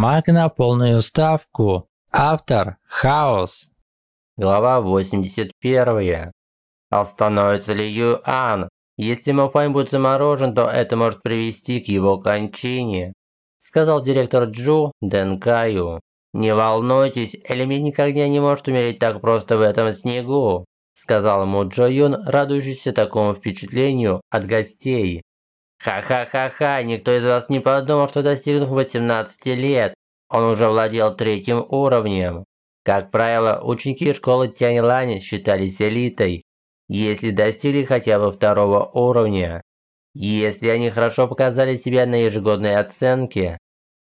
Маг на полную ставку. Автор – Хаос. Глава 81. Остановится ли Юан? Если Мофань будет заморожен, то это может привести к его кончине, сказал директор Джу Дэнкаю. Не волнуйтесь, элемент никогда не может умереть так просто в этом снегу, сказал ему Джо Юн, радующийся такому впечатлению от гостей. Ха-ха-ха-ха, никто из вас не подумал, что достигнув 18 лет, он уже владел третьим уровнем. Как правило, ученики школы Тяньлань считались элитой, если достигли хотя бы второго уровня. Если они хорошо показали себя на ежегодной оценке,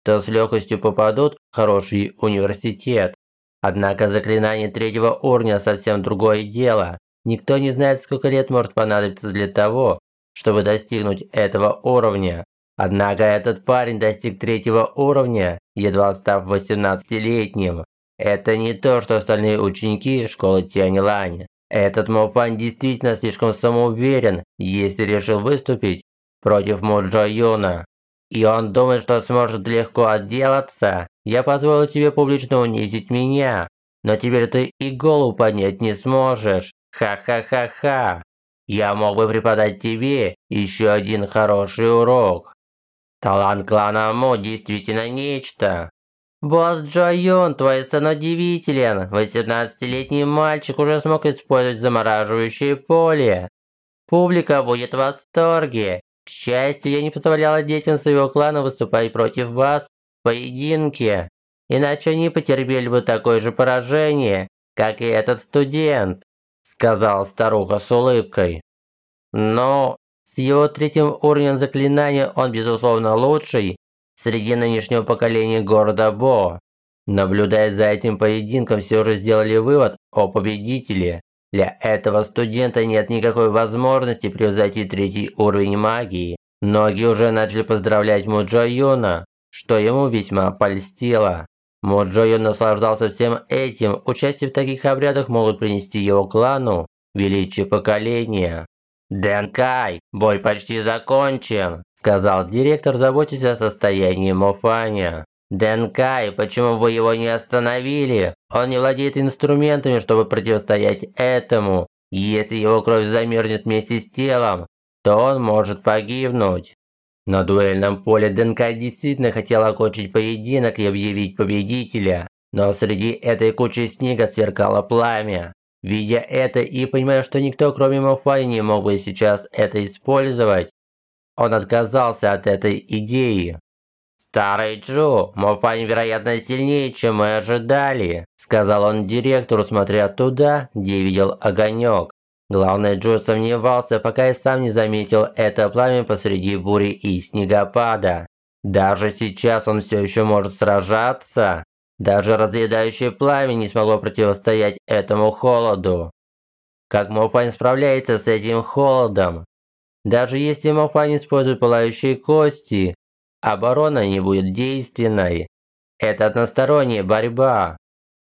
то с легкостью попадут в хороший университет. Однако заклинание третьего уровня совсем другое дело. Никто не знает, сколько лет может понадобиться для того, чтобы достигнуть этого уровня. Однако этот парень достиг третьего уровня, едва став 18-летним. Это не то, что остальные ученики школы Тяньлань. Этот Мофан действительно слишком самоуверен, если решил выступить против Моджо Юна. И он думает, что сможет легко отделаться. Я позволил тебе публично унизить меня, но теперь ты и голову поднять не сможешь. Ха-ха-ха-ха. Я мог бы преподать тебе еще один хороший урок. Талант клана Му действительно нечто. Босс Джо Юн, твой сын удивителен. 18-летний мальчик уже смог использовать замораживающее поле. Публика будет в восторге. К счастью, я не позволяла детям своего клана выступать против вас в поединке. Иначе они потерпели бы такое же поражение, как и этот студент сказала старуха с улыбкой. Но с его третьим уровнем заклинания он безусловно лучший среди нынешнего поколения города Бо. Наблюдая за этим поединком, все же сделали вывод о победителе. Для этого студента нет никакой возможности превзойти третий уровень магии. Многие уже начали поздравлять Муджо Юна, что ему весьма польстило. Моджойо наслаждался всем этим, участие в таких обрядах могут принести его клану величие поколения. «Дэнкай, бой почти закончен», – сказал директор, заботясь о состоянии Мофаня. «Дэнкай, почему вы его не остановили? Он не владеет инструментами, чтобы противостоять этому. Если его кровь замерзнет вместе с телом, то он может погибнуть». На дуэльном поле ДНК действительно хотел окончить поединок и объявить победителя, но среди этой кучи снега сверкало пламя. Видя это и понимая, что никто кроме Мофай не мог бы сейчас это использовать, он отказался от этой идеи. «Старый Джо, Мофай вероятно сильнее, чем мы ожидали», сказал он директору, смотря туда, где видел огонек. Главное, Джо сомневался, пока и сам не заметил это пламя посреди бури и снегопада. Даже сейчас он все еще может сражаться. Даже разъедающее пламя не смогло противостоять этому холоду. Как Мофань справляется с этим холодом? Даже если Мофань использует пылающие кости, оборона не будет действенной. Это односторонняя борьба.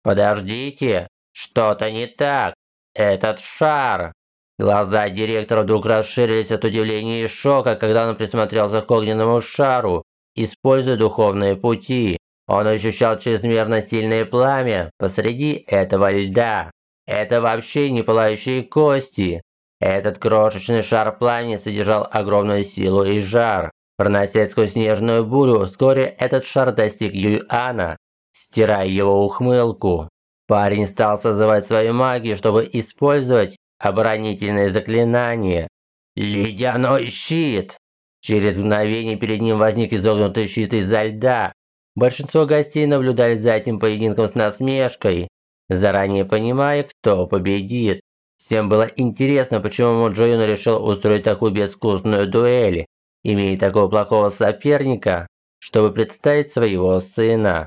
Подождите, что-то не так. Этот шар! Глаза директора вдруг расширились от удивления и шока, когда он присмотрелся к огненному шару, используя духовные пути. Он ощущал чрезмерно сильное пламя посреди этого льда. Это вообще не пылающие кости. Этот крошечный шар пламени содержал огромную силу и жар. Проносясь сквозь снежную бурю, вскоре этот шар достиг Юйана, стирая его ухмылку. Парень стал созывать свою магию, чтобы использовать оборонительное заклинание. Ледяной щит! Через мгновение перед ним возник изогнутый щит из-за льда. Большинство гостей наблюдали за этим поединком с насмешкой, заранее понимая, кто победит. Всем было интересно, почему Джоюн решил устроить такую безвкусную дуэль, имея такого плохого соперника, чтобы представить своего сына.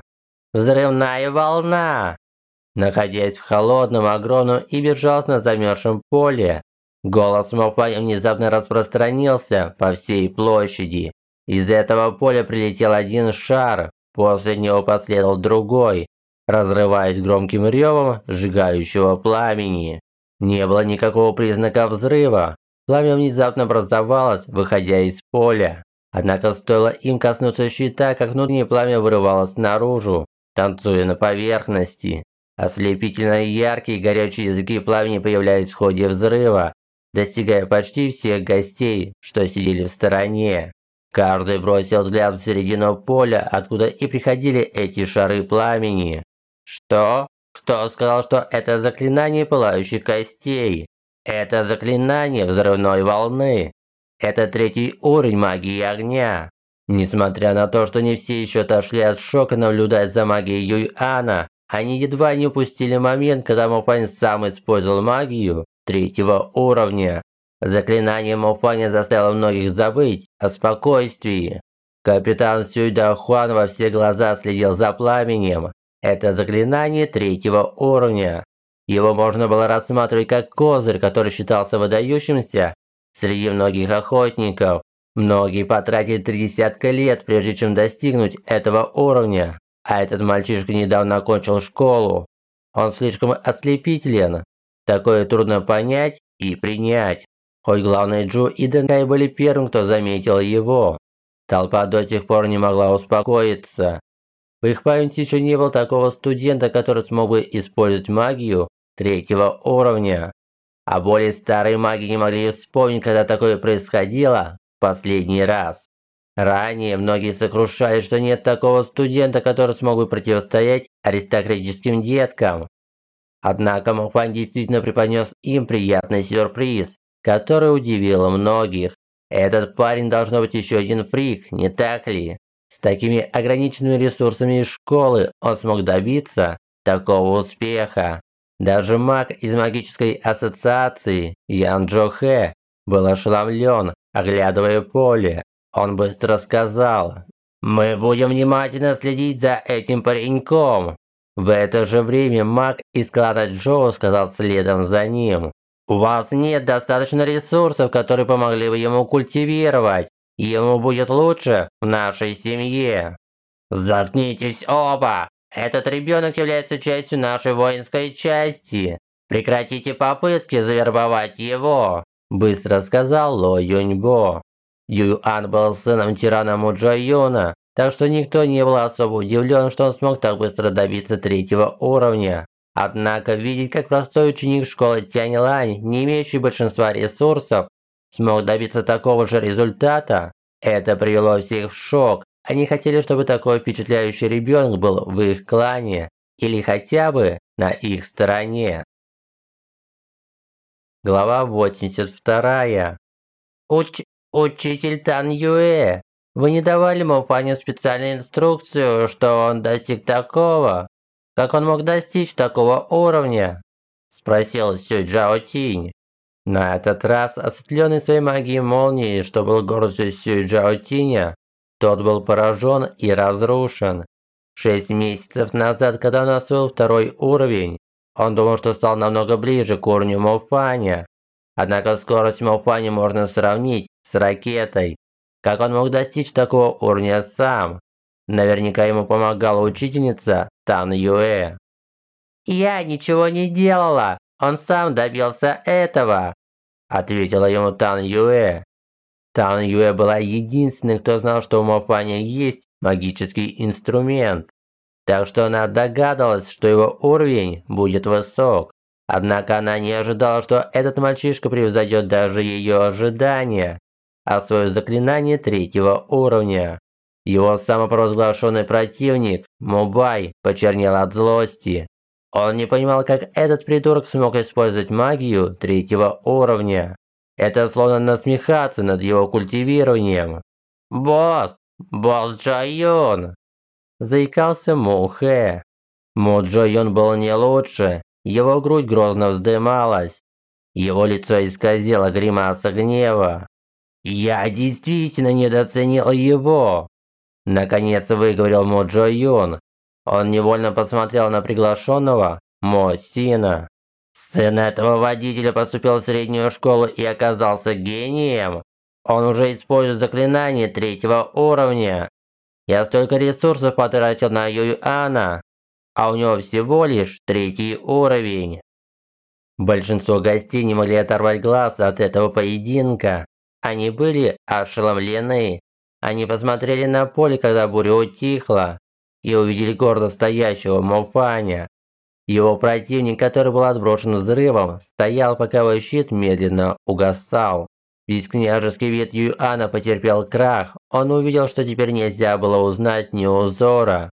Взрывная волна! Находясь в холодном, огромном и безжалостно замерзшем поле. Голос Мофани внезапно распространился по всей площади. Из этого поля прилетел один шар, после него последовал другой, разрываясь громким ревом сжигающего пламени. Не было никакого признака взрыва. Пламя внезапно образовалось, выходя из поля. Однако стоило им коснуться щита, как внутреннее пламя вырывалось наружу, танцуя на поверхности. Ослепительно яркие горячие языки пламени появлялись в ходе взрыва, достигая почти всех гостей, что сидели в стороне. Каждый бросил взгляд в середину поля, откуда и приходили эти шары пламени. Что? Кто сказал, что это заклинание пылающих костей? Это заклинание взрывной волны. Это третий уровень магии огня. Несмотря на то, что не все еще отошли от шока наблюдать за магией Юйана, они едва не упустили момент, когда Муфань сам использовал магию третьего уровня. Заклинание Муфаня заставило многих забыть о спокойствии. Капитан Сюйда Хуан во все глаза следил за пламенем. Это заклинание третьего уровня. Его можно было рассматривать как козырь, который считался выдающимся среди многих охотников. Многие потратили три десятка лет, прежде чем достигнуть этого уровня. А этот мальчишка недавно окончил школу. Он слишком ослепителен. Такое трудно понять и принять. Хоть главный Джу и Дэнкай были первым, кто заметил его. Толпа до сих пор не могла успокоиться. В их памяти еще не было такого студента, который смог бы использовать магию третьего уровня. А более старые маги не могли вспомнить, когда такое происходило в последний раз. Ранее многие сокрушались, что нет такого студента, который смог бы противостоять аристократическим деткам. Однако Мухван действительно преподнес им приятный сюрприз который удивил многих. Этот парень должно быть еще один фрик, не так ли? С такими ограниченными ресурсами из школы он смог добиться такого успеха. Даже маг из магической ассоциации Ян Джо Хэ был ошеломлен, оглядывая поле. Он быстро сказал, «Мы будем внимательно следить за этим пареньком». В это же время маг из клана Джоу сказал следом за ним, у вас нет достаточно ресурсов, которые помогли бы ему культивировать. Ему будет лучше в нашей семье. Заткнитесь оба! Этот ребенок является частью нашей воинской части. Прекратите попытки завербовать его, быстро сказал Ло Юньбо. Юан был сыном тирана Муджо Юна, так что никто не был особо удивлен, что он смог так быстро добиться третьего уровня. Однако видеть, как простой ученик школы Тяньлань, не имеющий большинства ресурсов, смог добиться такого же результата, это привело всех в шок. Они хотели, чтобы такой впечатляющий ребенок был в их клане, или хотя бы на их стороне. Глава 82. Уч Учитель Тан Юэ, вы не давали Мофаню специальную инструкцию, что он достиг такого? Как он мог достичь такого уровня? Спросил Сюй Джао Тинь. На этот раз, осветленный своей магией молнии, что был гордостью Сюй Джао Тиня, тот был поражен и разрушен. Шесть месяцев назад, когда он освоил второй уровень, он думал, что стал намного ближе к уровню Мофаня. Однако скорость Мофаня можно сравнить с ракетой. Как он мог достичь такого уровня сам? Наверняка ему помогала учительница Тан Юэ. «Я ничего не делала, он сам добился этого», ответила ему Тан Юэ. Тан Юэ была единственной, кто знал, что у Мофаня есть магический инструмент. Так что она догадалась, что его уровень будет высок. Однако она не ожидала, что этот мальчишка превзойдет даже ее ожидания, освоив заклинание третьего уровня. Его самопровозглашенный противник, Мубай, почернел от злости. Он не понимал, как этот придурок смог использовать магию третьего уровня. Это словно насмехаться над его культивированием. «Босс! Босс Джайон!» Заикался. Му Джайон был не лучше. Его грудь грозно вздымалась. Его лицо исказило гримаса гнева. «Я действительно недооценил его!» Наконец выговорил Мо Джо Юн. Он невольно посмотрел на приглашенного Мо Сина. Сын этого водителя поступил в среднюю школу и оказался гением. Он уже использует заклинание третьего уровня. Я столько ресурсов потратил на Юйана, а у него всего лишь третий уровень. Большинство гостей не могли оторвать глаз от этого поединка. Они были ошеломлены. Они посмотрели на поле, когда буря утихла, и увидели гордо стоящего Мофаня. Его противник, который был отброшен взрывом, стоял, пока его щит медленно угасал. Весь княжеский вид Юана потерпел крах. Он увидел, что теперь нельзя было узнать ни узора.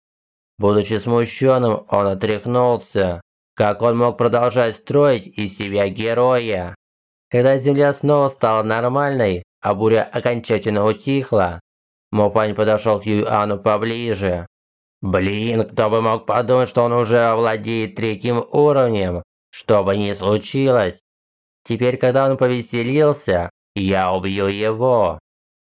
Будучи смущенным, он отряхнулся. Как он мог продолжать строить из себя героя? Когда земля снова стала нормальной, а буря окончательно утихла, Мопань подошел к Юану поближе. Блин, кто бы мог подумать, что он уже владеет третьим уровнем, что бы ни случилось. Теперь, когда он повеселился, я убью его.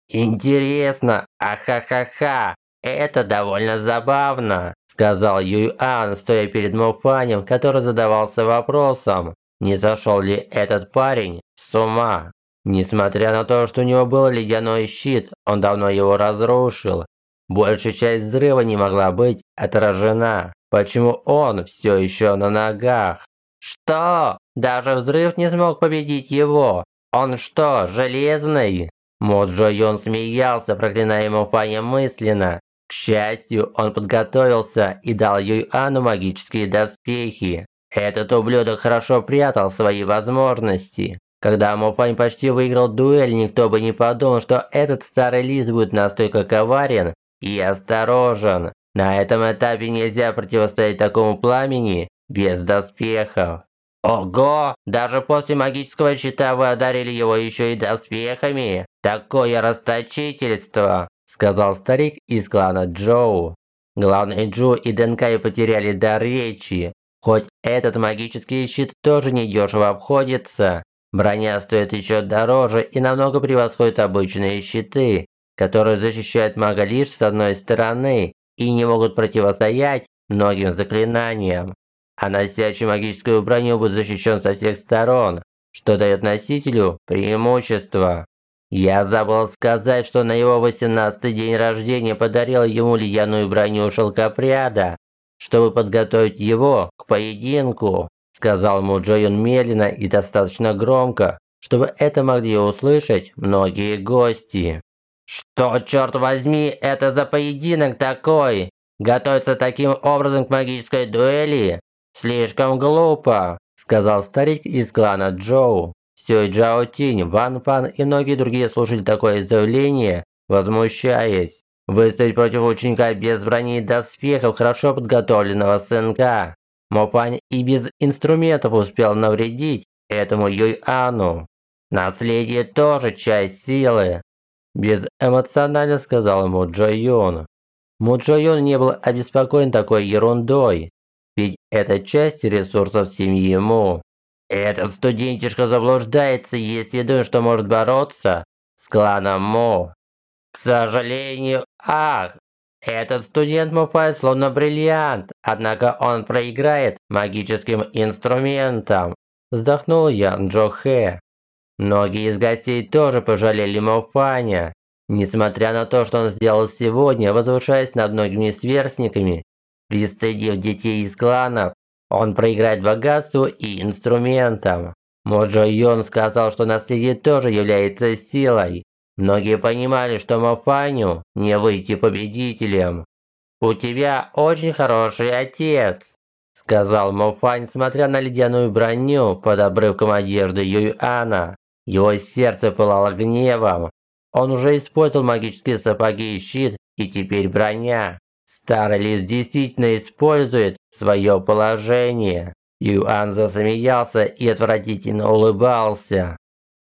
Интересно, ахахаха, это довольно забавно, сказал Юйан, стоя перед Муфанем, который задавался вопросом, не зашел ли этот парень с ума. Несмотря на то, что у него был ледяной щит, он давно его разрушил. Большая часть взрыва не могла быть отражена. Почему он все еще на ногах? Что? Даже взрыв не смог победить его? Он что, железный? Моджо Йон смеялся, проклиная ему Фаня мысленно. К счастью, он подготовился и дал Юйану магические доспехи. Этот ублюдок хорошо прятал свои возможности. Когда Мофань почти выиграл дуэль, никто бы не подумал, что этот старый лист будет настолько коварен и осторожен. На этом этапе нельзя противостоять такому пламени без доспехов. Ого! Даже после магического щита вы одарили его еще и доспехами? Такое расточительство! Сказал старик из клана Джоу. Главный Джу и Денкай потеряли дар речи. Хоть этот магический щит тоже недешево обходится, Броня стоит еще дороже и намного превосходит обычные щиты, которые защищают мага лишь с одной стороны и не могут противостоять многим заклинаниям. А носящий магическую броню будет защищен со всех сторон, что дает носителю преимущество. Я забыл сказать, что на его 18-й день рождения подарил ему ледяную броню шелкопряда, чтобы подготовить его к поединку сказал ему Джоюн медленно и достаточно громко, чтобы это могли услышать многие гости. «Что, черт возьми, это за поединок такой? Готовиться таким образом к магической дуэли? Слишком глупо», сказал старик из клана Джоу. Сюй Джао Тинь, Ван Пан и многие другие слушали такое заявление, возмущаясь. Выставить против ученика без брони и доспехов хорошо подготовленного сынка. Мопань и без инструментов успел навредить этому Юйану. Наследие тоже часть силы. Безэмоционально сказал ему Джо Юн. Му Джо Юн не был обеспокоен такой ерундой, ведь это часть ресурсов семьи Му. Этот студентишка заблуждается, если думает, что может бороться с кланом Му. К сожалению, ах, этот студент Муфай словно бриллиант, однако он проиграет магическим инструментом. Вздохнул Ян Джо Хэ. Многие из гостей тоже пожалели Муфаня. Несмотря на то, что он сделал сегодня, возвышаясь над многими сверстниками, пристыдив детей из кланов, он проиграет богатству и инструментам. Моджо Йон сказал, что наследие тоже является силой. Многие понимали, что Мафаню не выйти победителем. «У тебя очень хороший отец», – сказал Мофань, смотря на ледяную броню под обрывком одежды Юйана. Его сердце пылало гневом. Он уже использовал магические сапоги и щит, и теперь броня. Старый лист действительно использует свое положение. Юан засмеялся и отвратительно улыбался.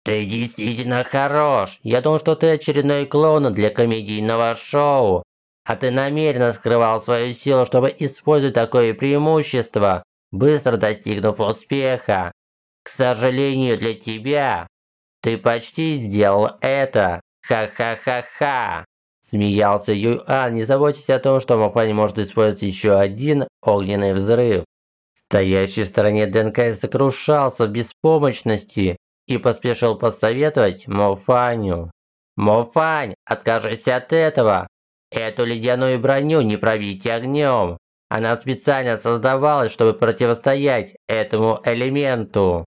«Ты действительно хорош. Я думал, что ты очередной клоун для комедийного шоу. А ты намеренно скрывал свою силу, чтобы использовать такое преимущество, быстро достигнув успеха. К сожалению для тебя, ты почти сделал это. Ха-ха-ха-ха!» Смеялся Юйан, не заботясь о том, что Мапань может использовать еще один огненный взрыв. Стоящий в стороне ДНК сокрушался в беспомощности и поспешил посоветовать Мофаню. «Мофань, откажись от этого! Эту ледяную броню не пробить огнем! Она специально создавалась, чтобы противостоять этому элементу!»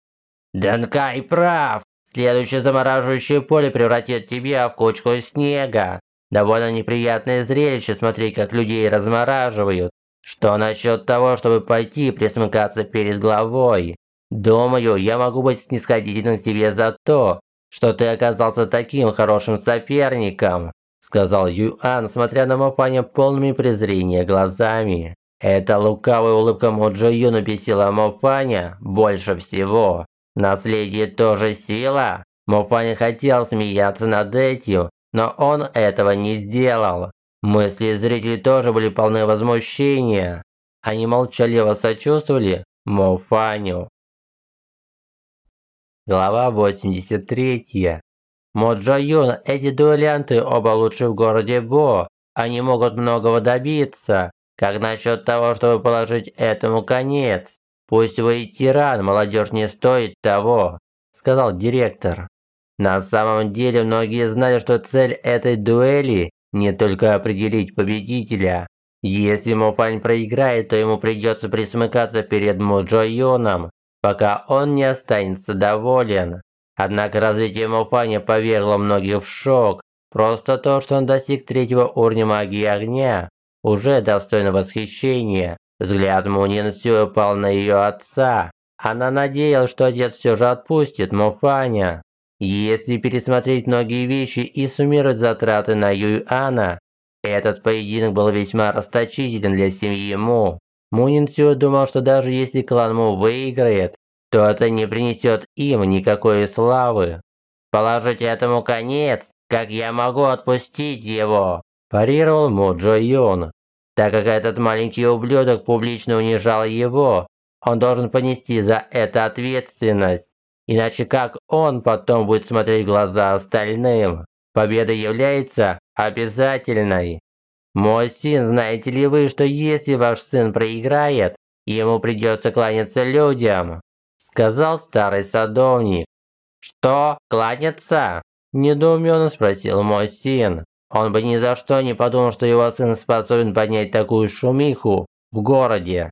«Дэнкай прав! Следующее замораживающее поле превратит тебя в кучку снега! Довольно неприятное зрелище смотреть, как людей размораживают. Что насчет того, чтобы пойти и присмыкаться перед главой? Думаю, я могу быть снисходительным к тебе за то, что ты оказался таким хорошим соперником, сказал Юан, смотря на Мофаня полными презрения глазами. Эта лукавая улыбка Моджо Юна бесила Мофаня больше всего. Наследие тоже сила? Мофаня хотел смеяться над этим, но он этого не сделал. Мысли зрителей тоже были полны возмущения. Они молчаливо сочувствовали Мофаню. Глава 83. Моджо Юн, эти дуэлянты оба лучшие в городе Бо. Они могут многого добиться. Как насчет того, чтобы положить этому конец? Пусть вы и тиран, молодежь не стоит того, сказал директор. На самом деле многие знали, что цель этой дуэли не только определить победителя. Если Муфань проиграет, то ему придется присмыкаться перед Муджо Юном, пока он не останется доволен. Однако развитие Муфаня повергло многих в шок. Просто то, что он достиг третьего уровня магии огня, уже достойно восхищения. Взгляд Мунин Сю упал на ее отца. Она надеялась, что отец все же отпустит Муфаня. Если пересмотреть многие вещи и суммировать затраты на Юйана, этот поединок был весьма расточителен для семьи Му. Мунин Сю думал, что даже если клан Му выиграет, то это не принесет им никакой славы. Положить этому конец, как я могу отпустить его? Парировал Му Джо Юн. Так как этот маленький ублюдок публично унижал его, он должен понести за это ответственность. Иначе как он потом будет смотреть в глаза остальным? Победа является обязательной. Мой сын, знаете ли вы, что если ваш сын проиграет, ему придется кланяться людям? Сказал старый садовник. Что, кланяться? Недоуменно спросил мой сын. Он бы ни за что не подумал, что его сын способен поднять такую шумиху в городе.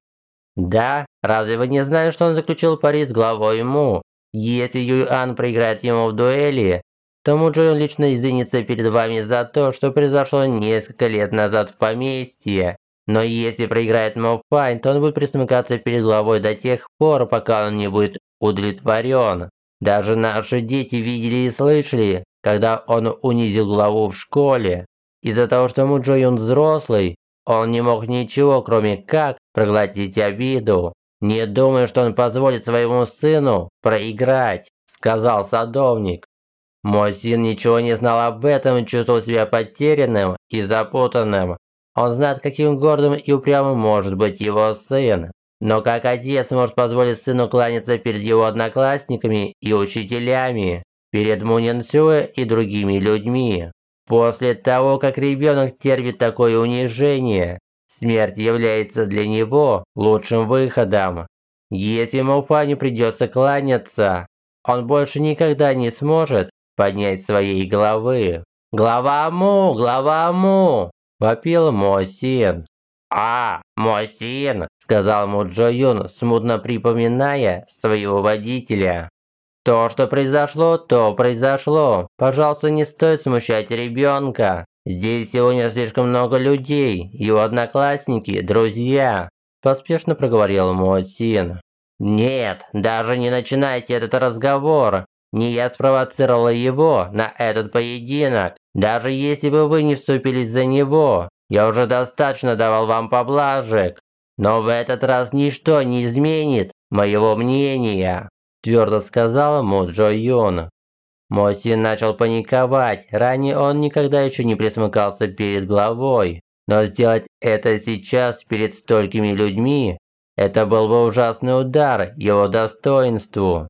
Да, разве вы не знали, что он заключил пари с главой Му? Если Юйан проиграет ему в дуэли, то Муджоин лично извинится перед вами за то, что произошло несколько лет назад в поместье. Но если проиграет Мофайн, то он будет присмыкаться перед главой до тех пор, пока он не будет удовлетворен. Даже наши дети видели и слышали, когда он унизил главу в школе. Из-за того, что Муджо Юн взрослый, он не мог ничего, кроме как проглотить обиду. «Не думаю, что он позволит своему сыну проиграть», – сказал садовник. Мой сын ничего не знал об этом и чувствовал себя потерянным и запутанным. Он знает, каким гордым и упрямым может быть его сын. Но как отец может позволить сыну кланяться перед его одноклассниками и учителями, перед Мунин Сюэ и другими людьми? После того, как ребенок терпит такое унижение, смерть является для него лучшим выходом. Если Муфане придется кланяться, он больше никогда не сможет поднять своей головы. «Глава Му! Глава Му!» – вопил Мосин. «А, Мосин!» – сказал Му Джо Юн, смутно припоминая своего водителя. «То, что произошло, то произошло. Пожалуйста, не стоит смущать ребенка. Здесь сегодня слишком много людей, его одноклассники, друзья», – поспешно проговорил Мосин. «Нет, даже не начинайте этот разговор. Не я спровоцировала его на этот поединок. Даже если бы вы не вступились за него, я уже достаточно давал вам поблажек. Но в этот раз ничто не изменит моего мнения», твердо сказала Мо Джо Йон. Моси начал паниковать. Ранее он никогда еще не присмыкался перед главой. Но сделать это сейчас перед столькими людьми, это был бы ужасный удар его достоинству.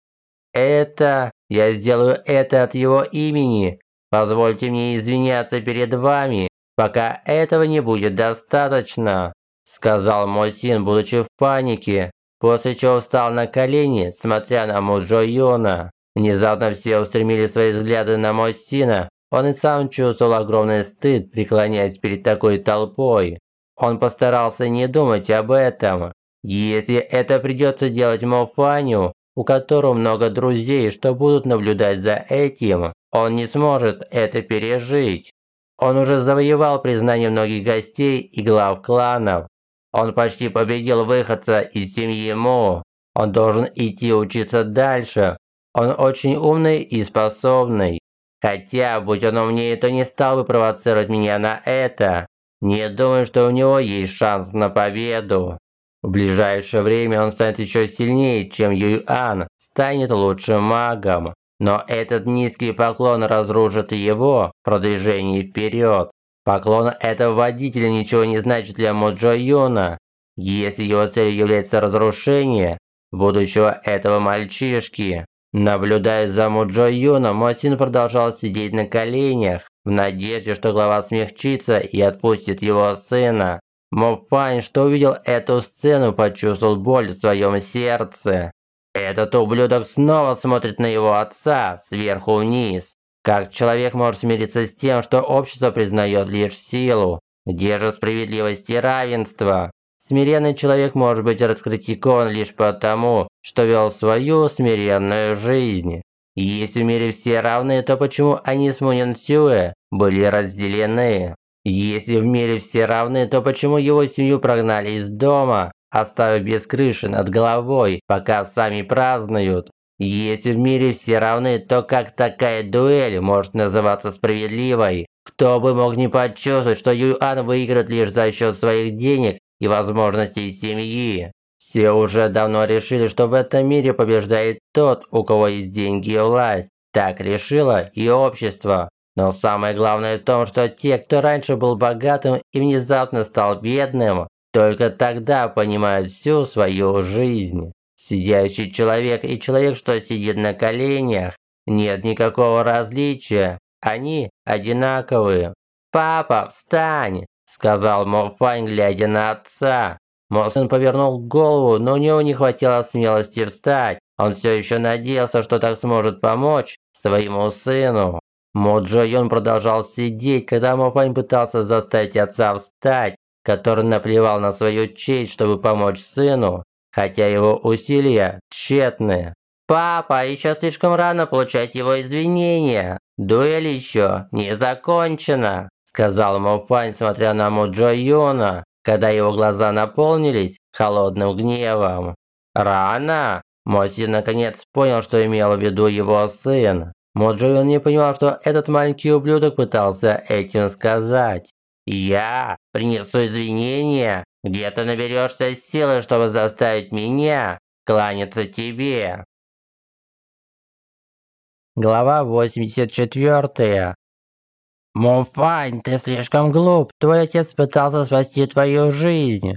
Это я сделаю это от его имени. Позвольте мне извиняться перед вами, пока этого не будет достаточно», сказал мой сын, будучи в панике, после чего встал на колени, смотря на Муджо Йона. Внезапно все устремили свои взгляды на мой сына. Он и сам чувствовал огромный стыд, преклоняясь перед такой толпой. Он постарался не думать об этом. Если это придется делать Мофаню, у которого много друзей, что будут наблюдать за этим, он не сможет это пережить. Он уже завоевал признание многих гостей и глав кланов. Он почти победил выходца из семьи Мо. Он должен идти учиться дальше. Он очень умный и способный. Хотя, будь он умнее, то не стал бы провоцировать меня на это. Не думаю, что у него есть шанс на победу. В ближайшее время он станет еще сильнее, чем Юйан, станет лучшим магом. Но этот низкий поклон разрушит его в продвижении вперед. Поклон этого водителя ничего не значит для Моджо Юна. Если его целью является разрушение будущего этого мальчишки. Наблюдая за Муджо Юном, Мосин продолжал сидеть на коленях, в надежде, что глава смягчится и отпустит его сына. Мофань, что увидел эту сцену, почувствовал боль в своем сердце. Этот ублюдок снова смотрит на его отца сверху вниз. Как человек может смириться с тем, что общество признает лишь силу? Где же справедливость и равенство? Смиренный человек может быть раскритикован лишь потому, что вел свою смиренную жизнь. Если в мире все равны, то почему они с Мунин Сюэ были разделены? Если в мире все равны, то почему его семью прогнали из дома, оставив без крыши над головой, пока сами празднуют? Если в мире все равны, то как такая дуэль может называться справедливой? Кто бы мог не почувствовать, что Юан выиграет лишь за счет своих денег и возможностей семьи? Все уже давно решили, что в этом мире побеждает тот, у кого есть деньги и власть. Так решило и общество. Но самое главное в том, что те, кто раньше был богатым и внезапно стал бедным, только тогда понимают всю свою жизнь. Сидящий человек и человек, что сидит на коленях, нет никакого различия. Они одинаковые. «Папа, встань!» – сказал Мофань, глядя на отца. Мосын повернул голову, но у него не хватило смелости встать. Он все еще надеялся, что так сможет помочь своему сыну. Мо Джо продолжал сидеть, когда Мофань пытался заставить отца встать, который наплевал на свою честь, чтобы помочь сыну, хотя его усилия тщетны. «Папа, еще слишком рано получать его извинения. Дуэль еще не закончена», сказал Мофань, смотря на Мо Джо когда его глаза наполнились холодным гневом. «Рано?» Моси наконец понял, что имел в виду его сын. Моджион не понимал, что этот маленький ублюдок пытался этим сказать. «Я принесу извинения, где ты наберешься силы, чтобы заставить меня кланяться тебе». Глава 84. «Муфань, ты слишком глуп. Твой отец пытался спасти твою жизнь.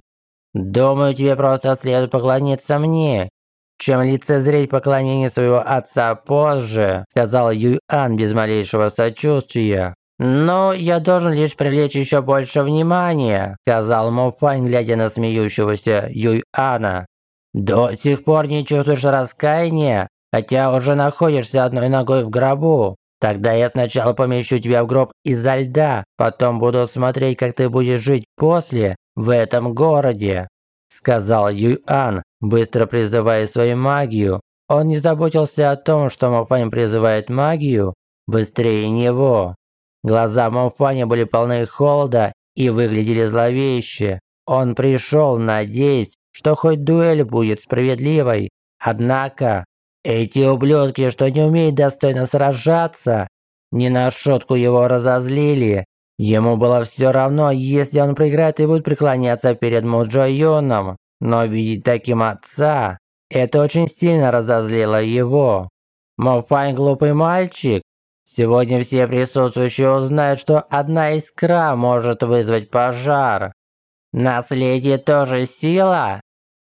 Думаю, тебе просто следует поклониться мне чем лицезреть поклонение своего отца позже», сказал Юйан без малейшего сочувствия. «Но я должен лишь привлечь еще больше внимания», сказал Мофань, глядя на смеющегося Юйана. «До сих пор не чувствуешь раскаяния, хотя уже находишься одной ногой в гробу. Тогда я сначала помещу тебя в гроб изо льда, потом буду смотреть, как ты будешь жить после в этом городе», сказал Юйан, быстро призывая свою магию. Он не заботился о том, что Мофань призывает магию быстрее него. Глаза Мофаня были полны холода и выглядели зловеще. Он пришел, надеясь, что хоть дуэль будет справедливой. Однако, эти ублюдки, что не умеют достойно сражаться, не на шутку его разозлили. Ему было все равно, если он проиграет и будет преклоняться перед Муджо Юном. Но видеть таким отца, это очень сильно разозлило его. Мофань глупый мальчик. Сегодня все присутствующие узнают, что одна искра может вызвать пожар. Наследие тоже сила?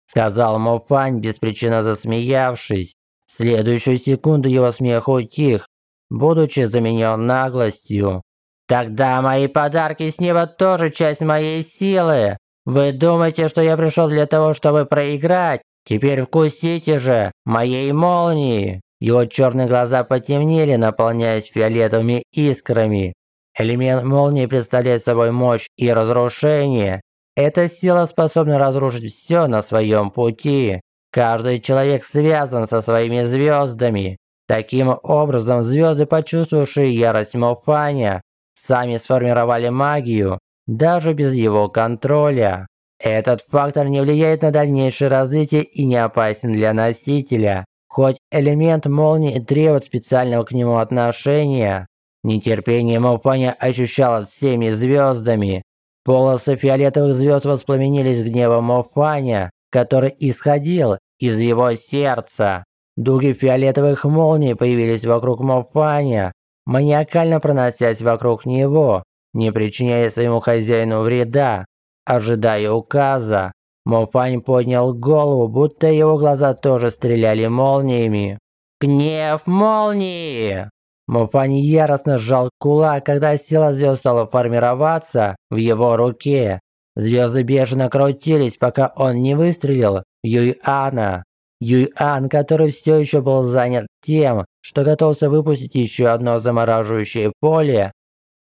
Сказал Мофань, без причины засмеявшись. Следующую секунду его смех утих, будучи заменен наглостью. Тогда мои подарки с неба тоже часть моей силы. Вы думаете, что я пришел для того, чтобы проиграть? Теперь вкусите же моей молнии!» Его черные глаза потемнели, наполняясь фиолетовыми искрами. Элемент молнии представляет собой мощь и разрушение. Эта сила способна разрушить все на своем пути. Каждый человек связан со своими звездами. Таким образом, звезды, почувствовавшие ярость Мофаня, сами сформировали магию, даже без его контроля. Этот фактор не влияет на дальнейшее развитие и не опасен для носителя. Хоть элемент молнии требует специального к нему отношения, нетерпение Мауфаня ощущалось всеми звездами. Полосы фиолетовых звезд воспламенились гневом Мауфаня, который исходил из его сердца. Дуги фиолетовых молний появились вокруг Мауфаня, маниакально проносясь вокруг него, не причиняя своему хозяину вреда. Ожидая указа, Мофань поднял голову, будто его глаза тоже стреляли молниями. «Гнев молнии!» Мофань яростно сжал кулак, когда сила звезд стала формироваться в его руке. Звезды бешено крутились, пока он не выстрелил в Юйана. Юйан, который все еще был занят тем, что готовился выпустить еще одно замораживающее поле,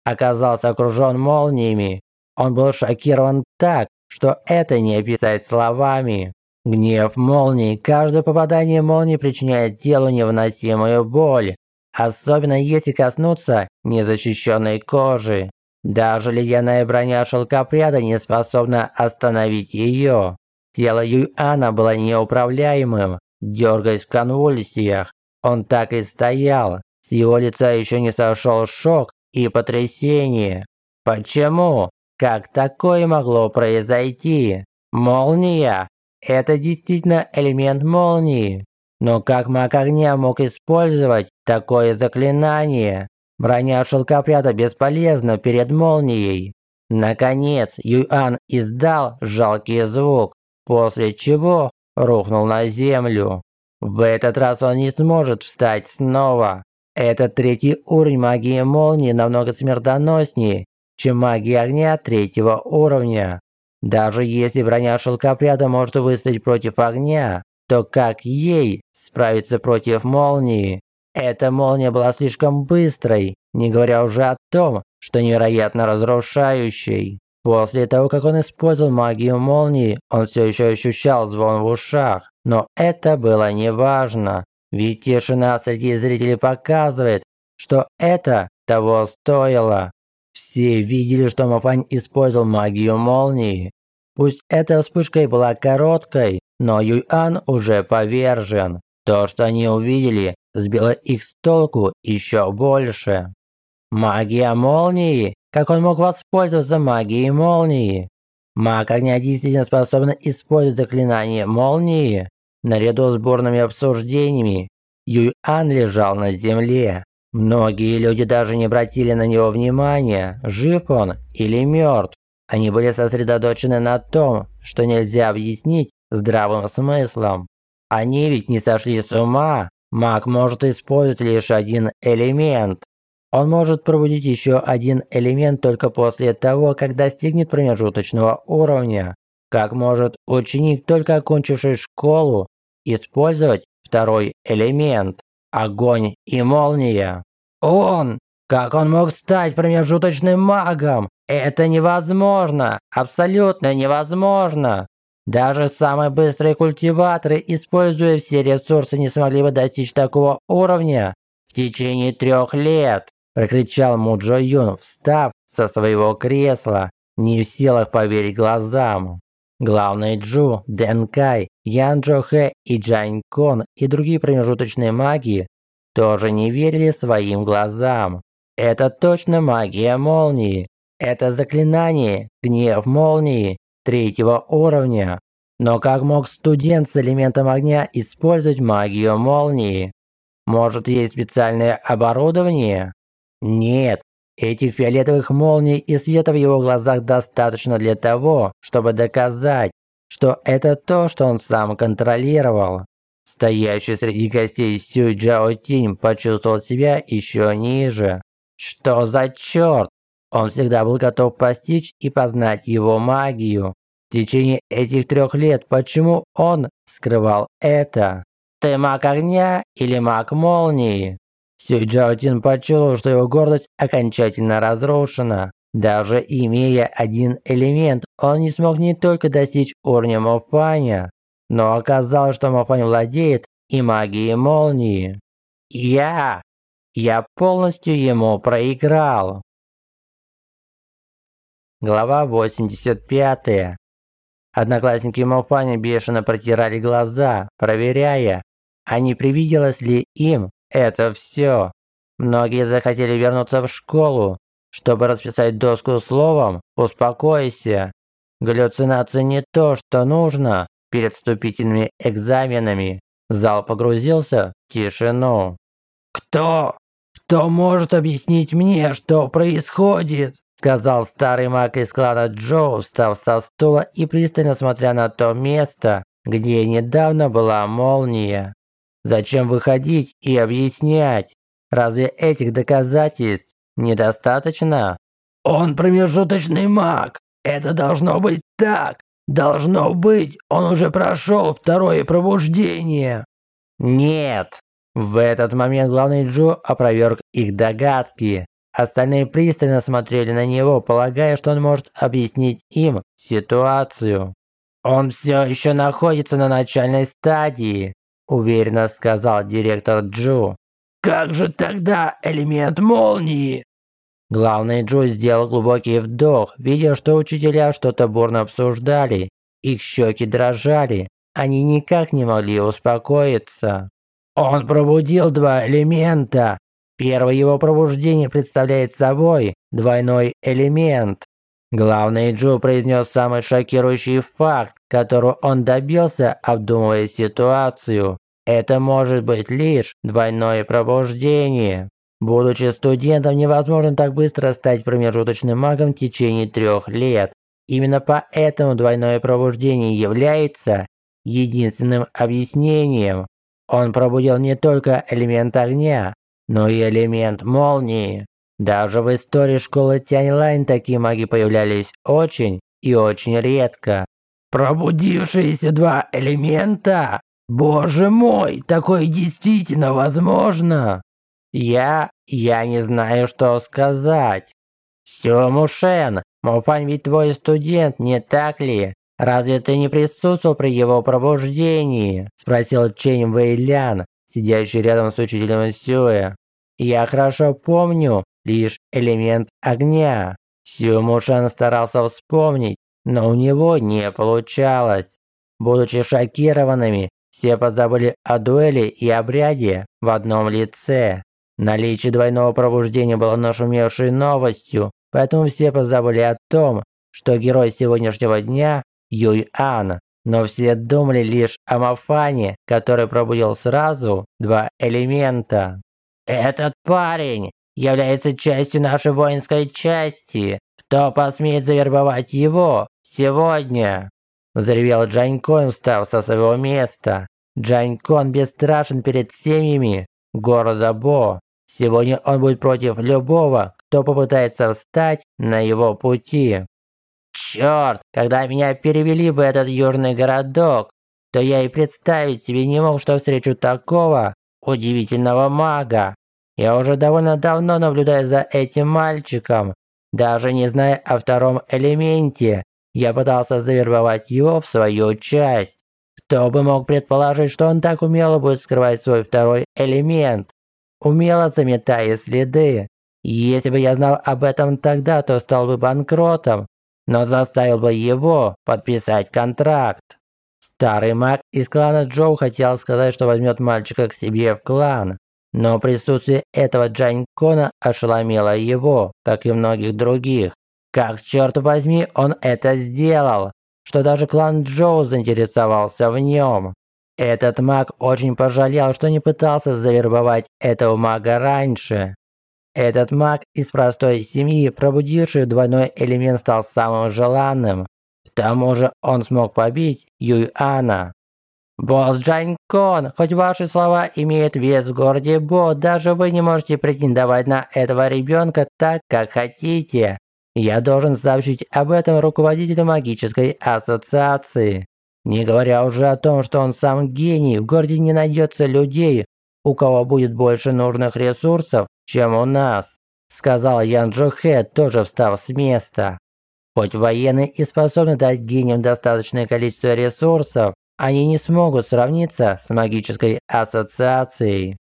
оказался окружен молниями. Он был шокирован так, что это не описать словами. Гнев молнии, каждое попадание молнии причиняет телу невыносимую боль, особенно если коснуться незащищенной кожи. Даже ледяная броня шелкопряда не способна остановить ее. Тело Юйана было неуправляемым, дергаясь в конвульсиях. Он так и стоял. С его лица еще не сошел шок и потрясение. Почему? Как такое могло произойти? Молния? Это действительно элемент молнии. Но как маг огня мог использовать такое заклинание? Броня шелкопряда бесполезна перед молнией. Наконец, Юан издал жалкий звук, после чего рухнул на землю. В этот раз он не сможет встать снова. Этот третий уровень магии молнии намного смертоноснее, чем магия огня третьего уровня. Даже если броня шелкопряда может выстоять против огня, то как ей справиться против молнии? Эта молния была слишком быстрой, не говоря уже о том, что невероятно разрушающей. После того, как он использовал магию молнии, он все еще ощущал звон в ушах. Но это было неважно, ведь тишина среди зрителей показывает, что это того стоило. Все видели, что Мафань использовал магию молнии. Пусть эта вспышка и была короткой, но Юйан уже повержен. То, что они увидели, сбило их с толку еще больше. Магия молнии? Как он мог воспользоваться магией молнии? Маг огня действительно способен использовать заклинание молнии? Наряду с бурными обсуждениями, Юйан лежал на земле. Многие люди даже не обратили на него внимания, жив он или мертв. Они были сосредоточены на том, что нельзя объяснить здравым смыслом. Они ведь не сошли с ума. Маг может использовать лишь один элемент. Он может пробудить еще один элемент только после того, как достигнет промежуточного уровня. Как может ученик, только окончивший школу, использовать второй элемент – огонь и молния? Он! Как он мог стать промежуточным магом? Это невозможно! Абсолютно невозможно! Даже самые быстрые культиваторы, используя все ресурсы, не смогли бы достичь такого уровня в течение трех лет!» Прокричал Муджо Юн, встав со своего кресла, не в силах поверить глазам. Главный Джу, Дэн Кай, Ян Джо Хэ и Джань Кон и другие промежуточные маги тоже не верили своим глазам. Это точно магия молнии. Это заклинание «Гнев молнии» третьего уровня. Но как мог студент с элементом огня использовать магию молнии? Может, есть специальное оборудование? Нет, этих фиолетовых молний и света в его глазах достаточно для того, чтобы доказать, что это то, что он сам контролировал. Стоящий среди гостей Сюй Джао Тинь почувствовал себя еще ниже. Что за черт? Он всегда был готов постичь и познать его магию. В течение этих трех лет почему он скрывал это? Ты маг огня или маг молнии? Сюй Джао Тин почувствовал, что его гордость окончательно разрушена. Даже имея один элемент, он не смог не только достичь уровня Мофаня, но оказалось, что Мапань владеет и магией молнии. Я! Я полностью ему проиграл. Глава 85. Одноклассники Малфани бешено протирали глаза, проверяя, а не привиделось ли им это все. Многие захотели вернуться в школу, чтобы расписать доску словом «Успокойся». Галлюцинации не то, что нужно перед вступительными экзаменами. Зал погрузился в тишину. «Кто? Кто может объяснить мне, что происходит?» Сказал старый маг из клана Джоу, встав со стула и пристально смотря на то место, где недавно была молния. Зачем выходить и объяснять? Разве этих доказательств недостаточно? Он промежуточный маг. Это должно быть так. Должно быть, он уже прошел второе пробуждение. Нет. В этот момент главный Джо опроверг их догадки. Остальные пристально смотрели на него, полагая, что он может объяснить им ситуацию. «Он все еще находится на начальной стадии», – уверенно сказал директор Джу. «Как же тогда элемент молнии?» Главный Джу сделал глубокий вдох, видя, что учителя что-то бурно обсуждали. Их щеки дрожали, они никак не могли успокоиться. «Он пробудил два элемента, Первое его пробуждение представляет собой двойной элемент. Главный Джо произнес самый шокирующий факт, которого он добился, обдумывая ситуацию. Это может быть лишь двойное пробуждение. Будучи студентом, невозможно так быстро стать промежуточным магом в течение трех лет. Именно поэтому двойное пробуждение является единственным объяснением. Он пробудил не только элемент огня, но и элемент молнии. Даже в истории школы Тяньлайн такие маги появлялись очень и очень редко. Пробудившиеся два элемента? Боже мой, такое действительно возможно? Я... я не знаю, что сказать. Сёму Шен, Мофань ведь твой студент, не так ли? Разве ты не присутствовал при его пробуждении? Спросил Чэнь Вэйлян, сидящий рядом с учителем Сюэ. «Я хорошо помню лишь элемент огня». Сю Мушан старался вспомнить, но у него не получалось. Будучи шокированными, все позабыли о дуэли и обряде в одном лице. Наличие двойного пробуждения было нашумевшей новостью, поэтому все позабыли о том, что герой сегодняшнего дня – Юй Ан. Но все думали лишь о Мафане, который пробудил сразу два элемента. «Этот парень является частью нашей воинской части. Кто посмеет завербовать его сегодня?» Взревел Джанькон, встав со своего места. Джанькон бесстрашен перед семьями города Бо. Сегодня он будет против любого, кто попытается встать на его пути. Черт, когда меня перевели в этот южный городок, то я и представить себе не мог, что встречу такого удивительного мага. Я уже довольно давно наблюдаю за этим мальчиком. Даже не зная о втором элементе, я пытался завербовать его в свою часть. Кто бы мог предположить, что он так умело будет скрывать свой второй элемент, умело заметая следы. Если бы я знал об этом тогда, то стал бы банкротом, но заставил бы его подписать контракт. Старый маг из клана Джоу хотел сказать, что возьмет мальчика к себе в клан, но присутствие этого Джанькона ошеломило его, как и многих других. Как, черт возьми, он это сделал, что даже клан Джоу заинтересовался в нем. Этот маг очень пожалел, что не пытался завербовать этого мага раньше. Этот маг из простой семьи, пробудивший двойной элемент, стал самым желанным. К тому же он смог побить Юйана. «Босс Джанькон, хоть ваши слова имеют вес в городе Бо, даже вы не можете претендовать на этого ребенка так, как хотите. Я должен сообщить об этом руководителю магической ассоциации. Не говоря уже о том, что он сам гений, в городе не найдется людей, у кого будет больше нужных ресурсов, чем у нас», сказал Ян Джо тоже встав с места. Хоть военные и способны дать гениям достаточное количество ресурсов, они не смогут сравниться с магической ассоциацией.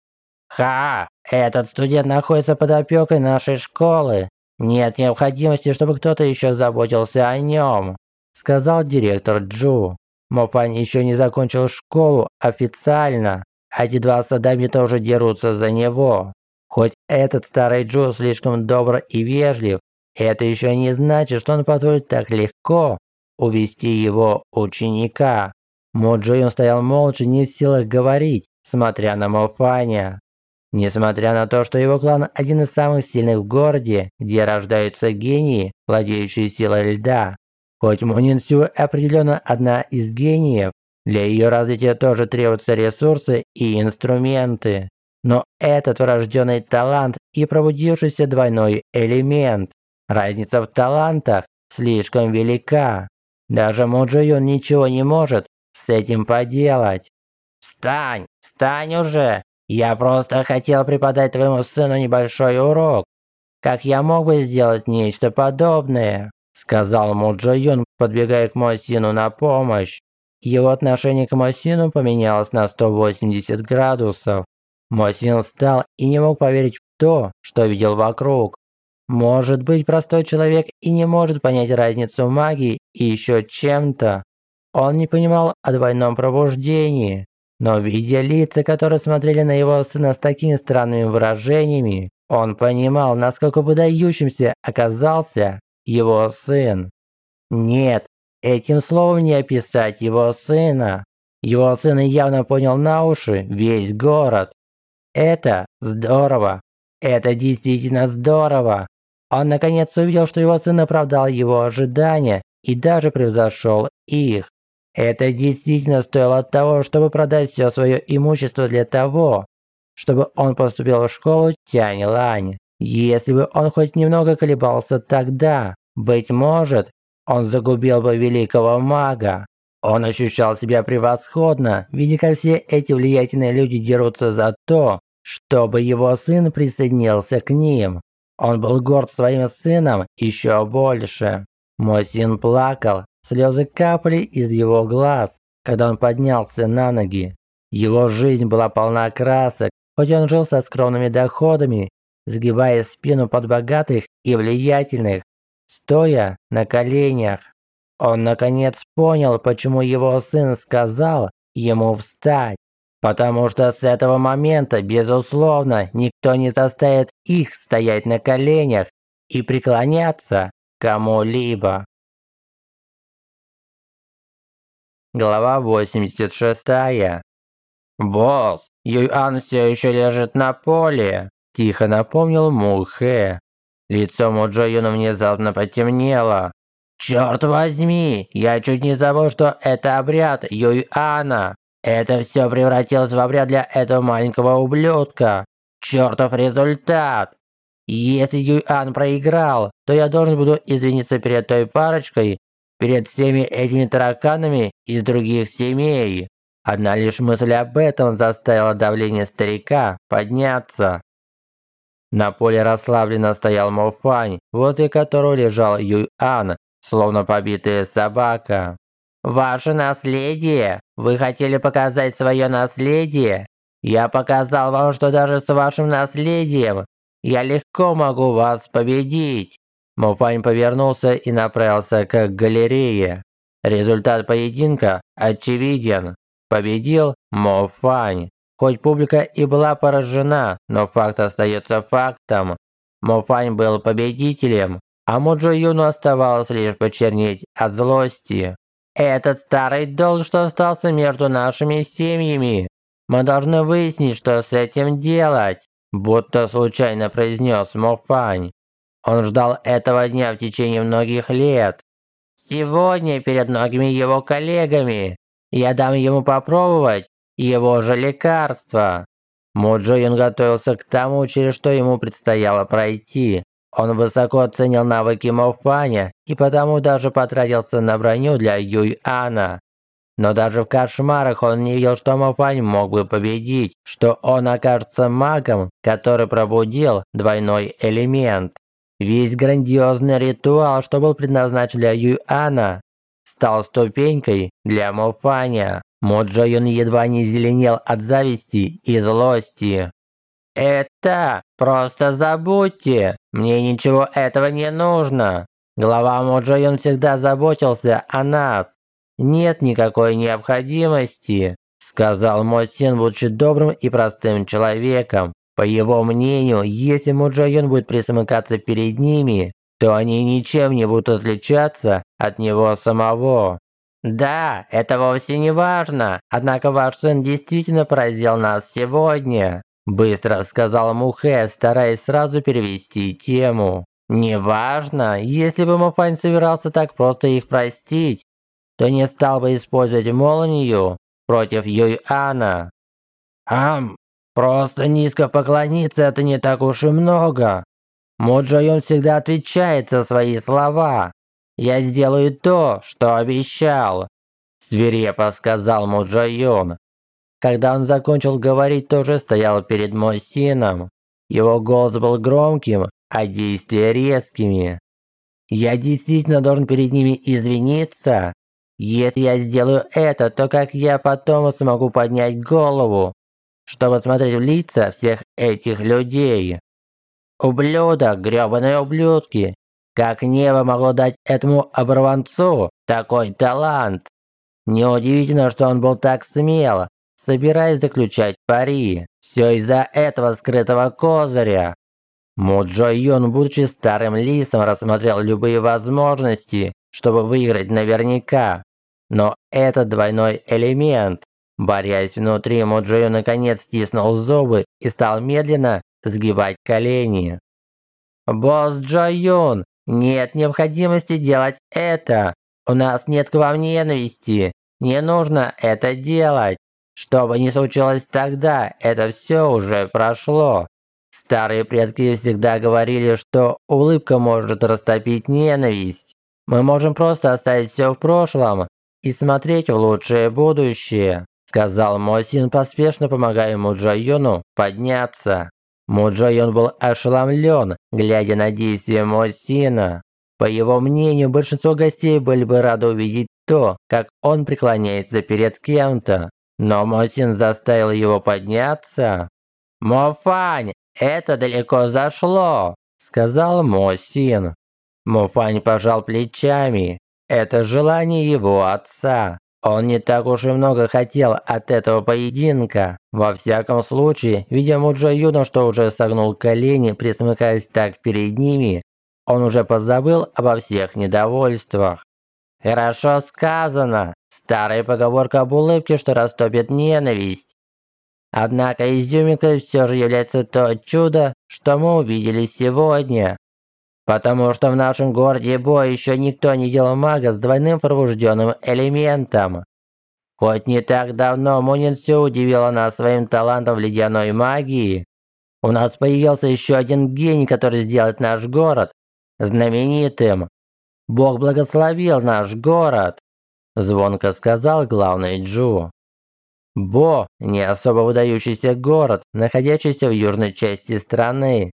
Ха! Этот студент находится под опекой нашей школы. Нет необходимости, чтобы кто-то еще заботился о нем», сказал директор Джу. Мофань еще не закончил школу официально, а эти два садами тоже дерутся за него. Хоть этот старый Джу слишком добр и вежлив, это еще не значит, что он позволит так легко увести его ученика. Мо Джуюн стоял молча, не в силах говорить, смотря на Мофаня. Несмотря на то, что его клан один из самых сильных в городе, где рождаются гении, владеющие силой льда, хоть Мунин Сю определенно одна из гениев, для ее развития тоже требуются ресурсы и инструменты. Но этот врожденный талант и пробудившийся двойной элемент. Разница в талантах слишком велика. Даже Муджиюн ничего не может с этим поделать. «Встань! Встань уже! Я просто хотел преподать твоему сыну небольшой урок. Как я мог бы сделать нечто подобное?» Сказал Муджо Юн, подбегая к Мосину на помощь. Его отношение к Мосину поменялось на 180 градусов. Мосин встал и не мог поверить в то, что видел вокруг. Может быть, простой человек и не может понять разницу магии и еще чем-то. Он не понимал о двойном пробуждении, но видя лица, которые смотрели на его сына с такими странными выражениями, он понимал, насколько выдающимся оказался его сын. Нет, этим словом не описать его сына. Его сын явно понял на уши весь город. Это здорово. Это действительно здорово. Он наконец увидел, что его сын оправдал его ожидания и даже превзошел их. Это действительно стоило того, чтобы продать все свое имущество для того, чтобы он поступил в школу Тянь Лань. Если бы он хоть немного колебался тогда, быть может, он загубил бы великого мага. Он ощущал себя превосходно, видя, как все эти влиятельные люди дерутся за то, чтобы его сын присоединился к ним. Он был горд своим сыном еще больше. Мой сын плакал, слезы капали из его глаз, когда он поднялся на ноги. Его жизнь была полна красок, хоть он жил со скромными доходами, сгибая спину под богатых и влиятельных, стоя на коленях. Он наконец понял, почему его сын сказал ему встать. Потому что с этого момента, безусловно, никто не заставит их стоять на коленях и преклоняться кому-либо. Глава 86. «Босс, Юйан все еще лежит на поле», – тихо напомнил Мухэ. Лицо Муджо Юна внезапно потемнело. «Черт возьми, я чуть не забыл, что это обряд Юйана. Это все превратилось в обряд для этого маленького ублюдка. Чертов результат! Если Юйан проиграл, то я должен буду извиниться перед той парочкой, перед всеми этими тараканами из других семей. Одна лишь мысль об этом заставила давление старика подняться. На поле расслабленно стоял Мофань, возле которого лежал Юйан, словно побитая собака. «Ваше наследие? Вы хотели показать свое наследие? Я показал вам, что даже с вашим наследием я легко могу вас победить!» Муфань повернулся и направился к галерее. Результат поединка очевиден. Победил Мофань. Хоть публика и была поражена, но факт остается фактом. Мофань был победителем, а Муджо Юну оставалось лишь почернеть от злости. Этот старый долг, что остался между нашими семьями. Мы должны выяснить, что с этим делать», будто случайно произнес Мофань. Он ждал этого дня в течение многих лет. Сегодня перед многими его коллегами я дам ему попробовать его же лекарство. Муджо Юн готовился к тому, через что ему предстояло пройти. Он высоко оценил навыки Мофаня и потому даже потратился на броню для Юйана. Но даже в кошмарах он не видел, что Мофань мог бы победить, что он окажется магом, который пробудил двойной элемент. Весь грандиозный ритуал, что был предназначен для Юйана, стал ступенькой для Мофаня. Моджо Юн едва не зеленел от зависти и злости. «Это просто забудьте! Мне ничего этого не нужно. Глава Моджайон всегда заботился о нас. Нет никакой необходимости, сказал Мосин, будучи добрым и простым человеком. По его мнению, если Муджайон будет присмыкаться перед ними, то они ничем не будут отличаться от него самого. Да, это вовсе не важно, однако ваш сын действительно поразил нас сегодня. Быстро сказал Мухэ, стараясь сразу перевести тему. Неважно, если бы Муфань собирался так просто их простить, то не стал бы использовать молнию против Юйана. Ам, просто низко поклониться это не так уж и много. Муджайон всегда отвечает за свои слова. Я сделаю то, что обещал. Свирепо сказал Муджайон. Когда он закончил говорить, тоже стоял перед Мосином. Его голос был громким, а действия резкими. «Я действительно должен перед ними извиниться? Если я сделаю это, то как я потом смогу поднять голову, чтобы смотреть в лица всех этих людей? Ублюдок, грёбаные ублюдки! Как небо могло дать этому оборванцу такой талант? Неудивительно, что он был так смел, собираясь заключать пари. Все из-за этого скрытого козыря. Муджо Юн, будучи старым лисом, рассмотрел любые возможности, чтобы выиграть наверняка. Но этот двойной элемент, борясь внутри, Муджо Юн наконец стиснул зубы и стал медленно сгибать колени. «Босс Джо Юн, нет необходимости делать это. У нас нет к вам ненависти. Не нужно это делать. Что бы ни случилось тогда, это все уже прошло. Старые предки всегда говорили, что улыбка может растопить ненависть. Мы можем просто оставить все в прошлом и смотреть в лучшее будущее, сказал Мосин, поспешно помогая Муджайону подняться. Муджайон был ошеломлен, глядя на действия Мосина. По его мнению, большинство гостей были бы рады увидеть то, как он преклоняется перед кем-то. Но Мосин заставил его подняться. «Мофань, это далеко зашло!» – сказал Мосин. Мофань пожал плечами. Это желание его отца. Он не так уж и много хотел от этого поединка. Во всяком случае, видя Муджа Юна, что уже согнул колени, присмыкаясь так перед ними, он уже позабыл обо всех недовольствах. «Хорошо сказано!» Старая поговорка об улыбке, что растопит ненависть. Однако изюминкой все же является то чудо, что мы увидели сегодня. Потому что в нашем городе бой еще никто не делал мага с двойным пробужденным элементом. Хоть не так давно Мунин все удивила нас своим талантом в ледяной магии, у нас появился еще один гений, который сделает наш город знаменитым. Бог благословил наш город. Звонко сказал главный Джу. Бо – не особо выдающийся город, находящийся в южной части страны.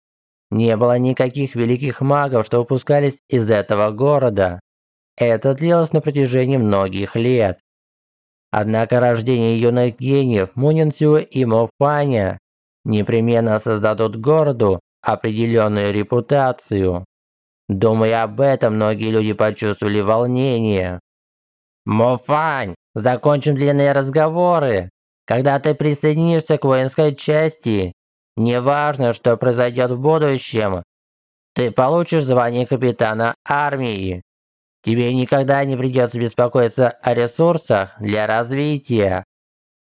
Не было никаких великих магов, что выпускались из этого города. Это длилось на протяжении многих лет. Однако рождение юных гениев Мунинсю и Мофаня непременно создадут городу определенную репутацию. Думая об этом, многие люди почувствовали волнение. Мофань, закончим длинные разговоры. Когда ты присоединишься к воинской части, неважно, что произойдет в будущем, ты получишь звание капитана армии. Тебе никогда не придется беспокоиться о ресурсах для развития»,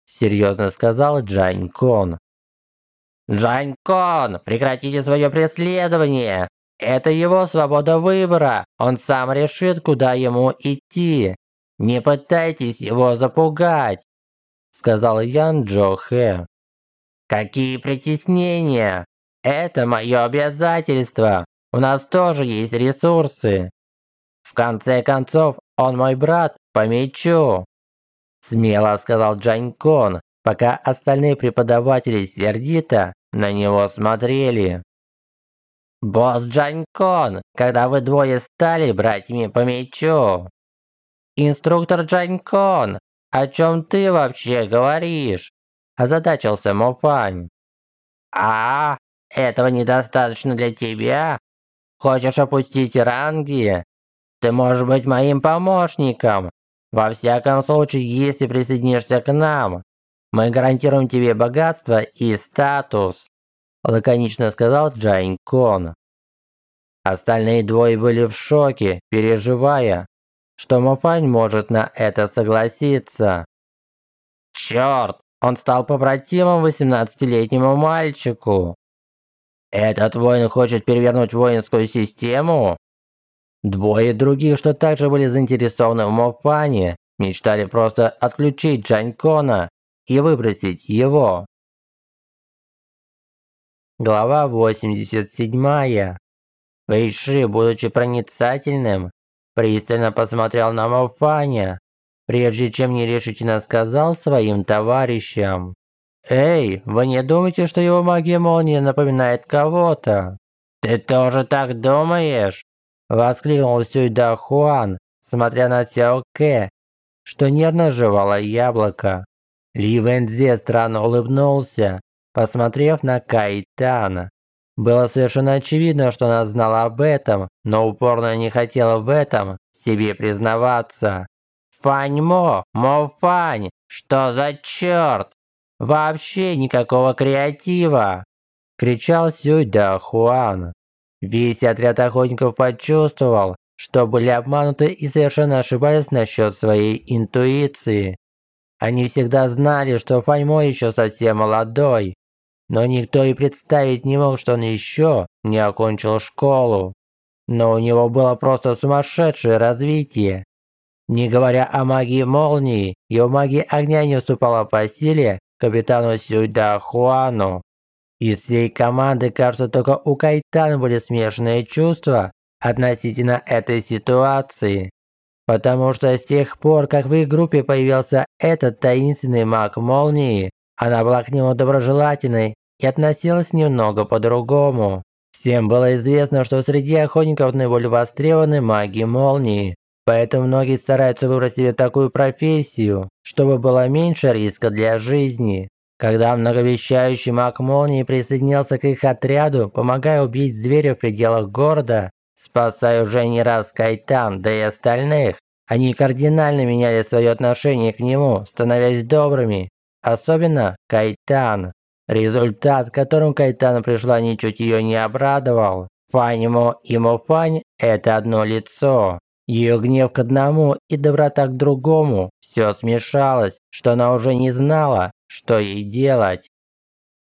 серьезно сказал Джань Кон. «Джань Кон, прекратите свое преследование! Это его свобода выбора, он сам решит, куда ему идти. «Не пытайтесь его запугать», – сказал Ян Джо Хэ. «Какие притеснения? Это мое обязательство. У нас тоже есть ресурсы. В конце концов, он мой брат по мечу», – смело сказал Джань Кон, пока остальные преподаватели сердито на него смотрели. «Босс Джань Кон, когда вы двое стали братьями по мечу?» «Инструктор Джанькон, о чем ты вообще говоришь?» Озадачился Мофань. «А, этого недостаточно для тебя? Хочешь опустить ранги? Ты можешь быть моим помощником. Во всяком случае, если присоединишься к нам, мы гарантируем тебе богатство и статус», лаконично сказал Джайн Кон. Остальные двое были в шоке, переживая, что Мофань может на это согласиться. Черт, он стал побратимом 18-летнему мальчику. Этот воин хочет перевернуть воинскую систему? Двое других, что также были заинтересованы в Мофане, мечтали просто отключить Джанькона и выбросить его. Глава 87. Вэйши, будучи проницательным, пристально посмотрел на Мофаня, прежде чем нерешительно сказал своим товарищам. «Эй, вы не думаете, что его магия молнии напоминает кого-то?» «Ты тоже так думаешь?» Воскликнул Сюйда Хуан, смотря на Сяо Кэ, что нервно жевала яблоко. Ли Вэнзе странно улыбнулся, посмотрев на Кайтана. Было совершенно очевидно, что она знала об этом, но упорно не хотела в этом себе признаваться. «Фаньмо! Мофань! Что за черт? Вообще никакого креатива!» Кричал Сюйда Хуан. Весь отряд охотников почувствовал, что были обмануты и совершенно ошибались насчет своей интуиции. Они всегда знали, что Фаньмо еще совсем молодой, но никто и представить не мог, что он еще не окончил школу. Но у него было просто сумасшедшее развитие. Не говоря о магии молнии, его магия огня не уступала по силе капитану Сюйда Хуану. Из всей команды, кажется, только у Кайтана были смешанные чувства относительно этой ситуации. Потому что с тех пор, как в их группе появился этот таинственный маг молнии, она была к нему доброжелательной и относилась немного по-другому. Всем было известно, что среди охотников наиболее востребованы маги молнии. Поэтому многие стараются выбрать себе такую профессию, чтобы было меньше риска для жизни. Когда многовещающий маг молнии присоединился к их отряду, помогая убить зверя в пределах города, спасая уже не раз Кайтан, да и остальных, они кардинально меняли свое отношение к нему, становясь добрыми. Особенно Кайтан. Результат, к которому Кайтану пришла, ничуть ее не обрадовал. Фанимо и Мофань – это одно лицо. Ее гнев к одному и доброта к другому. Все смешалось, что она уже не знала, что ей делать.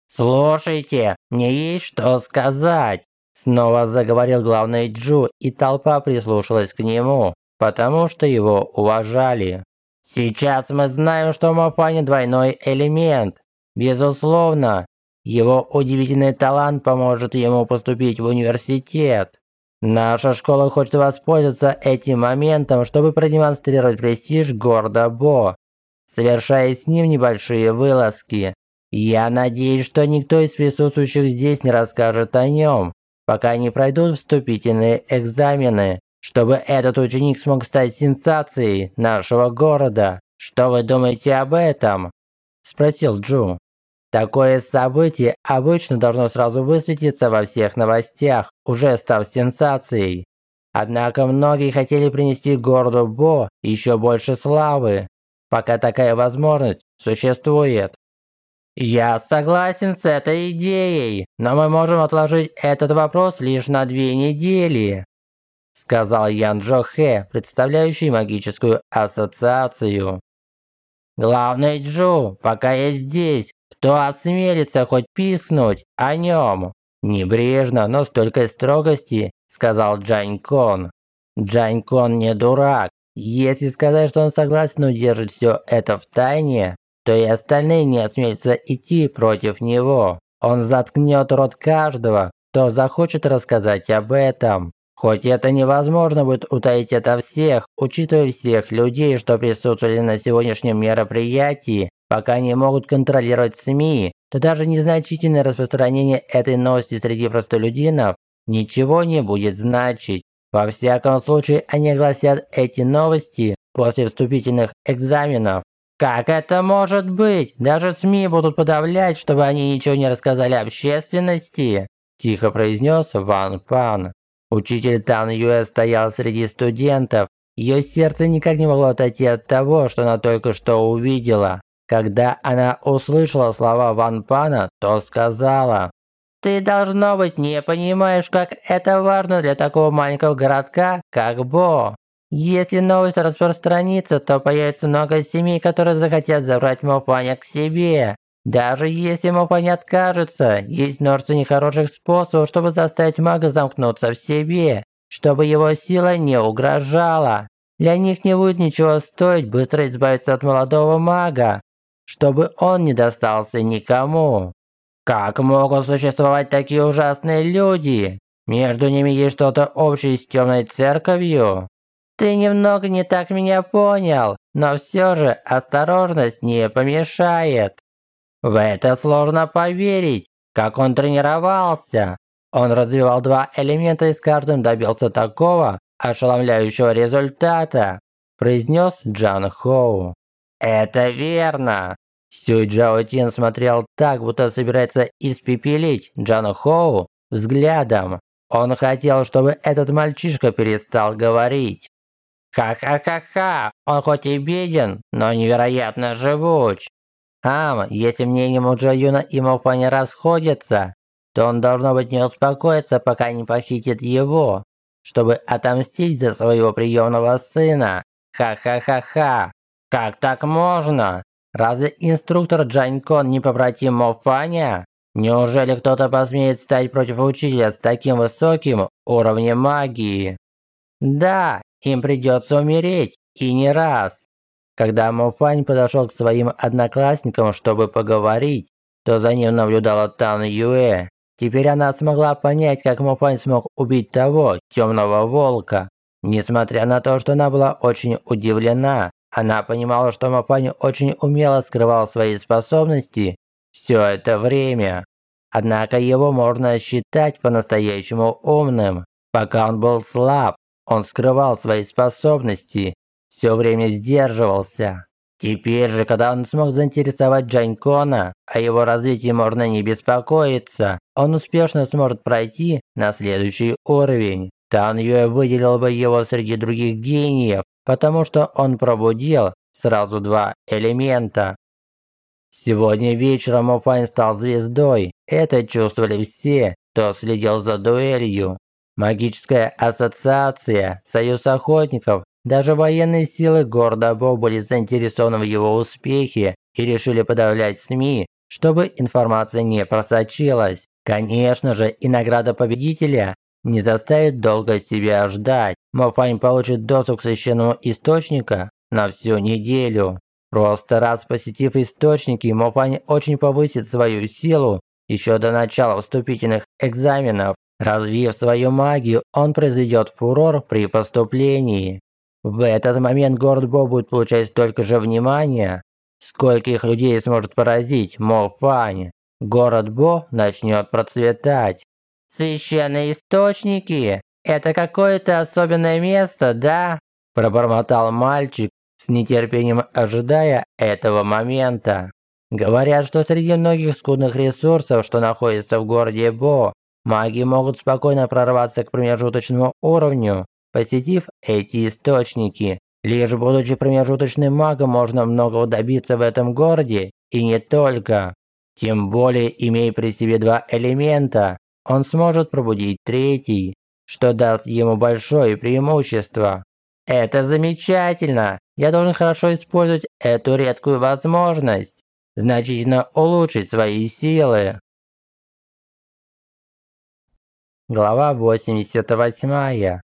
«Слушайте, мне есть что сказать!» Снова заговорил главный Джу, и толпа прислушалась к нему, потому что его уважали. «Сейчас мы знаем, что Мапани двойной элемент. Безусловно, его удивительный талант поможет ему поступить в университет. Наша школа хочет воспользоваться этим моментом, чтобы продемонстрировать престиж города Бо совершая с ним небольшие вылазки. Я надеюсь, что никто из присутствующих здесь не расскажет о нем, пока не пройдут вступительные экзамены, чтобы этот ученик смог стать сенсацией нашего города. Что вы думаете об этом? Спросил Джу. Такое событие обычно должно сразу высветиться во всех новостях, уже став сенсацией. Однако многие хотели принести городу Бо еще больше славы пока такая возможность существует. Я согласен с этой идеей, но мы можем отложить этот вопрос лишь на две недели, сказал Ян Джо Хэ, представляющий магическую ассоциацию. Главный Джу, пока я здесь, кто осмелится хоть пискнуть о нем? Небрежно, но столько строгости, сказал Джань Кон. Джань Кон не дурак, если сказать, что он согласен удержать все это в тайне, то и остальные не осмелятся идти против него. Он заткнет рот каждого, кто захочет рассказать об этом. Хоть это невозможно будет утаить это всех, учитывая всех людей, что присутствовали на сегодняшнем мероприятии, пока не могут контролировать СМИ, то даже незначительное распространение этой новости среди простолюдинов ничего не будет значить. Во всяком случае, они огласят эти новости после вступительных экзаменов. Как это может быть? Даже СМИ будут подавлять, чтобы они ничего не рассказали общественности, тихо произнес Ван Пан. Учитель Тан Юэ стоял среди студентов. Ее сердце никак не могло отойти от того, что она только что увидела. Когда она услышала слова Ван Пана, то сказала, «Ты, должно быть, не понимаешь, как это важно для такого маленького городка, как Бо. Если новость распространится, то появится много семей, которые захотят забрать Мофаня к себе. Даже если Мофань откажется, есть множество нехороших способов, чтобы заставить мага замкнуться в себе, чтобы его сила не угрожала. Для них не будет ничего стоить быстро избавиться от молодого мага, чтобы он не достался никому. Как могут существовать такие ужасные люди? Между ними есть что-то общее с темной церковью? Ты немного не так меня понял, но все же осторожность не помешает. В это сложно поверить, как он тренировался. Он развивал два элемента и с каждым добился такого ошеломляющего результата, произнес Джан Хоу. Это верно. Сюй Джао Тин смотрел так, будто собирается испепелить Джан Хоу взглядом. Он хотел, чтобы этот мальчишка перестал говорить. Ха-ха-ха-ха, он хоть и беден, но невероятно живуч. Ам, если мнения Муджаюна и не расходятся, то он должно быть не успокоится, пока не похитит его, чтобы отомстить за своего приемного сына. Ха-ха-ха-ха. Как так можно? Разве инструктор Джанькон не побратим Мофаня? Неужели кто-то посмеет стать против учителя с таким высоким уровнем магии? Да, им придется умереть, и не раз. Когда Мофань подошел к своим одноклассникам, чтобы поговорить, то за ним наблюдала Тан Юэ. Теперь она смогла понять, как Мофань смог убить того, темного волка. Несмотря на то, что она была очень удивлена, она понимала, что Мофань очень умело скрывал свои способности все это время. Однако его можно считать по-настоящему умным. Пока он был слаб, он скрывал свои способности все время сдерживался. Теперь же, когда он смог заинтересовать Джанькона, о его развитии можно не беспокоиться. Он успешно сможет пройти на следующий уровень. Тан Юэ выделил бы его среди других гениев, потому что он пробудил сразу два элемента. Сегодня вечером Офайн стал звездой. Это чувствовали все, кто следил за дуэлью. Магическая ассоциация, союз охотников даже военные силы города Бо были заинтересованы в его успехе и решили подавлять СМИ, чтобы информация не просочилась. Конечно же, и награда победителя не заставит долго себя ждать. Мофань получит доступ к священному источнику на всю неделю. Просто раз посетив источники, Мофань очень повысит свою силу еще до начала вступительных экзаменов. Развив свою магию, он произведет фурор при поступлении. В этот момент город Бо будет получать столько же внимания, скольких людей сможет поразить Мо Фань. Город Бо начнет процветать. «Священные источники? Это какое-то особенное место, да?» Пробормотал мальчик, с нетерпением ожидая этого момента. Говорят, что среди многих скудных ресурсов, что находятся в городе Бо, маги могут спокойно прорваться к промежуточному уровню Посетив эти источники, лишь будучи промежуточным магом, можно многого добиться в этом городе, и не только. Тем более, имея при себе два элемента, он сможет пробудить третий, что даст ему большое преимущество. Это замечательно! Я должен хорошо использовать эту редкую возможность, значительно улучшить свои силы. Глава 88.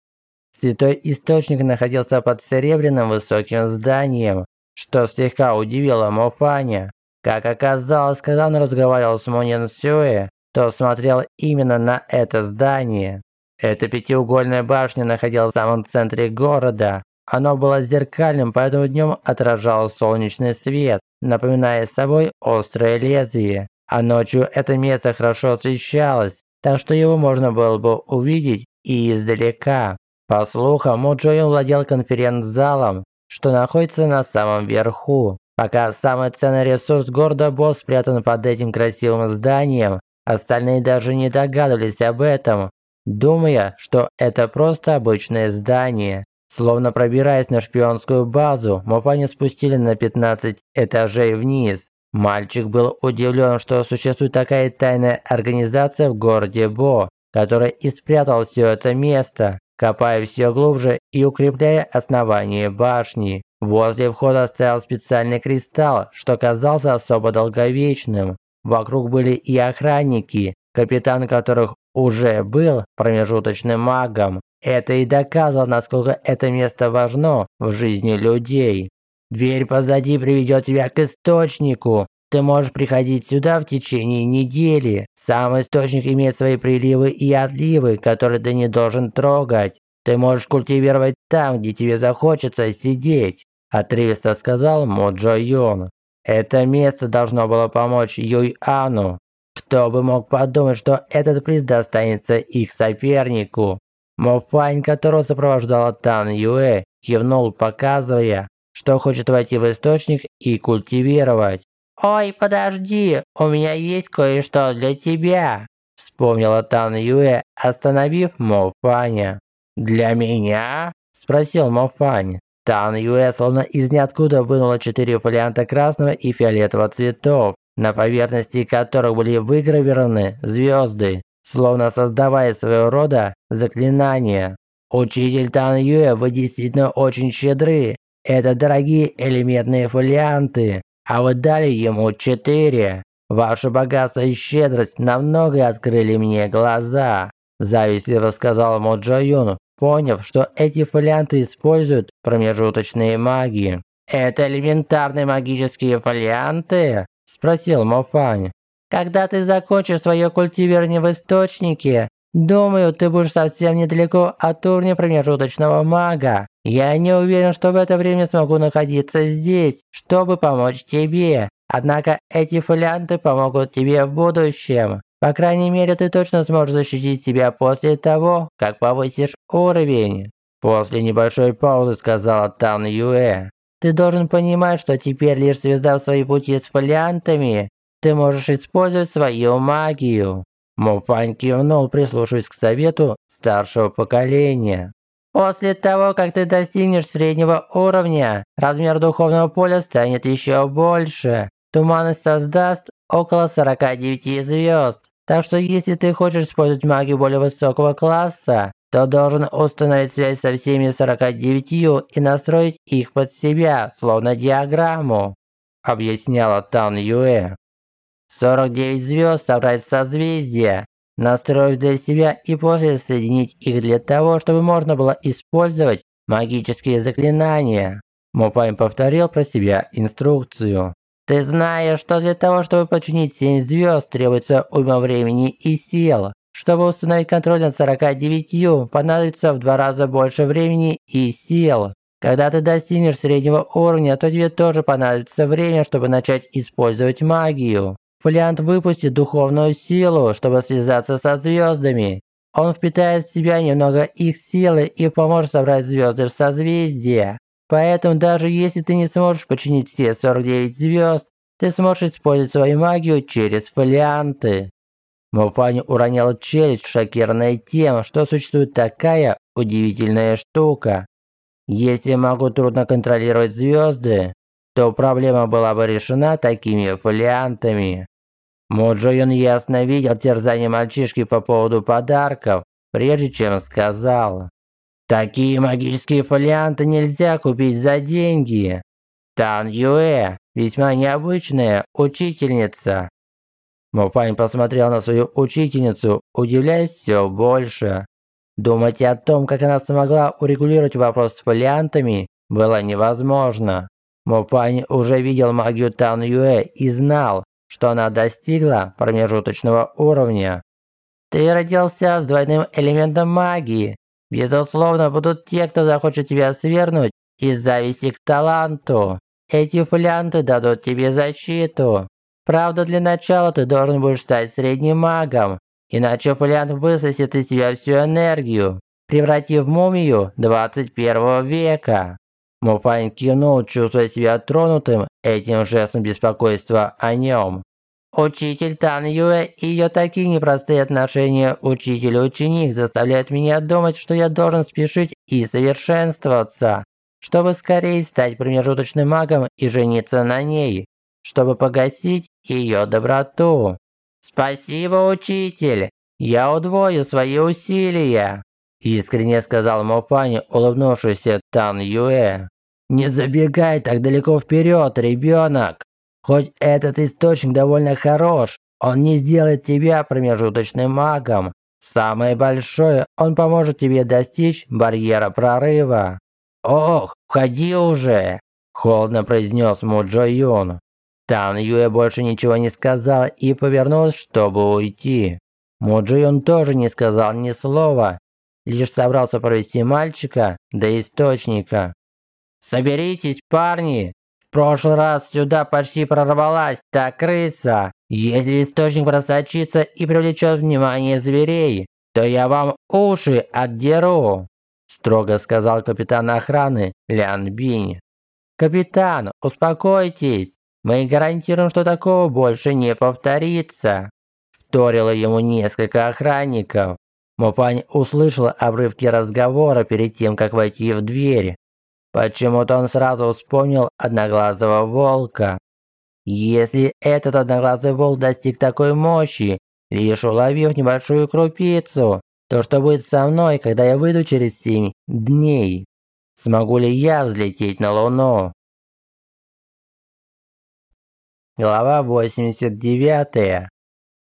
Святой источник находился под серебряным высоким зданием, что слегка удивило Мофаня. Как оказалось, когда он разговаривал с Мунин Сюэ, то смотрел именно на это здание. Эта пятиугольная башня находилась в самом центре города. Оно было зеркальным, поэтому днем отражало солнечный свет, напоминая собой острое лезвие. А ночью это место хорошо освещалось, так что его можно было бы увидеть и издалека. По слухам, Мо Джоюн владел конференц-залом, что находится на самом верху. Пока самый ценный ресурс города Босс спрятан под этим красивым зданием, остальные даже не догадывались об этом. думая, что это просто обычное здание. Словно пробираясь на шпионскую базу, Мопани спустили на 15 этажей вниз. Мальчик был удивлен, что существует такая тайная организация в городе Бо, которая и спрятала все это место, копая все глубже и укрепляя основание башни. Возле входа стоял специальный кристалл, что казался особо долговечным. Вокруг были и охранники, капитан которых уже был промежуточным магом. Это и доказывало, насколько это место важно в жизни людей. Дверь позади приведет тебя к источнику. Ты можешь приходить сюда в течение недели. Сам источник имеет свои приливы и отливы, которые ты не должен трогать. Ты можешь культивировать там, где тебе захочется сидеть. Отрывисто сказал Мо Йон. Это место должно было помочь Юй Ану. Кто бы мог подумать, что этот приз достанется их сопернику. Мо Фань, которого сопровождала Тан Юэ, кивнул, показывая, что хочет войти в источник и культивировать. «Ой, подожди, у меня есть кое-что для тебя», вспомнила Тан Юэ, остановив Мо Фаня. «Для меня?» – спросил Мо Фань. Тан Юэ словно из ниоткуда вынула четыре фолианта красного и фиолетового цветов, на поверхности которых были выгравированы звезды, словно создавая своего рода заклинания. «Учитель Тан Юэ, вы действительно очень щедры. Это дорогие элементные фолианты, а вы дали ему четыре. Ваше богатство и щедрость намного открыли мне глаза», завистливо сказал Мо Джо Юн, поняв, что эти фолианты используют промежуточные маги. «Это элементарные магические фолианты?» – спросил Мофань. «Когда ты закончишь свое культивирование в источнике, думаю, ты будешь совсем недалеко от уровня промежуточного мага. Я не уверен, что в это время смогу находиться здесь, чтобы помочь тебе. Однако эти фолианты помогут тебе в будущем. По крайней мере, ты точно сможешь защитить себя после того, как повысишь уровень. После небольшой паузы сказала Тан Юэ. Ты должен понимать, что теперь лишь связав свои пути с фолиантами, ты можешь использовать свою магию. Муфань кивнул, прислушиваясь к совету старшего поколения. После того, как ты достигнешь среднего уровня, размер духовного поля станет еще больше. Туманность создаст около 49 звезд. Так что если ты хочешь использовать магию более высокого класса, то должен установить связь со всеми 49 и настроить их под себя, словно диаграмму», объясняла Тан Юэ. 49 звезд собрать в созвездие, настроить для себя и после соединить их для того, чтобы можно было использовать магические заклинания. Мопайн повторил про себя инструкцию. Ты знаешь, что для того, чтобы починить 7 звезд, требуется уйма времени и сил. Чтобы установить контроль над 49, понадобится в два раза больше времени и сил. Когда ты достигнешь среднего уровня, то тебе тоже понадобится время, чтобы начать использовать магию. Фолиант выпустит духовную силу, чтобы связаться со звездами. Он впитает в себя немного их силы и поможет собрать звезды в созвездие. Поэтому даже если ты не сможешь починить все 49 звезд, ты сможешь использовать свою магию через фолианты. Муфани уронил челюсть, шокированная тем, что существует такая удивительная штука. Если могу трудно контролировать звезды, то проблема была бы решена такими фолиантами. Моджо Юн ясно видел терзание мальчишки по поводу подарков, прежде чем сказал. Такие магические фолианты нельзя купить за деньги. Тан Юэ – весьма необычная учительница. Муфань посмотрел на свою учительницу, удивляясь все больше. Думать о том, как она смогла урегулировать вопрос с фолиантами, было невозможно. Муфань уже видел магию Тан Юэ и знал, что она достигла промежуточного уровня. Ты родился с двойным элементом магии, Безусловно, будут те, кто захочет тебя свернуть из зависти к таланту. Эти фолианты дадут тебе защиту. Правда, для начала ты должен будешь стать средним магом, иначе фолиант высосет из тебя всю энергию, превратив мумию 21 века. Муфань кивнул, чувствуя себя тронутым этим жестом беспокойства о нем. Учитель Тан Юэ и ее такие непростые отношения учитель-ученик заставляют меня думать, что я должен спешить и совершенствоваться, чтобы скорее стать промежуточным магом и жениться на ней, чтобы погасить ее доброту. Спасибо, учитель! Я удвою свои усилия!» Искренне сказал Мофани, улыбнувшийся Тан Юэ. «Не забегай так далеко вперед, ребенок! Хоть этот источник довольно хорош, он не сделает тебя промежуточным магом. Самое большое, он поможет тебе достичь барьера прорыва. Ох, входи уже, холодно произнес Му Джо Юн. Тан Юэ больше ничего не сказал и повернулась, чтобы уйти. Му Джо Юн тоже не сказал ни слова, лишь собрался провести мальчика до источника. «Соберитесь, парни!» Прошлый раз сюда почти прорвалась та крыса. Если источник просочится и привлечет внимание зверей, то я вам уши отдеру», – строго сказал капитан охраны Лян Бинь. «Капитан, успокойтесь, мы гарантируем, что такого больше не повторится», – вторило ему несколько охранников. Муфань услышал обрывки разговора перед тем, как войти в дверь. Почему-то он сразу вспомнил одноглазого волка. Если этот одноглазый волк достиг такой мощи, лишь уловив небольшую крупицу, то что будет со мной, когда я выйду через семь дней? Смогу ли я взлететь на Луну? Глава 89.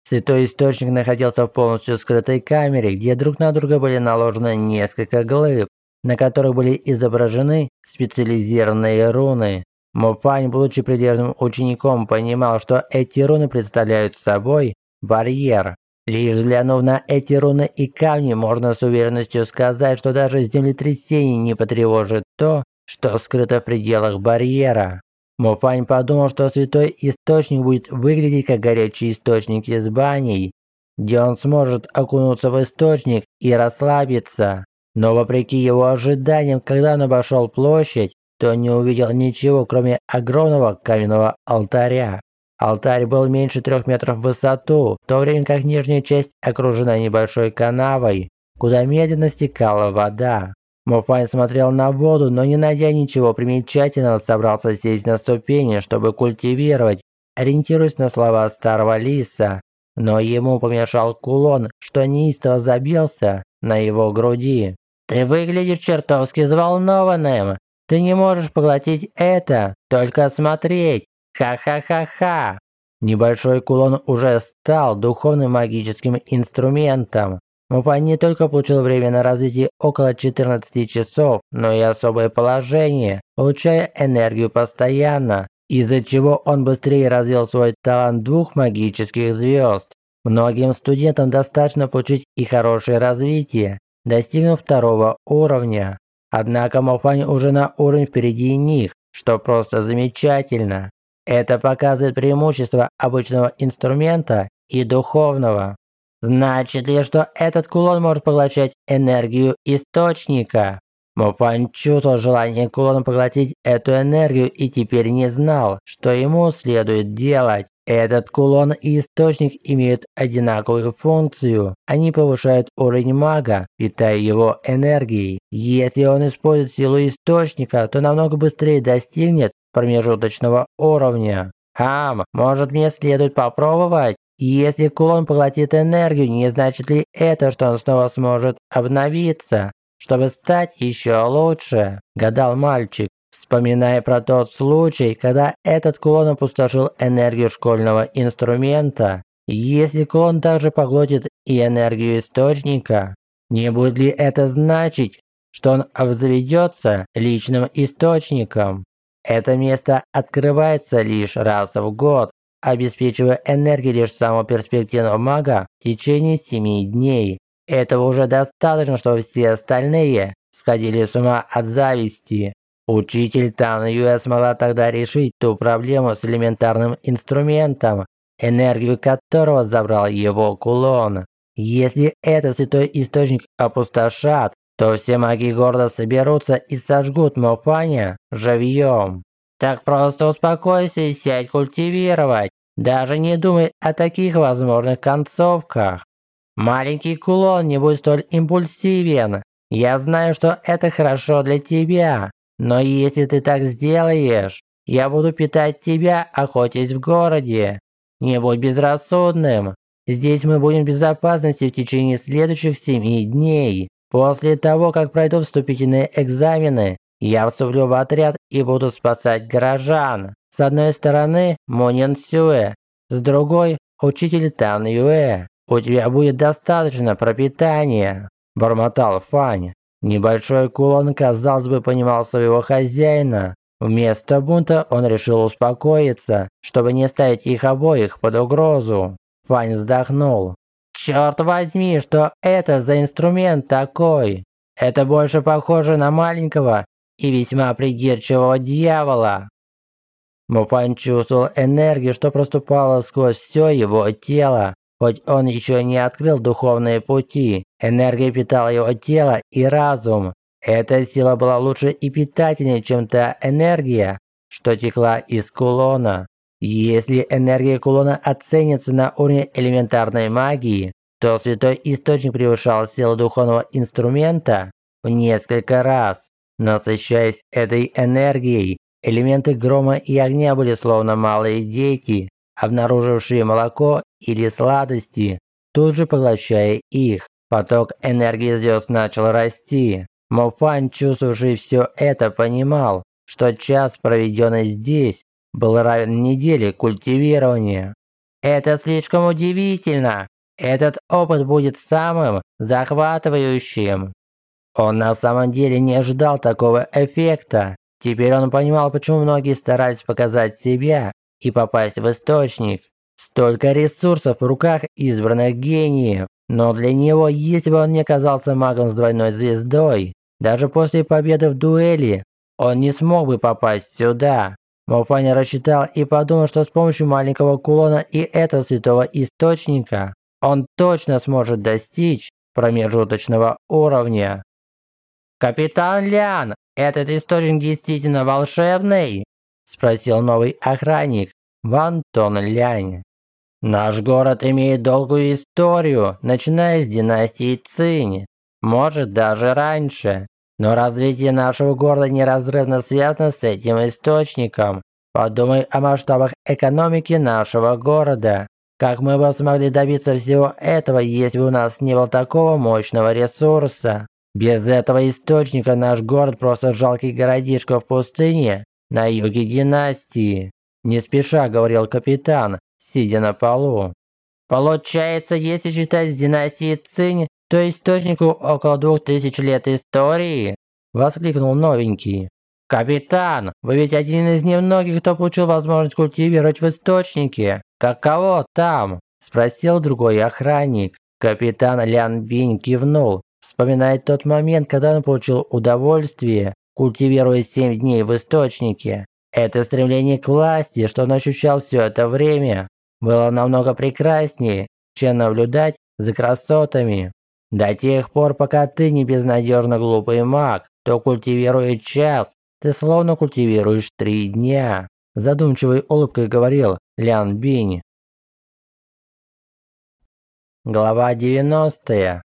Святой Источник находился в полностью скрытой камере, где друг на друга были наложены несколько глыб на которых были изображены специализированные руны. Муфань, будучи прилежным учеником, понимал, что эти руны представляют собой барьер. Лишь взглянув на эти руны и камни, можно с уверенностью сказать, что даже землетрясение не потревожит то, что скрыто в пределах барьера. Муфань подумал, что святой источник будет выглядеть как горячий источник из баней, где он сможет окунуться в источник и расслабиться. Но вопреки его ожиданиям, когда он обошел площадь, то не увидел ничего, кроме огромного каменного алтаря. Алтарь был меньше трех метров в высоту, в то время как нижняя часть окружена небольшой канавой, куда медленно стекала вода. Муфань смотрел на воду, но не найдя ничего примечательного, собрался сесть на ступени, чтобы культивировать, ориентируясь на слова старого лиса. Но ему помешал кулон, что неистово забился на его груди. Ты выглядишь чертовски взволнованным. Ты не можешь поглотить это, только смотреть. Ха-ха-ха-ха. Небольшой кулон уже стал духовным магическим инструментом. Муфан не только получил время на развитие около 14 часов, но и особое положение, получая энергию постоянно, из-за чего он быстрее развил свой талант двух магических звезд. Многим студентам достаточно получить и хорошее развитие, достигнув второго уровня. Однако Мофань уже на уровень впереди них, что просто замечательно. Это показывает преимущество обычного инструмента и духовного. Значит ли, что этот кулон может поглощать энергию источника? Мофань чувствовал желание кулона поглотить эту энергию и теперь не знал, что ему следует делать. Этот кулон и источник имеют одинаковую функцию. Они повышают уровень мага, питая его энергией. Если он использует силу источника, то намного быстрее достигнет промежуточного уровня. Хам, может мне следует попробовать? Если кулон поглотит энергию, не значит ли это, что он снова сможет обновиться, чтобы стать еще лучше? Гадал мальчик вспоминая про тот случай, когда этот клон опустошил энергию школьного инструмента. Если клон также поглотит и энергию источника, не будет ли это значить, что он обзаведется личным источником? Это место открывается лишь раз в год, обеспечивая энергию лишь самого перспективного мага в течение 7 дней. Этого уже достаточно, чтобы все остальные сходили с ума от зависти. Учитель Тан Юэ смогла тогда решить ту проблему с элементарным инструментом, энергию которого забрал его кулон. Если этот святой источник опустошат, то все маги города соберутся и сожгут Мофаня живьем. Так просто успокойся и сядь культивировать. Даже не думай о таких возможных концовках. Маленький кулон не будет столь импульсивен. Я знаю, что это хорошо для тебя. Но если ты так сделаешь, я буду питать тебя, охотясь в городе. Не будь безрассудным. Здесь мы будем в безопасности в течение следующих семи дней. После того, как пройду вступительные экзамены, я вступлю в отряд и буду спасать горожан. С одной стороны Монин Сюэ, с другой учитель Тан Юэ. У тебя будет достаточно пропитания, бормотал Фань. Небольшой кулон, казалось бы, понимал своего хозяина. Вместо бунта он решил успокоиться, чтобы не ставить их обоих под угрозу. Фань вздохнул. «Черт возьми, что это за инструмент такой? Это больше похоже на маленького и весьма придирчивого дьявола». Муфань чувствовал энергию, что проступала сквозь все его тело. Хоть он еще не открыл духовные пути, энергия питала его тело и разум. Эта сила была лучше и питательнее, чем та энергия, что текла из кулона. Если энергия кулона оценится на уровне элементарной магии, то святой источник превышал силу духовного инструмента в несколько раз. Насыщаясь этой энергией, элементы грома и огня были словно малые дети, обнаружившие молоко или сладости, тут же поглощая их. Поток энергии звезд начал расти. Мофан, чувствовавший все это, понимал, что час, проведенный здесь, был равен неделе культивирования. Это слишком удивительно. Этот опыт будет самым захватывающим. Он на самом деле не ожидал такого эффекта. Теперь он понимал, почему многие старались показать себя и попасть в источник. Столько ресурсов в руках избранных гениев. Но для него, если бы он не оказался магом с двойной звездой, даже после победы в дуэли, он не смог бы попасть сюда. Мофаня рассчитал и подумал, что с помощью маленького кулона и этого святого источника он точно сможет достичь промежуточного уровня. «Капитан Лян, этот источник действительно волшебный?» – спросил новый охранник Ван Тон Лянь. «Наш город имеет долгую историю, начиная с династии Цинь, может даже раньше. Но развитие нашего города неразрывно связано с этим источником. Подумай о масштабах экономики нашего города. Как мы бы смогли добиться всего этого, если бы у нас не было такого мощного ресурса? Без этого источника наш город просто жалкий городишко в пустыне на юге династии. Не спеша говорил капитан, сидя на полу. Получается, если считать с династией Цинь, то источнику около двух тысяч лет истории?» Воскликнул новенький. «Капитан, вы ведь один из немногих, кто получил возможность культивировать в источнике. Каково там?» Спросил другой охранник. Капитан Лян Бинь кивнул, вспоминая тот момент, когда он получил удовольствие, культивируя семь дней в источнике. Это стремление к власти, что он ощущал все это время, было намного прекраснее, чем наблюдать за красотами. До тех пор, пока ты не безнадежно глупый маг, то культивируя час, ты словно культивируешь три дня. Задумчивой улыбкой говорил Лян Бинь. Глава 90.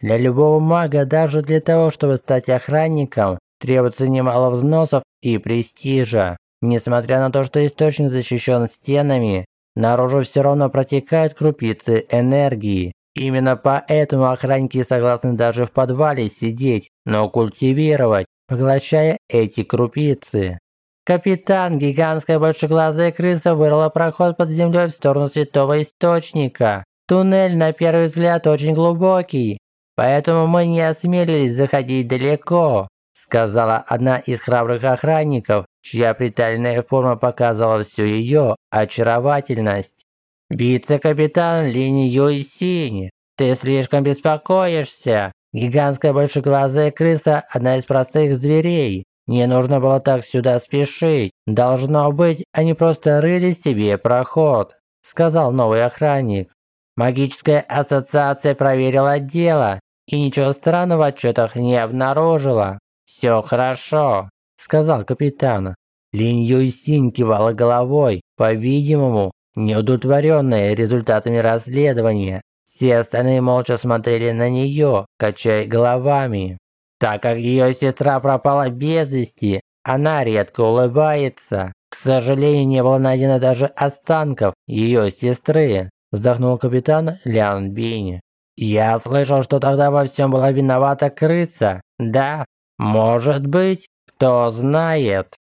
Для любого мага, даже для того, чтобы стать охранником, требуется немало взносов и престижа. Несмотря на то, что источник защищен стенами, наружу все равно протекают крупицы энергии. Именно поэтому охранники согласны даже в подвале сидеть, но культивировать, поглощая эти крупицы. Капитан, гигантская большеглазая крыса вырыла проход под землей в сторону святого источника. Туннель, на первый взгляд, очень глубокий, поэтому мы не осмелились заходить далеко, сказала одна из храбрых охранников, чья притальная форма показывала всю ее очаровательность. «Вице-капитан Линь Юйсинь, ты слишком беспокоишься. Гигантская большеглазая крыса – одна из простых зверей. Не нужно было так сюда спешить. Должно быть, они просто рыли себе проход», – сказал новый охранник. Магическая ассоциация проверила дело и ничего странного в отчетах не обнаружила. «Все хорошо», – сказал капитан. Линь Юйсинь кивала головой. По-видимому, неудовлетворенная результатами расследования. Все остальные молча смотрели на нее, качая головами. Так как ее сестра пропала без вести, она редко улыбается. К сожалению, не было найдено даже останков ее сестры, вздохнул капитан Лян Бини. Я слышал, что тогда во всем была виновата крыса. Да, может быть, кто знает.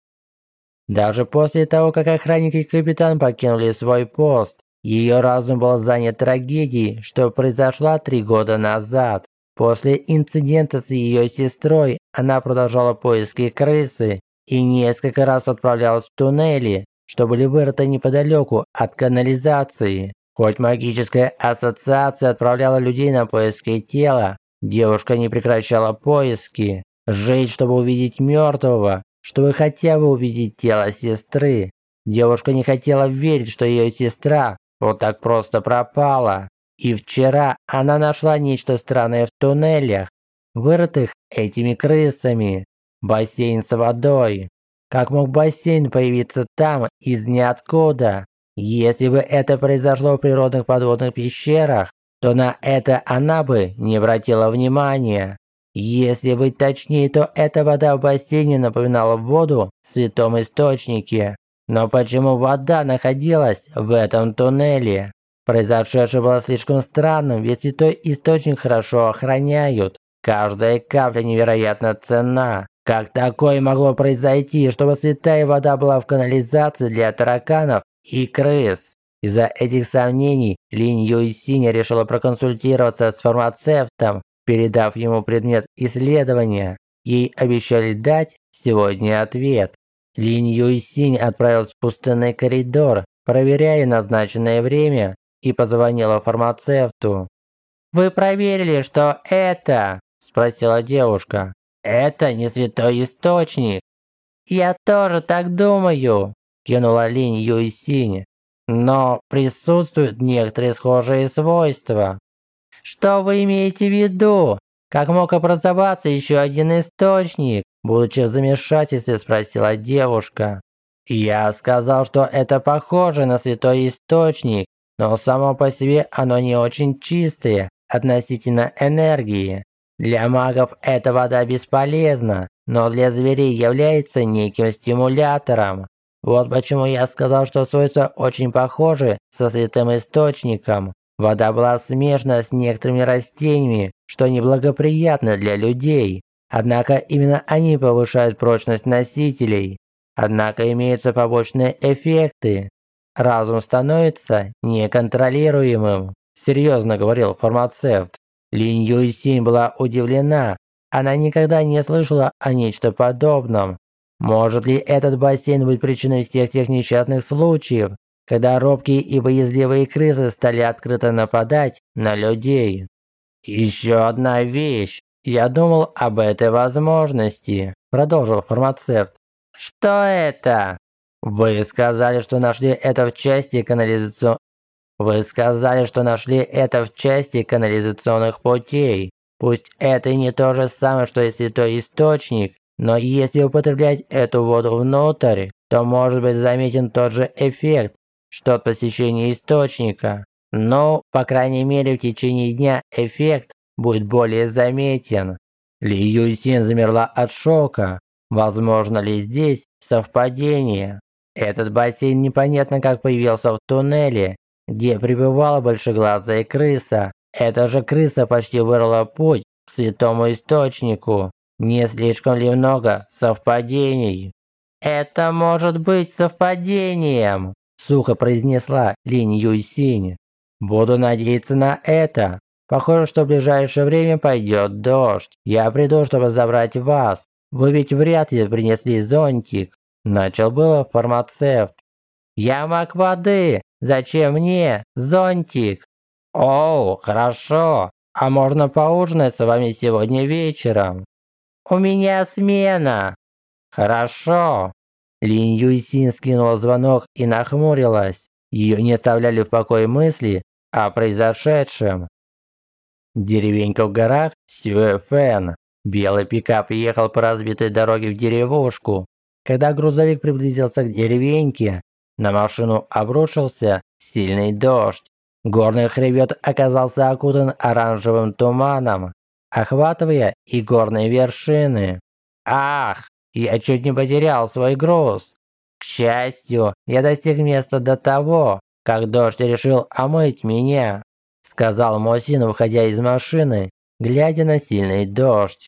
Даже после того, как охранники и капитан покинули свой пост, ее разум был занят трагедией, что произошла три года назад. После инцидента с ее сестрой она продолжала поиски крысы и несколько раз отправлялась в туннели, что были вырыты неподалеку от канализации. Хоть магическая ассоциация отправляла людей на поиски тела, девушка не прекращала поиски. Жить, чтобы увидеть мертвого, чтобы хотя бы увидеть тело сестры. Девушка не хотела верить, что ее сестра вот так просто пропала. И вчера она нашла нечто странное в туннелях, вырытых этими крысами. Бассейн с водой. Как мог бассейн появиться там из ниоткуда? Если бы это произошло в природных подводных пещерах, то на это она бы не обратила внимания. Если быть точнее, то эта вода в бассейне напоминала воду в святом источнике. Но почему вода находилась в этом туннеле? Произошедшее было слишком странным, ведь святой источник хорошо охраняют. Каждая капля невероятно ценна. Как такое могло произойти, чтобы святая вода была в канализации для тараканов и крыс? Из-за этих сомнений Линь Юйсиня решила проконсультироваться с фармацевтом Передав ему предмет исследования, ей обещали дать сегодня ответ. Линь Юйсинь отправилась в пустынный коридор, проверяя назначенное время, и позвонила фармацевту. «Вы проверили, что это?» – спросила девушка. «Это не святой источник». «Я тоже так думаю», – кинула Линь Юйсинь. «Но присутствуют некоторые схожие свойства». Что вы имеете в виду? Как мог образоваться еще один источник? Будучи в замешательстве, спросила девушка. Я сказал, что это похоже на святой источник, но само по себе оно не очень чистое относительно энергии. Для магов эта вода бесполезна, но для зверей является неким стимулятором. Вот почему я сказал, что свойства очень похожи со святым источником. Вода была смешана с некоторыми растениями, что неблагоприятно для людей. Однако именно они повышают прочность носителей. Однако имеются побочные эффекты. Разум становится неконтролируемым. Серьезно говорил фармацевт. Линь Юйсинь была удивлена. Она никогда не слышала о нечто подобном. Может ли этот бассейн быть причиной всех тех несчастных случаев, когда робкие и боязливые крысы стали открыто нападать на людей. «Еще одна вещь. Я думал об этой возможности», – продолжил фармацевт. «Что это?» «Вы сказали, что нашли это в части канализационных... Вы сказали, что нашли это в части канализационных путей. Пусть это не то же самое, что и святой источник, но если употреблять эту воду внутрь, то может быть заметен тот же эффект, что от посещения источника. Но, по крайней мере, в течение дня эффект будет более заметен. Ли Юйсин замерла от шока. Возможно ли здесь совпадение? Этот бассейн непонятно как появился в туннеле, где пребывала большеглазая крыса. Эта же крыса почти вырыла путь к святому источнику. Не слишком ли много совпадений? Это может быть совпадением, Сухо произнесла Линь Юйсинь. Буду надеяться на это. Похоже, что в ближайшее время пойдет дождь. Я приду, чтобы забрать вас. Вы ведь вряд ли принесли зонтик. Начал было фармацевт. Я маг воды. Зачем мне зонтик? О, хорошо. А можно поужинать с вами сегодня вечером? У меня смена. Хорошо. Линь Юйсин скинула звонок и нахмурилась. Ее не оставляли в покое мысли о произошедшем. Деревенька в горах Сюэфэн. Белый пикап ехал по разбитой дороге в деревушку. Когда грузовик приблизился к деревеньке, на машину обрушился сильный дождь. Горный хребет оказался окутан оранжевым туманом, охватывая и горные вершины. Ах, я чуть не потерял свой груз. К счастью, я достиг места до того, как дождь решил омыть меня, сказал Мосин, выходя из машины, глядя на сильный дождь.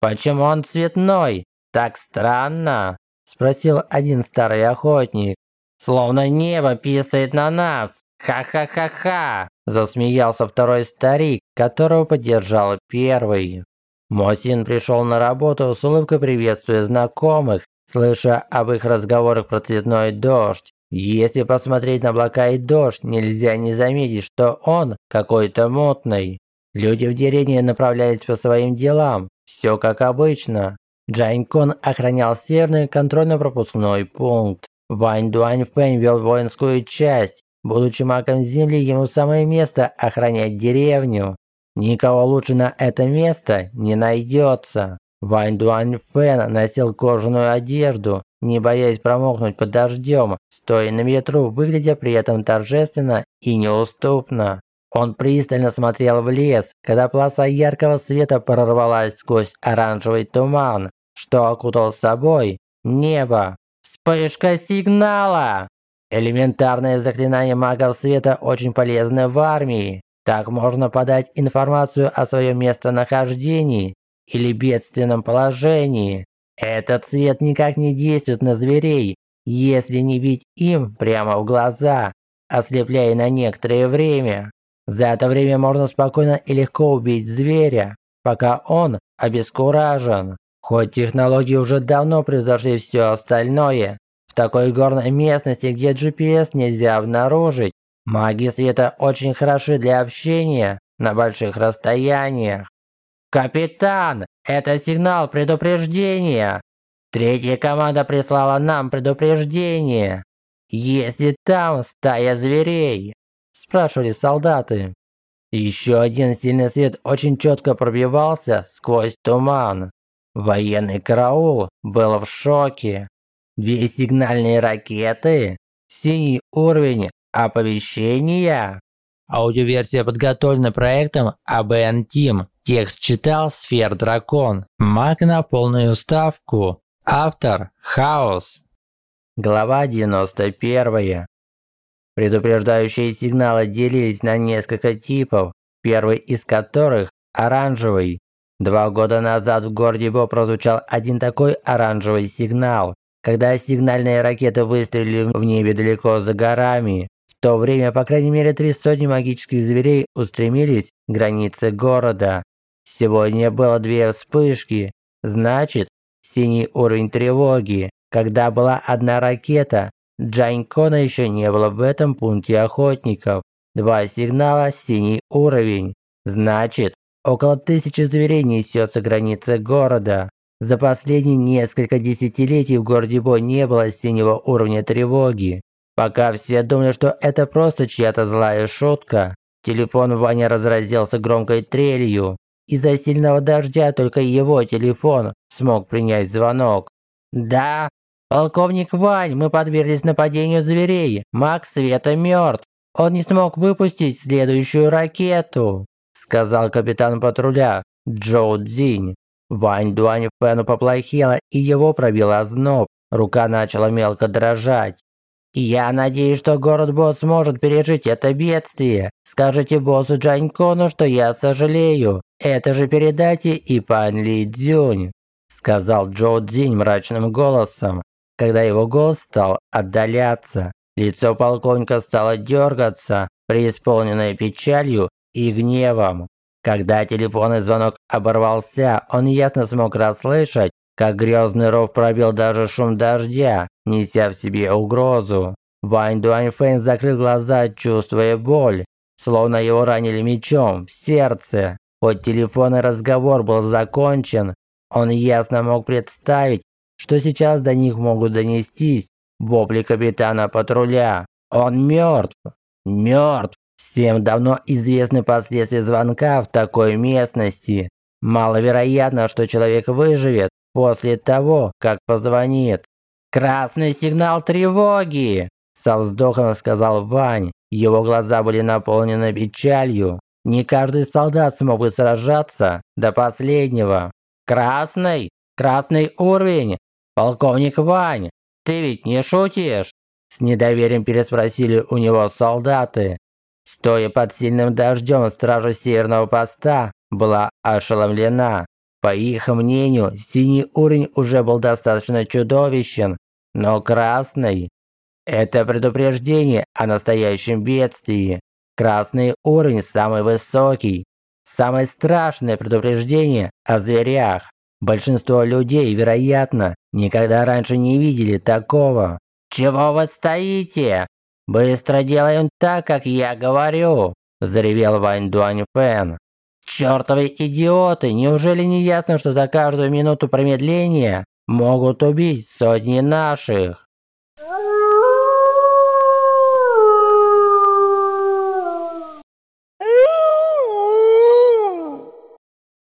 Почему он цветной? Так странно, спросил один старый охотник. Словно небо писает на нас. «Ха-ха-ха-ха!» – засмеялся второй старик, которого поддержал первый. Мосин пришел на работу с улыбкой приветствуя знакомых, слыша об их разговорах про цветной дождь. Если посмотреть на облака и дождь, нельзя не заметить, что он какой-то мутный. Люди в деревне направлялись по своим делам, все как обычно. Джайнкон охранял северный контрольно-пропускной пункт. Вань Дуаньфэнь вел воинскую часть, Будучи магом земли, ему самое место охранять деревню. Никого лучше на это место не найдется. Вань Дуань Фэн носил кожаную одежду, не боясь промокнуть под дождем, стоя на ветру, выглядя при этом торжественно и неуступно. Он пристально смотрел в лес, когда полоса яркого света прорвалась сквозь оранжевый туман, что окутал собой небо. Вспышка сигнала! Элементарное заклинание магов света очень полезно в армии. Так можно подать информацию о своем местонахождении или бедственном положении. Этот свет никак не действует на зверей, если не бить им прямо в глаза, ослепляя на некоторое время. За это время можно спокойно и легко убить зверя, пока он обескуражен. Хоть технологии уже давно превзошли все остальное, такой горной местности, где GPS нельзя обнаружить, маги света очень хороши для общения на больших расстояниях. «Капитан, это сигнал предупреждения!» Третья команда прислала нам предупреждение. «Есть там стая зверей?» Спрашивали солдаты. Еще один сильный свет очень четко пробивался сквозь туман. Военный караул был в шоке. Две сигнальные ракеты? Синий уровень оповещения? Аудиоверсия подготовлена проектом ABN Team. Текст читал Сфер Дракон. Маг на полную ставку. Автор Хаос. Глава 91. Предупреждающие сигналы делились на несколько типов, первый из которых – оранжевый. Два года назад в городе Бо прозвучал один такой оранжевый сигнал. Когда сигнальные ракеты выстрелили в небе далеко за горами, то время по крайней мере три сотни магических зверей устремились к границе города. Сегодня было две вспышки, значит, синий уровень тревоги. Когда была одна ракета, Джайнкона еще не было в этом пункте охотников. Два сигнала – синий уровень. Значит, около тысячи зверей несется граница города. За последние несколько десятилетий в городе Бо не было синего уровня тревоги. Пока все думали, что это просто чья-то злая шутка, телефон Ваня разразился громкой трелью. Из-за сильного дождя только его телефон смог принять звонок. «Да, полковник Вань, мы подверглись нападению зверей. Маг Света мертв. Он не смог выпустить следующую ракету», сказал капитан патруля Джоу Цзинь. Вань Дуань Фэну поплохело, и его пробило озноб. Рука начала мелко дрожать. «Я надеюсь, что город-босс сможет пережить это бедствие. Скажите боссу Джанькону, что я сожалею. Это же передайте и пан Ли Цзюнь», сказал Джоу Цзинь мрачным голосом, когда его голос стал отдаляться. Лицо полковника стало дергаться, преисполненное печалью и гневом. Когда телефонный звонок оборвался, он ясно смог расслышать, как грязный ров пробил даже шум дождя, неся в себе угрозу. Вань Дуаньфэн закрыл глаза, чувствуя боль, словно его ранили мечом в сердце. Хоть телефонный разговор был закончен, он ясно мог представить, что сейчас до них могут донестись вопли капитана патруля. Он мертв, мертв. Всем давно известны последствия звонка в такой местности. Маловероятно, что человек выживет после того, как позвонит. «Красный сигнал тревоги!» Со вздохом сказал Вань. Его глаза были наполнены печалью. Не каждый солдат смог бы сражаться до последнего. «Красный! Красный уровень! Полковник Вань, ты ведь не шутишь?» С недоверием переспросили у него солдаты. Стоя под сильным дождем, стража Северного поста была ошеломлена. По их мнению, синий уровень уже был достаточно чудовищен, но красный – это предупреждение о настоящем бедствии. Красный уровень самый высокий. Самое страшное предупреждение о зверях. Большинство людей, вероятно, никогда раньше не видели такого. «Чего вы стоите? Быстро делаем так, как я говорю!» – заревел Вань Дуань Фэн. «Чёртовы идиоты! Неужели не ясно, что за каждую минуту промедления могут убить сотни наших?»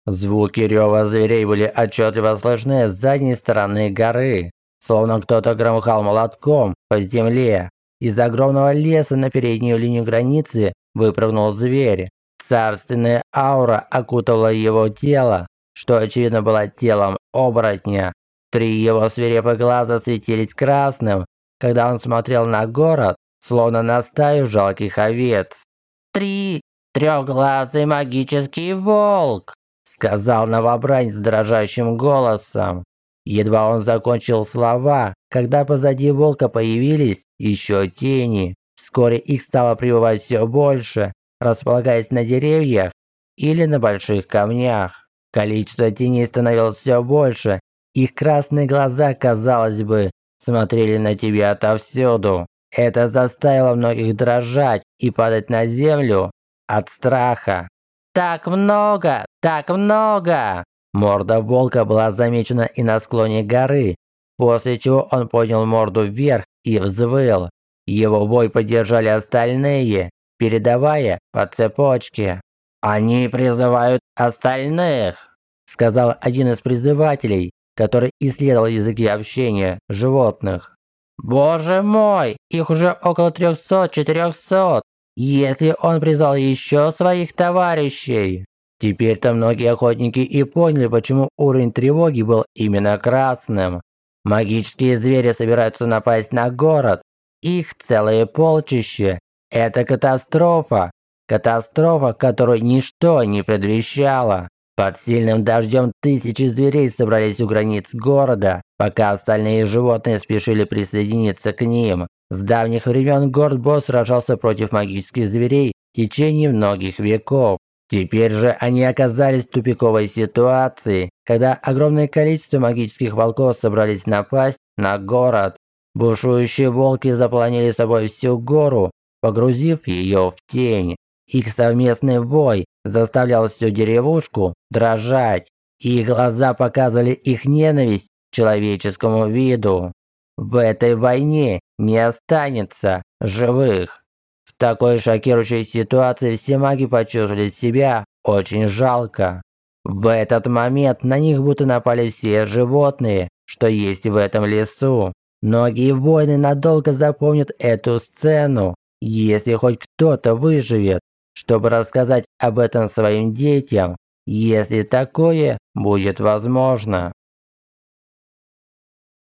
Звуки рева зверей были отчетливо слышны с задней стороны горы, словно кто-то громыхал молотком по земле. Из огромного леса на переднюю линию границы выпрыгнул зверь. Царственная аура окутала его тело, что очевидно было телом оборотня. Три его свирепых глаза светились красным, когда он смотрел на город, словно на стаю жалких овец. «Три! Трехглазый магический волк!» сказал новобранец дрожащим голосом. Едва он закончил слова, когда позади волка появились еще тени. Вскоре их стало прибывать все больше, располагаясь на деревьях или на больших камнях. Количество теней становилось все больше, их красные глаза, казалось бы, смотрели на тебя отовсюду. Это заставило многих дрожать и падать на землю от страха. «Так много! Так много!» Морда волка была замечена и на склоне горы, после чего он поднял морду вверх и взвыл. Его бой поддержали остальные, передавая по цепочке. «Они призывают остальных!» сказал один из призывателей, который исследовал языки общения животных. «Боже мой, их уже около трехсот-четырехсот! Если он призвал еще своих товарищей. Теперь-то многие охотники и поняли, почему уровень тревоги был именно красным. Магические звери собираются напасть на город. Их целое полчище. Это катастрофа. Катастрофа, которую ничто не предвещало. Под сильным дождем тысячи зверей собрались у границ города, пока остальные животные спешили присоединиться к ним. С давних времен Гордбо сражался против магических зверей в течение многих веков. Теперь же они оказались в тупиковой ситуации, когда огромное количество магических волков собрались напасть на город. Бушующие волки заполонили собой всю гору, погрузив ее в тень. Их совместный вой заставлял всю деревушку дрожать. Их глаза показывали их ненависть человеческому виду. В этой войне не останется живых. В такой шокирующей ситуации все маги почувствовали себя очень жалко. В этот момент на них будто напали все животные, что есть в этом лесу. Многие воины надолго запомнят эту сцену, если хоть кто-то выживет, чтобы рассказать об этом своим детям, если такое будет возможно.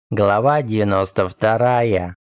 Глава 92.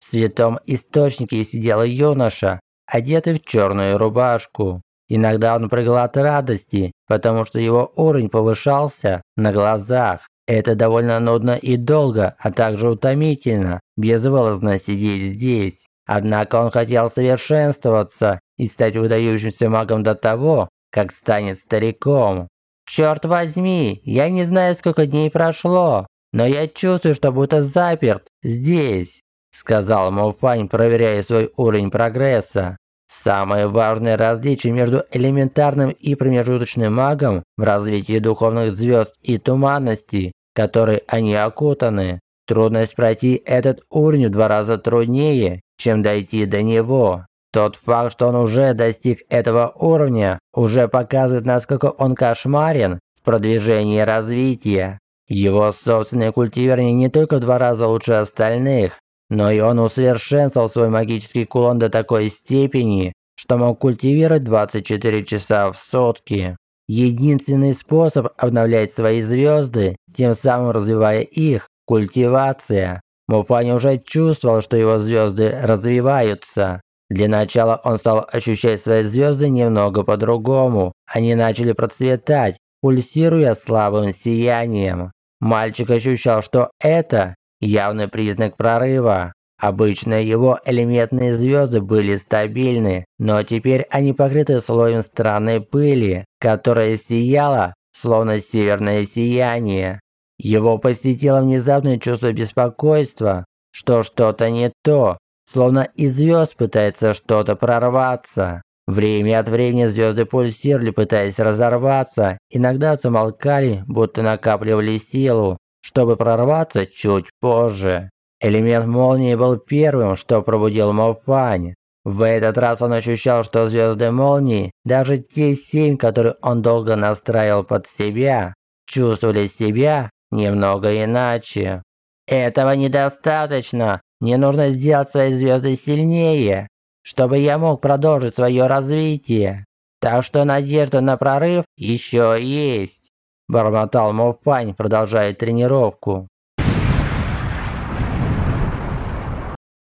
В святом источнике сидел юноша, одетый в черную рубашку. Иногда он прыгал от радости, потому что его уровень повышался на глазах. Это довольно нудно и долго, а также утомительно, безвылазно сидеть здесь. Однако он хотел совершенствоваться и стать выдающимся магом до того, как станет стариком. «Черт возьми, я не знаю, сколько дней прошло, но я чувствую, что будто заперт здесь», сказал Муфань, проверяя свой уровень прогресса. Самое важное различие между элементарным и промежуточным магом в развитии духовных звезд и туманности, которой они окутаны. Трудность пройти этот уровень в два раза труднее, чем дойти до него. Тот факт, что он уже достиг этого уровня, уже показывает, насколько он кошмарен в продвижении развития. Его собственные культивирование не только в два раза лучше остальных, но и он усовершенствовал свой магический кулон до такой степени, что мог культивировать 24 часа в сутки. Единственный способ обновлять свои звезды, тем самым развивая их – культивация. Муфани уже чувствовал, что его звезды развиваются. Для начала он стал ощущать свои звезды немного по-другому. Они начали процветать, пульсируя слабым сиянием. Мальчик ощущал, что это явный признак прорыва. Обычно его элементные звезды были стабильны, но теперь они покрыты слоем странной пыли, которая сияла, словно северное сияние. Его посетило внезапное чувство беспокойства, что что-то не то, словно из звезд пытается что-то прорваться. Время от времени звезды пульсировали, пытаясь разорваться, иногда замолкали, будто накапливали силу, чтобы прорваться чуть позже. Элемент молнии был первым, что пробудил Мофань. В этот раз он ощущал, что звезды молнии, даже те семь, которые он долго настраивал под себя, чувствовали себя немного иначе. Этого недостаточно. Мне нужно сделать свои звезды сильнее, чтобы я мог продолжить свое развитие. Так что надежда на прорыв еще есть. Бормотал Мофань, продолжая тренировку.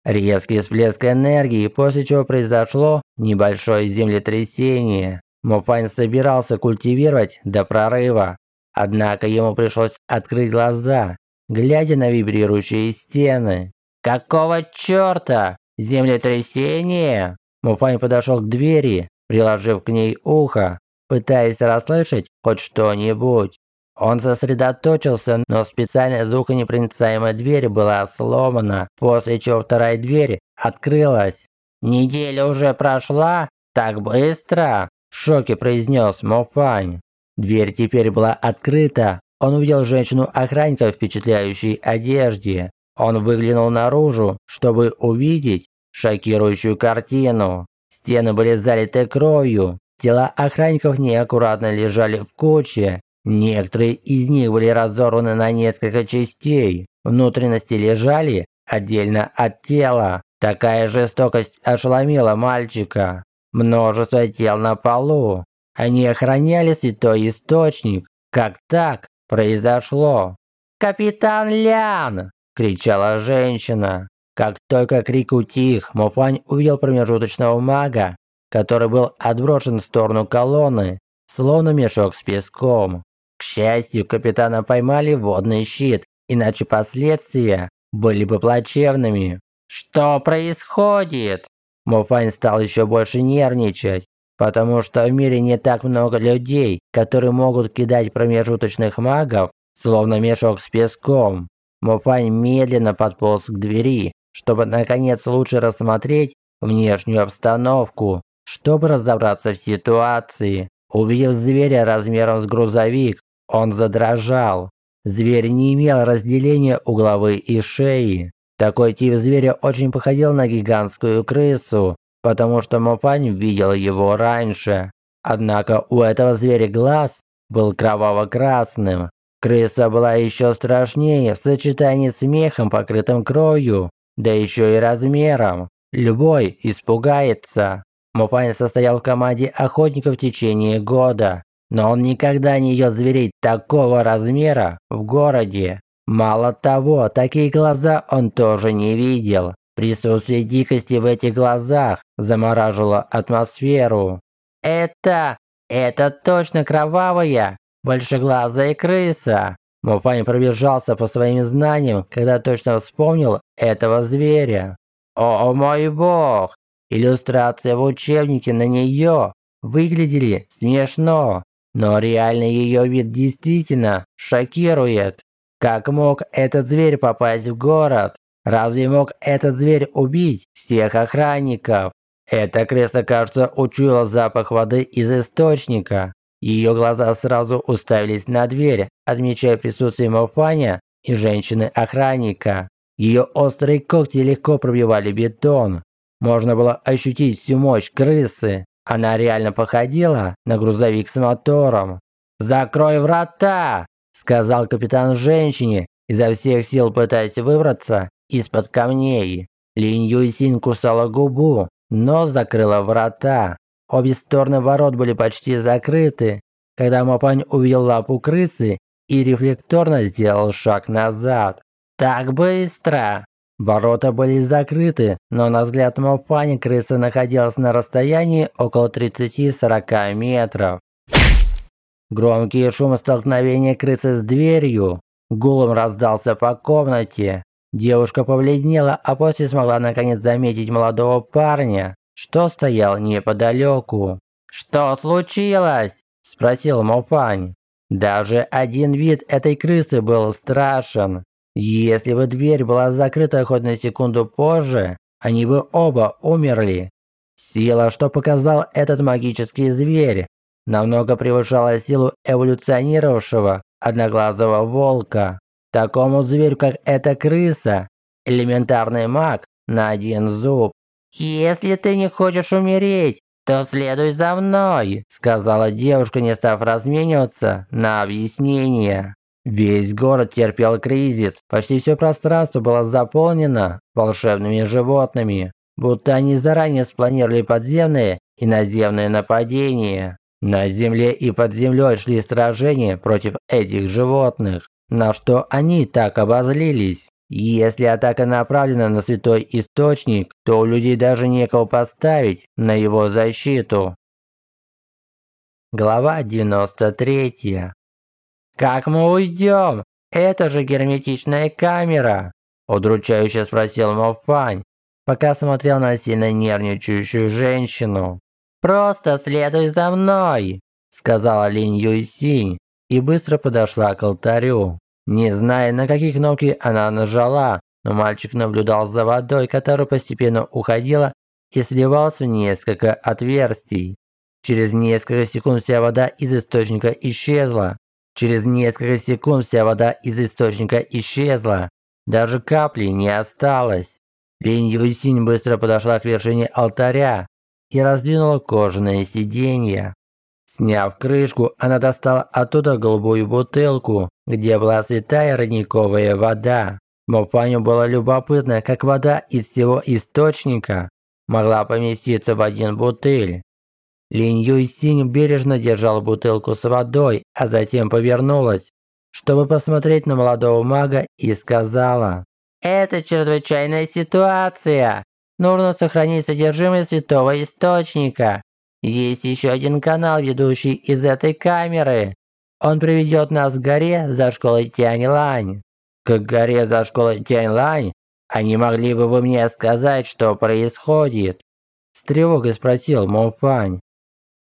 Резкий всплеск энергии, после чего произошло небольшое землетрясение. Мофайн собирался культивировать до прорыва. Однако ему пришлось открыть глаза, глядя на вибрирующие стены. «Какого чёрта? Землетрясение?» Муфань подошел к двери, приложив к ней ухо, пытаясь расслышать хоть что-нибудь. Он сосредоточился, но специальная звуконепроницаемая дверь была сломана, после чего вторая дверь открылась. «Неделя уже прошла? Так быстро?» – в шоке произнес Мофань. Дверь теперь была открыта. Он увидел женщину-охранника в впечатляющей одежде. Он выглянул наружу, чтобы увидеть шокирующую картину. Стены были залиты кровью. Тела охранников неаккуратно лежали в куче. Некоторые из них были разорваны на несколько частей. Внутренности лежали отдельно от тела. Такая жестокость ошеломила мальчика. Множество тел на полу. Они охраняли святой источник. Как так произошло? «Капитан Лян!» – кричала женщина. Как только крик утих, Мофань увидел промежуточного мага, который был отброшен в сторону колонны, словно мешок с песком. К счастью, капитана поймали водный щит, иначе последствия были бы плачевными. Что происходит? Мофань стал еще больше нервничать, потому что в мире не так много людей, которые могут кидать промежуточных магов, словно мешок с песком. Мофань медленно подполз к двери, чтобы наконец лучше рассмотреть внешнюю обстановку, чтобы разобраться в ситуации. Увидев зверя размером с грузовик, он задрожал. Зверь не имел разделения у головы и шеи. Такой тип зверя очень походил на гигантскую крысу, потому что Мофань видел его раньше. Однако у этого зверя глаз был кроваво-красным. Крыса была еще страшнее в сочетании с мехом, покрытым кровью, да еще и размером. Любой испугается. Мофань состоял в команде охотников в течение года. Но он никогда не ел зверей такого размера в городе. Мало того, такие глаза он тоже не видел. Присутствие дикости в этих глазах замораживало атмосферу. «Это... это точно кровавая, большеглазая крыса!» Муфань пробежался по своим знаниям, когда точно вспомнил этого зверя. «О мой бог! Иллюстрация в учебнике на нее выглядели смешно. Но реально ее вид действительно шокирует. Как мог этот зверь попасть в город? Разве мог этот зверь убить всех охранников? Эта крыса, кажется, учуяла запах воды из источника. Ее глаза сразу уставились на дверь, отмечая присутствие Мофаня и женщины-охранника. Ее острые когти легко пробивали бетон. Можно было ощутить всю мощь крысы. Она реально походила на грузовик с мотором. «Закрой врата!» – сказал капитан женщине, изо всех сил пытаясь выбраться из-под камней. Линь Юйсин кусала губу, но закрыла врата. Обе стороны ворот были почти закрыты, когда Мопань увидел лапу крысы и рефлекторно сделал шаг назад. «Так быстро!» Ворота были закрыты, но на взгляд Мофани крыса находилась на расстоянии около 30-40 метров. Громкий шум столкновения крысы с дверью гулом раздался по комнате. Девушка побледнела, а после смогла наконец заметить молодого парня, что стоял неподалеку. «Что случилось?» – спросил Мофань. Даже один вид этой крысы был страшен. Если бы дверь была закрыта хоть на секунду позже, они бы оба умерли. Сила, что показал этот магический зверь, намного превышала силу эволюционировавшего одноглазого волка. Такому зверю, как эта крыса, элементарный маг на один зуб. «Если ты не хочешь умереть, то следуй за мной», сказала девушка, не став размениваться на объяснение. Весь город терпел кризис, почти все пространство было заполнено волшебными животными, будто они заранее спланировали подземные и наземные нападения. На земле и под землей шли сражения против этих животных, на что они так обозлились. Если атака направлена на святой источник, то у людей даже некого поставить на его защиту. Глава 93. «Как мы уйдем? Это же герметичная камера!» Удручающе спросил Мофань, пока смотрел на сильно нервничающую женщину. «Просто следуй за мной!» Сказала Линь Юйсинь и быстро подошла к алтарю. Не зная, на какие кнопки она нажала, но мальчик наблюдал за водой, которая постепенно уходила и сливалась в несколько отверстий. Через несколько секунд вся вода из источника исчезла, Через несколько секунд вся вода из источника исчезла. Даже капли не осталось. Линь Юйсинь быстро подошла к вершине алтаря и раздвинула кожаное сиденье. Сняв крышку, она достала оттуда голубую бутылку, где была святая родниковая вода. Мофаню было любопытно, как вода из всего источника могла поместиться в один бутыль. Линь Юйсинь бережно держал бутылку с водой, а затем повернулась, чтобы посмотреть на молодого мага и сказала. «Это чрезвычайная ситуация. Нужно сохранить содержимое святого источника. Есть еще один канал, ведущий из этой камеры. Он приведет нас к горе за школой Тяньлань. К горе за школой Тяньлань? А не могли бы вы мне сказать, что происходит?» С тревогой спросил Мофань.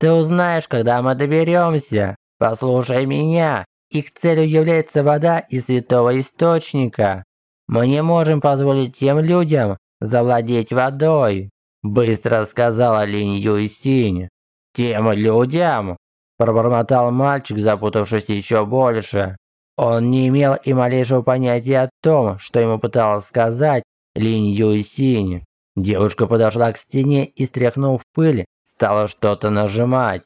Ты узнаешь, когда мы доберемся. Послушай меня. Их целью является вода из святого источника. Мы не можем позволить тем людям завладеть водой. Быстро сказала Линь Юйсинь. Тем людям? Пробормотал мальчик, запутавшись еще больше. Он не имел и малейшего понятия о том, что ему пыталась сказать Линь Юйсинь. Девушка подошла к стене и, стряхнув пыль, стала что-то нажимать.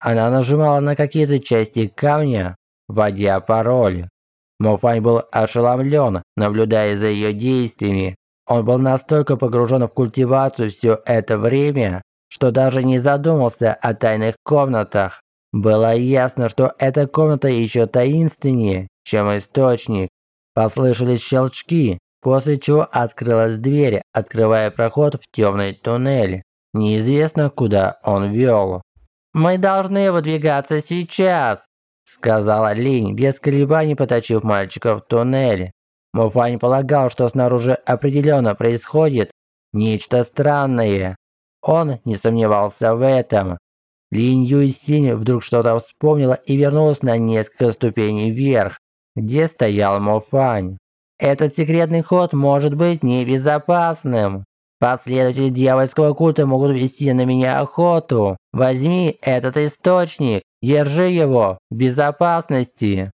Она нажимала на какие-то части камня, вводя пароль. Мофань был ошеломлен, наблюдая за ее действиями. Он был настолько погружен в культивацию все это время, что даже не задумался о тайных комнатах. Было ясно, что эта комната еще таинственнее, чем источник. Послышались щелчки, после чего открылась дверь, открывая проход в темный туннель. Неизвестно, куда он вел. «Мы должны выдвигаться сейчас», – сказала Линь, без колебаний поточив мальчика в туннель. Муфань полагал, что снаружи определенно происходит нечто странное. Он не сомневался в этом. Линь Юйсинь вдруг что-то вспомнила и вернулась на несколько ступеней вверх, где стоял Мофань. «Этот секретный ход может быть небезопасным», Последователи дьявольского культа могут вести на меня охоту. Возьми этот источник, держи его в безопасности.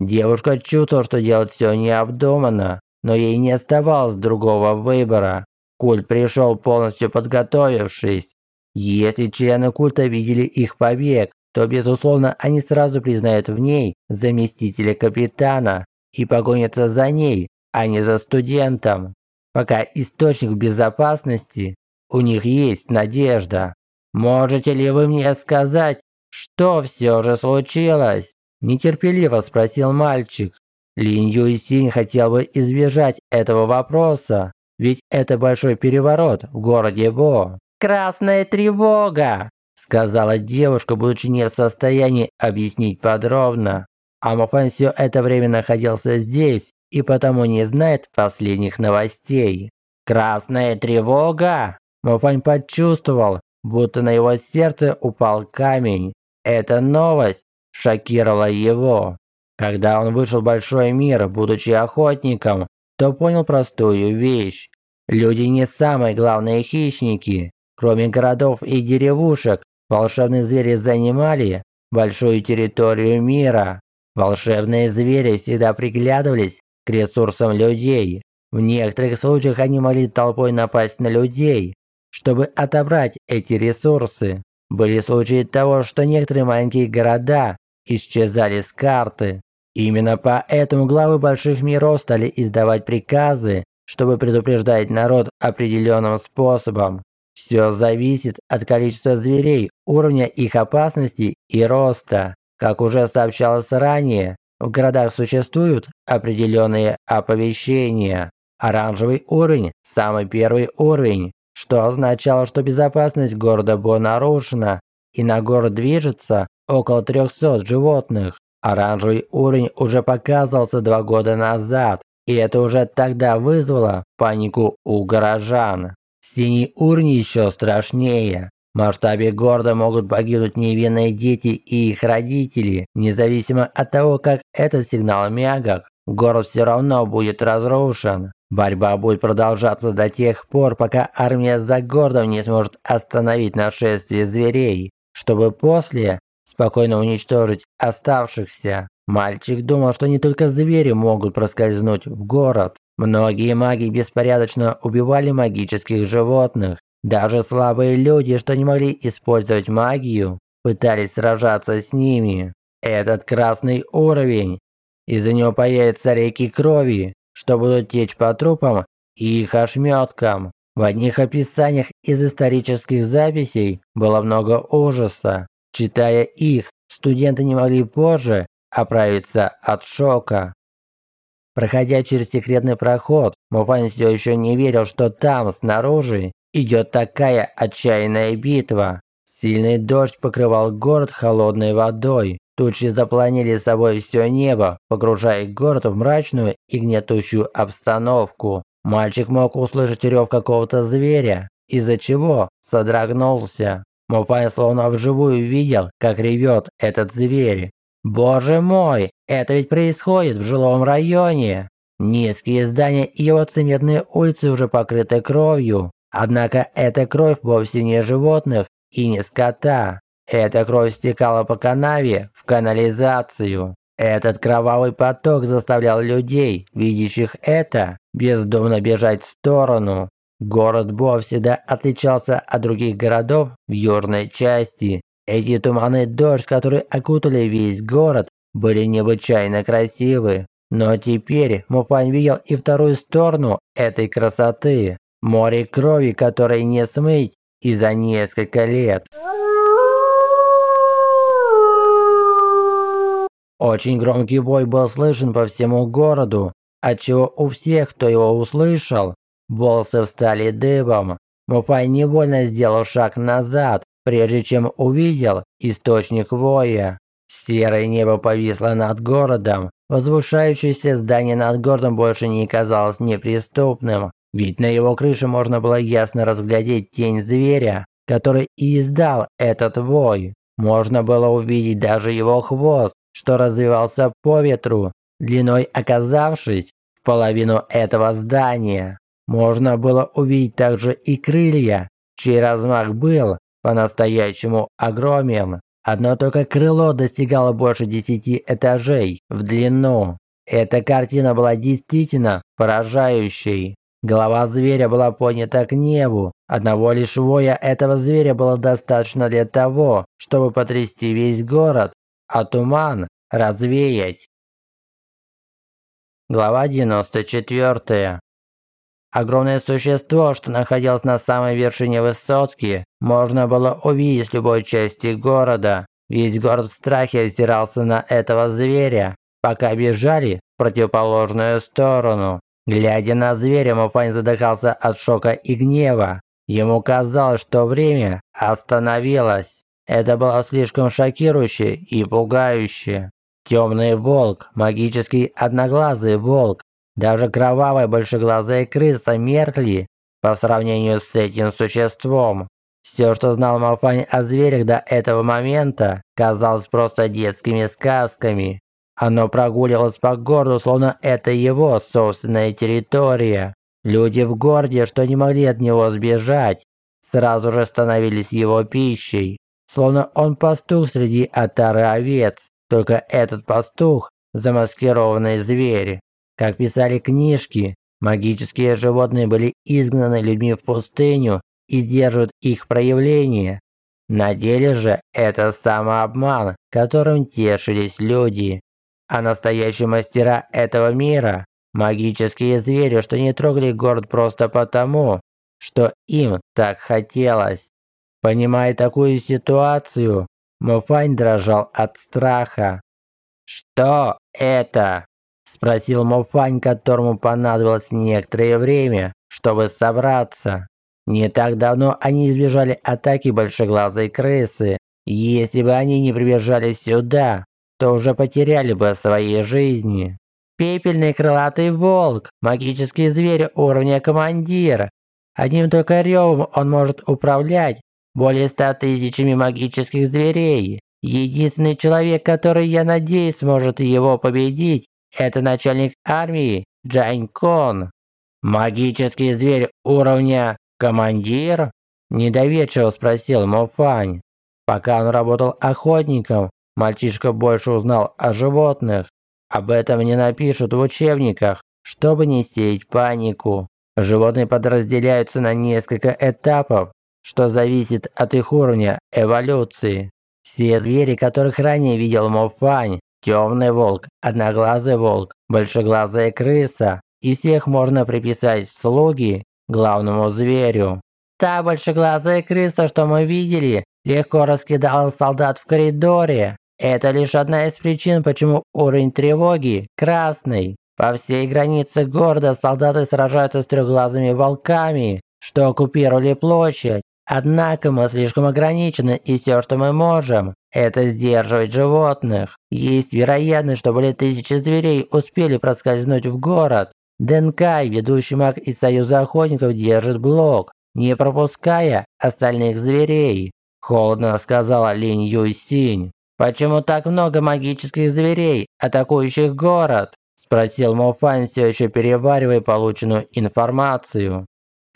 Девушка чувствовала, что делать все необдуманно, но ей не оставалось другого выбора. Культ пришел полностью подготовившись. Если члены культа видели их побег, то, безусловно, они сразу признают в ней заместителя капитана и погонятся за ней, а не за студентом. пока источник безопасности, у них есть надежда. Можете ли вы мне сказать, что все же случилось? Нетерпеливо спросил мальчик. Линь Юйсинь хотел бы избежать этого вопроса, ведь это большой переворот в городе Бо. «Красная тревога!» сказала девушка, будучи не в состоянии объяснить подробно. А Муфан все это время находился здесь и потому не знает последних новостей. «Красная тревога!» Муфань почувствовал, будто на его сердце упал камень. Эта новость шокировала его. Когда он вышел в большой мир, будучи охотником, то понял простую вещь. Люди не самые главные хищники. Кроме городов и деревушек, волшебные звери занимали большую территорию мира. Волшебные звери всегда приглядывались к ресурсам людей. В некоторых случаях они могли толпой напасть на людей, чтобы отобрать эти ресурсы. Были случаи того, что некоторые маленькие города исчезали с карты. Именно поэтому главы больших миров стали издавать приказы, чтобы предупреждать народ определенным способом. Все зависит от количества зверей, уровня их опасности и роста. Как уже сообщалось ранее, в городах существуют определенные оповещения. Оранжевый уровень – самый первый уровень, что означало, что безопасность города была нарушена, и на город движется около 300 животных. Оранжевый уровень уже показывался два года назад, и это уже тогда вызвало панику у горожан. Синий уровень еще страшнее. В масштабе города могут погибнуть невинные дети и их родители, независимо от того, как этот сигнал мягок. Город все равно будет разрушен. Борьба будет продолжаться до тех пор, пока армия за городом не сможет остановить нашествие зверей, чтобы после спокойно уничтожить оставшихся. Мальчик думал, что не только звери могут проскользнуть в город. Многие маги беспорядочно убивали магических животных. Даже слабые люди, что не могли использовать магию, пытались сражаться с ними. Этот красный уровень. Из-за него появятся реки крови, что будут течь по трупам и их ошметкам. В одних описаниях из исторических записей было много ужаса. Читая их, студенты не могли позже оправиться от шока. Проходя через секретный проход, Муфан все еще не верил, что там, снаружи, идет такая отчаянная битва. Сильный дождь покрывал город холодной водой. Тучи запланили с собой все небо, погружая город в мрачную и гнетущую обстановку. Мальчик мог услышать рев какого-то зверя, из-за чего содрогнулся. Муфай словно вживую видел, как ревет этот зверь. Боже мой, это ведь происходит в жилом районе. Низкие здания и его цементные улицы уже покрыты кровью. Однако эта кровь вовсе не животных и не скота. Эта кровь стекала по канаве в канализацию. Этот кровавый поток заставлял людей, видящих это, бездумно бежать в сторону. Город Бо всегда отличался от других городов в южной части. Эти туманы дождь, которые окутали весь город, были необычайно красивы. Но теперь Муфань видел и вторую сторону этой красоты. Море крови, которое не смыть и за несколько лет. Очень громкий бой был слышен по всему городу, отчего у всех, кто его услышал, волосы встали дыбом. Муфай невольно сделал шаг назад, прежде чем увидел источник воя. Серое небо повисло над городом. Возвышающееся здание над городом больше не казалось неприступным, ведь на его крыше можно было ясно разглядеть тень зверя, который и издал этот вой. Можно было увидеть даже его хвост, что развивался по ветру, длиной оказавшись в половину этого здания. Можно было увидеть также и крылья, чей размах был по-настоящему огромен. Одно только крыло достигало больше десяти этажей в длину. Эта картина была действительно поражающей. Голова зверя была поднята к небу. Одного лишь воя этого зверя было достаточно для того, чтобы потрясти весь город, а туман развеять. Глава 94. Огромное существо, что находилось на самой вершине высотки, можно было увидеть с любой части города. Весь город в страхе озирался на этого зверя, пока бежали в противоположную сторону. Глядя на зверя, Муфань задыхался от шока и гнева. Ему казалось, что время остановилось. Это было слишком шокирующе и пугающе. Темный волк, магический одноглазый волк, даже кровавая большеглазая крыса меркли по сравнению с этим существом. Все, что знал Малфань о зверях до этого момента, казалось просто детскими сказками. Оно прогуливалось по городу, словно это его собственная территория. Люди в городе, что не могли от него сбежать, сразу же становились его пищей. Словно он пастух среди отары овец. Только этот пастух – замаскированный зверь. Как писали книжки, магические животные были изгнаны людьми в пустыню и держат их проявление. На деле же это самообман, которым тешились люди. А настоящие мастера этого мира – магические звери, что не трогали город просто потому, что им так хотелось. Понимая такую ситуацию, Муфань дрожал от страха. «Что это?» Спросил Мофань, которому понадобилось некоторое время, чтобы собраться. Не так давно они избежали атаки большеглазой крысы. Если бы они не прибежали сюда, то уже потеряли бы свои жизни. Пепельный крылатый волк, магический зверь уровня командира. Одним только ревом он может управлять более ста тысячами магических зверей. Единственный человек, который, я надеюсь, сможет его победить, это начальник армии Джань Кон. Магический зверь уровня командир? Недоверчиво спросил Мофань. Пока он работал охотником, мальчишка больше узнал о животных. Об этом не напишут в учебниках, чтобы не сеять панику. Животные подразделяются на несколько этапов, что зависит от их уровня эволюции. Все звери, которых ранее видел Мофань, Темный волк, одноглазый волк, большеглазая крыса. И всех можно приписать в слуги главному зверю. Та большеглазая крыса, что мы видели, легко раскидала солдат в коридоре. Это лишь одна из причин, почему уровень тревоги красный. По всей границе города солдаты сражаются с трехглазыми волками, что оккупировали площадь. Однако мы слишком ограничены, и все, что мы можем, это сдерживать животных. Есть вероятность, что более тысячи зверей успели проскользнуть в город. Денкай, ведущий маг из Союза Охотников, держит блок, не пропуская остальных зверей. Холодно сказала Линь Юйсинь. «Почему так много магических зверей, атакующих город?» Спросил Мофан, все еще переваривая полученную информацию.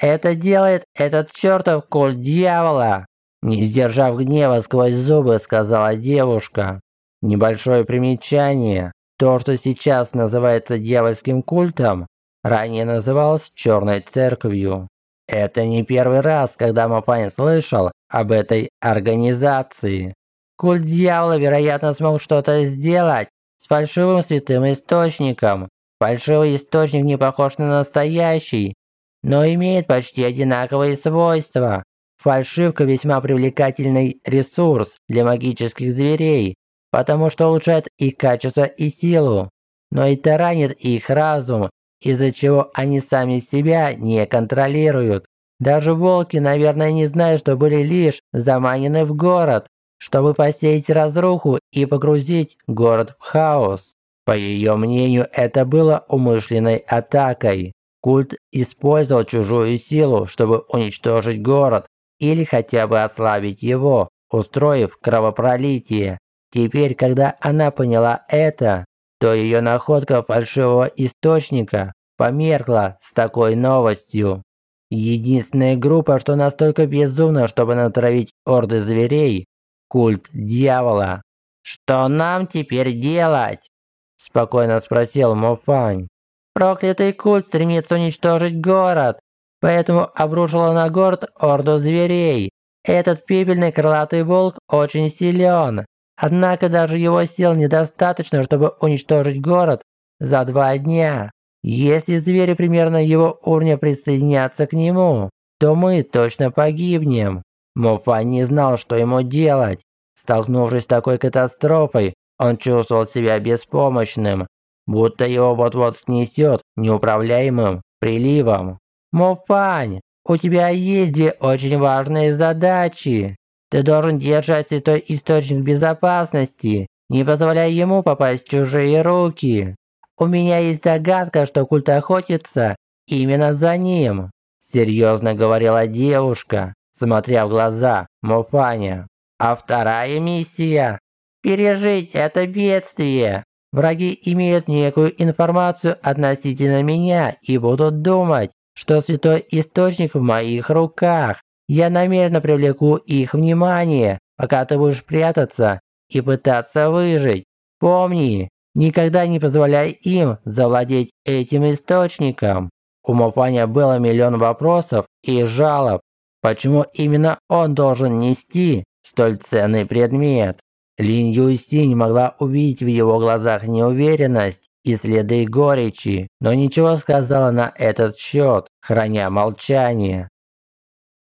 Это делает этот чертов культ дьявола!» Не сдержав гнева сквозь зубы, сказала девушка. Небольшое примечание. То, что сейчас называется дьявольским культом, ранее называлось Черной Церковью. Это не первый раз, когда Мапань слышал об этой организации. Культ дьявола, вероятно, смог что-то сделать с фальшивым святым источником. Фальшивый источник не похож на настоящий, но имеет почти одинаковые свойства. Фальшивка весьма привлекательный ресурс для магических зверей, потому что улучшает их качество и силу, но и таранит их разум, из-за чего они сами себя не контролируют. Даже волки, наверное, не знают, что были лишь заманены в город, чтобы посеять разруху и погрузить город в хаос. По ее мнению, это было умышленной атакой. Культ использовал чужую силу, чтобы уничтожить город или хотя бы ослабить его, устроив кровопролитие. Теперь, когда она поняла это, то ее находка фальшивого источника померкла с такой новостью. Единственная группа, что настолько безумна, чтобы натравить орды зверей – культ дьявола. «Что нам теперь делать?» – спокойно спросил Мофань. Проклятый культ стремится уничтожить город, поэтому обрушила на город орду зверей. Этот пепельный крылатый волк очень силен, однако даже его сил недостаточно, чтобы уничтожить город за два дня. Если звери примерно его уровня присоединятся к нему, то мы точно погибнем. Муфань не знал, что ему делать. Столкнувшись с такой катастрофой, он чувствовал себя беспомощным, будто его вот-вот снесет неуправляемым приливом. «Муфань, у тебя есть две очень важные задачи. Ты должен держать святой источник безопасности, не позволяя ему попасть в чужие руки. У меня есть догадка, что культ охотится именно за ним», серьезно говорила девушка, смотря в глаза Муфаня. «А вторая миссия – пережить это бедствие. Враги имеют некую информацию относительно меня и будут думать, что святой источник в моих руках. Я намеренно привлеку их внимание, пока ты будешь прятаться и пытаться выжить. Помни, никогда не позволяй им завладеть этим источником. У Мофаня было миллион вопросов и жалоб. Почему именно он должен нести столь ценный предмет? Лин Юйси не могла увидеть в его глазах неуверенность и следы горечи, но ничего сказала на этот счет, храня молчание.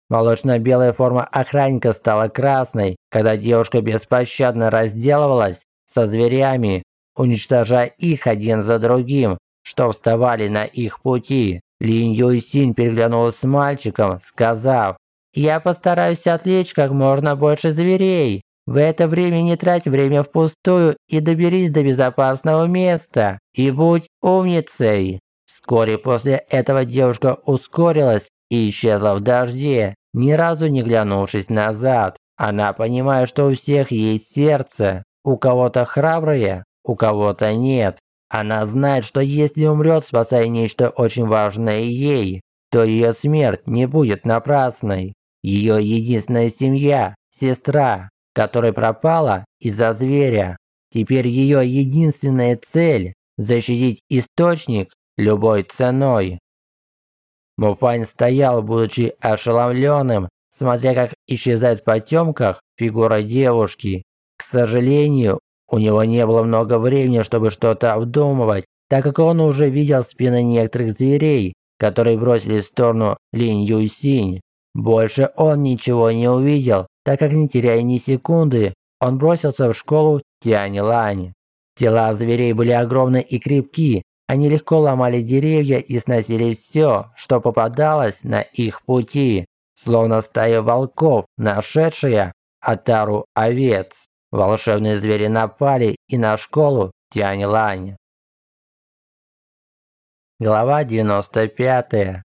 Молочно-белая форма охранника стала красной, когда девушка беспощадно разделывалась со зверями, уничтожая их один за другим, что вставали на их пути. Лин Юйсин переглянулась с мальчиком, сказав, «Я постараюсь отвлечь как можно больше зверей. В это время не трать время впустую и доберись до безопасного места. И будь умницей. Вскоре после этого девушка ускорилась и исчезла в дожде, ни разу не глянувшись назад. Она понимает, что у всех есть сердце. У кого-то храброе, у кого-то нет. Она знает, что если умрет, спасая нечто очень важное ей, то ее смерть не будет напрасной. Ее единственная семья, сестра, которая пропала из-за зверя. Теперь ее единственная цель – защитить источник любой ценой. Муфань стоял, будучи ошеломленным, смотря как исчезает в потемках фигура девушки. К сожалению, у него не было много времени, чтобы что-то обдумывать, так как он уже видел спины некоторых зверей, которые бросили в сторону Линь Юйсинь. Больше он ничего не увидел, так как не теряя ни секунды, он бросился в школу Тянь Лань. Тела зверей были огромны и крепки, они легко ломали деревья и сносили все, что попадалось на их пути, словно стая волков, нашедшая отару овец. Волшебные звери напали и на школу Тянь Лань. Глава 95.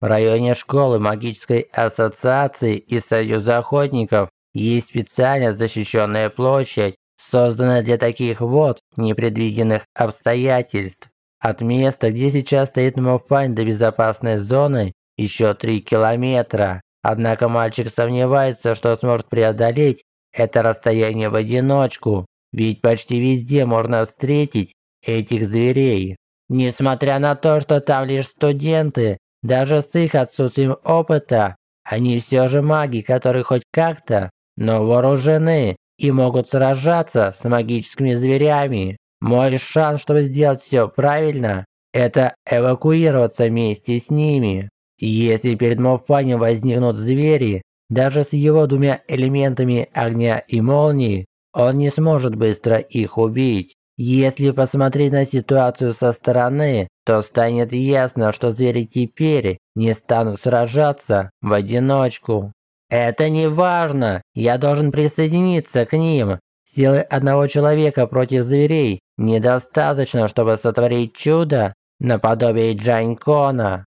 В районе школы магической ассоциации и союза охотников есть специально защищенная площадь, созданная для таких вот непредвиденных обстоятельств. От места, где сейчас стоит Мофань до безопасной зоны, еще 3 километра. Однако мальчик сомневается, что сможет преодолеть это расстояние в одиночку, ведь почти везде можно встретить этих зверей. Несмотря на то, что там лишь студенты, даже с их отсутствием опыта, они все же маги, которые хоть как-то, но вооружены и могут сражаться с магическими зверями. Мой шанс, чтобы сделать все правильно, это эвакуироваться вместе с ними. Если перед Мофанем возникнут звери, даже с его двумя элементами огня и молнии, он не сможет быстро их убить. Если посмотреть на ситуацию со стороны, то станет ясно, что звери теперь не станут сражаться в одиночку. Это не важно, я должен присоединиться к ним. Силы одного человека против зверей недостаточно, чтобы сотворить чудо наподобие Джанькона.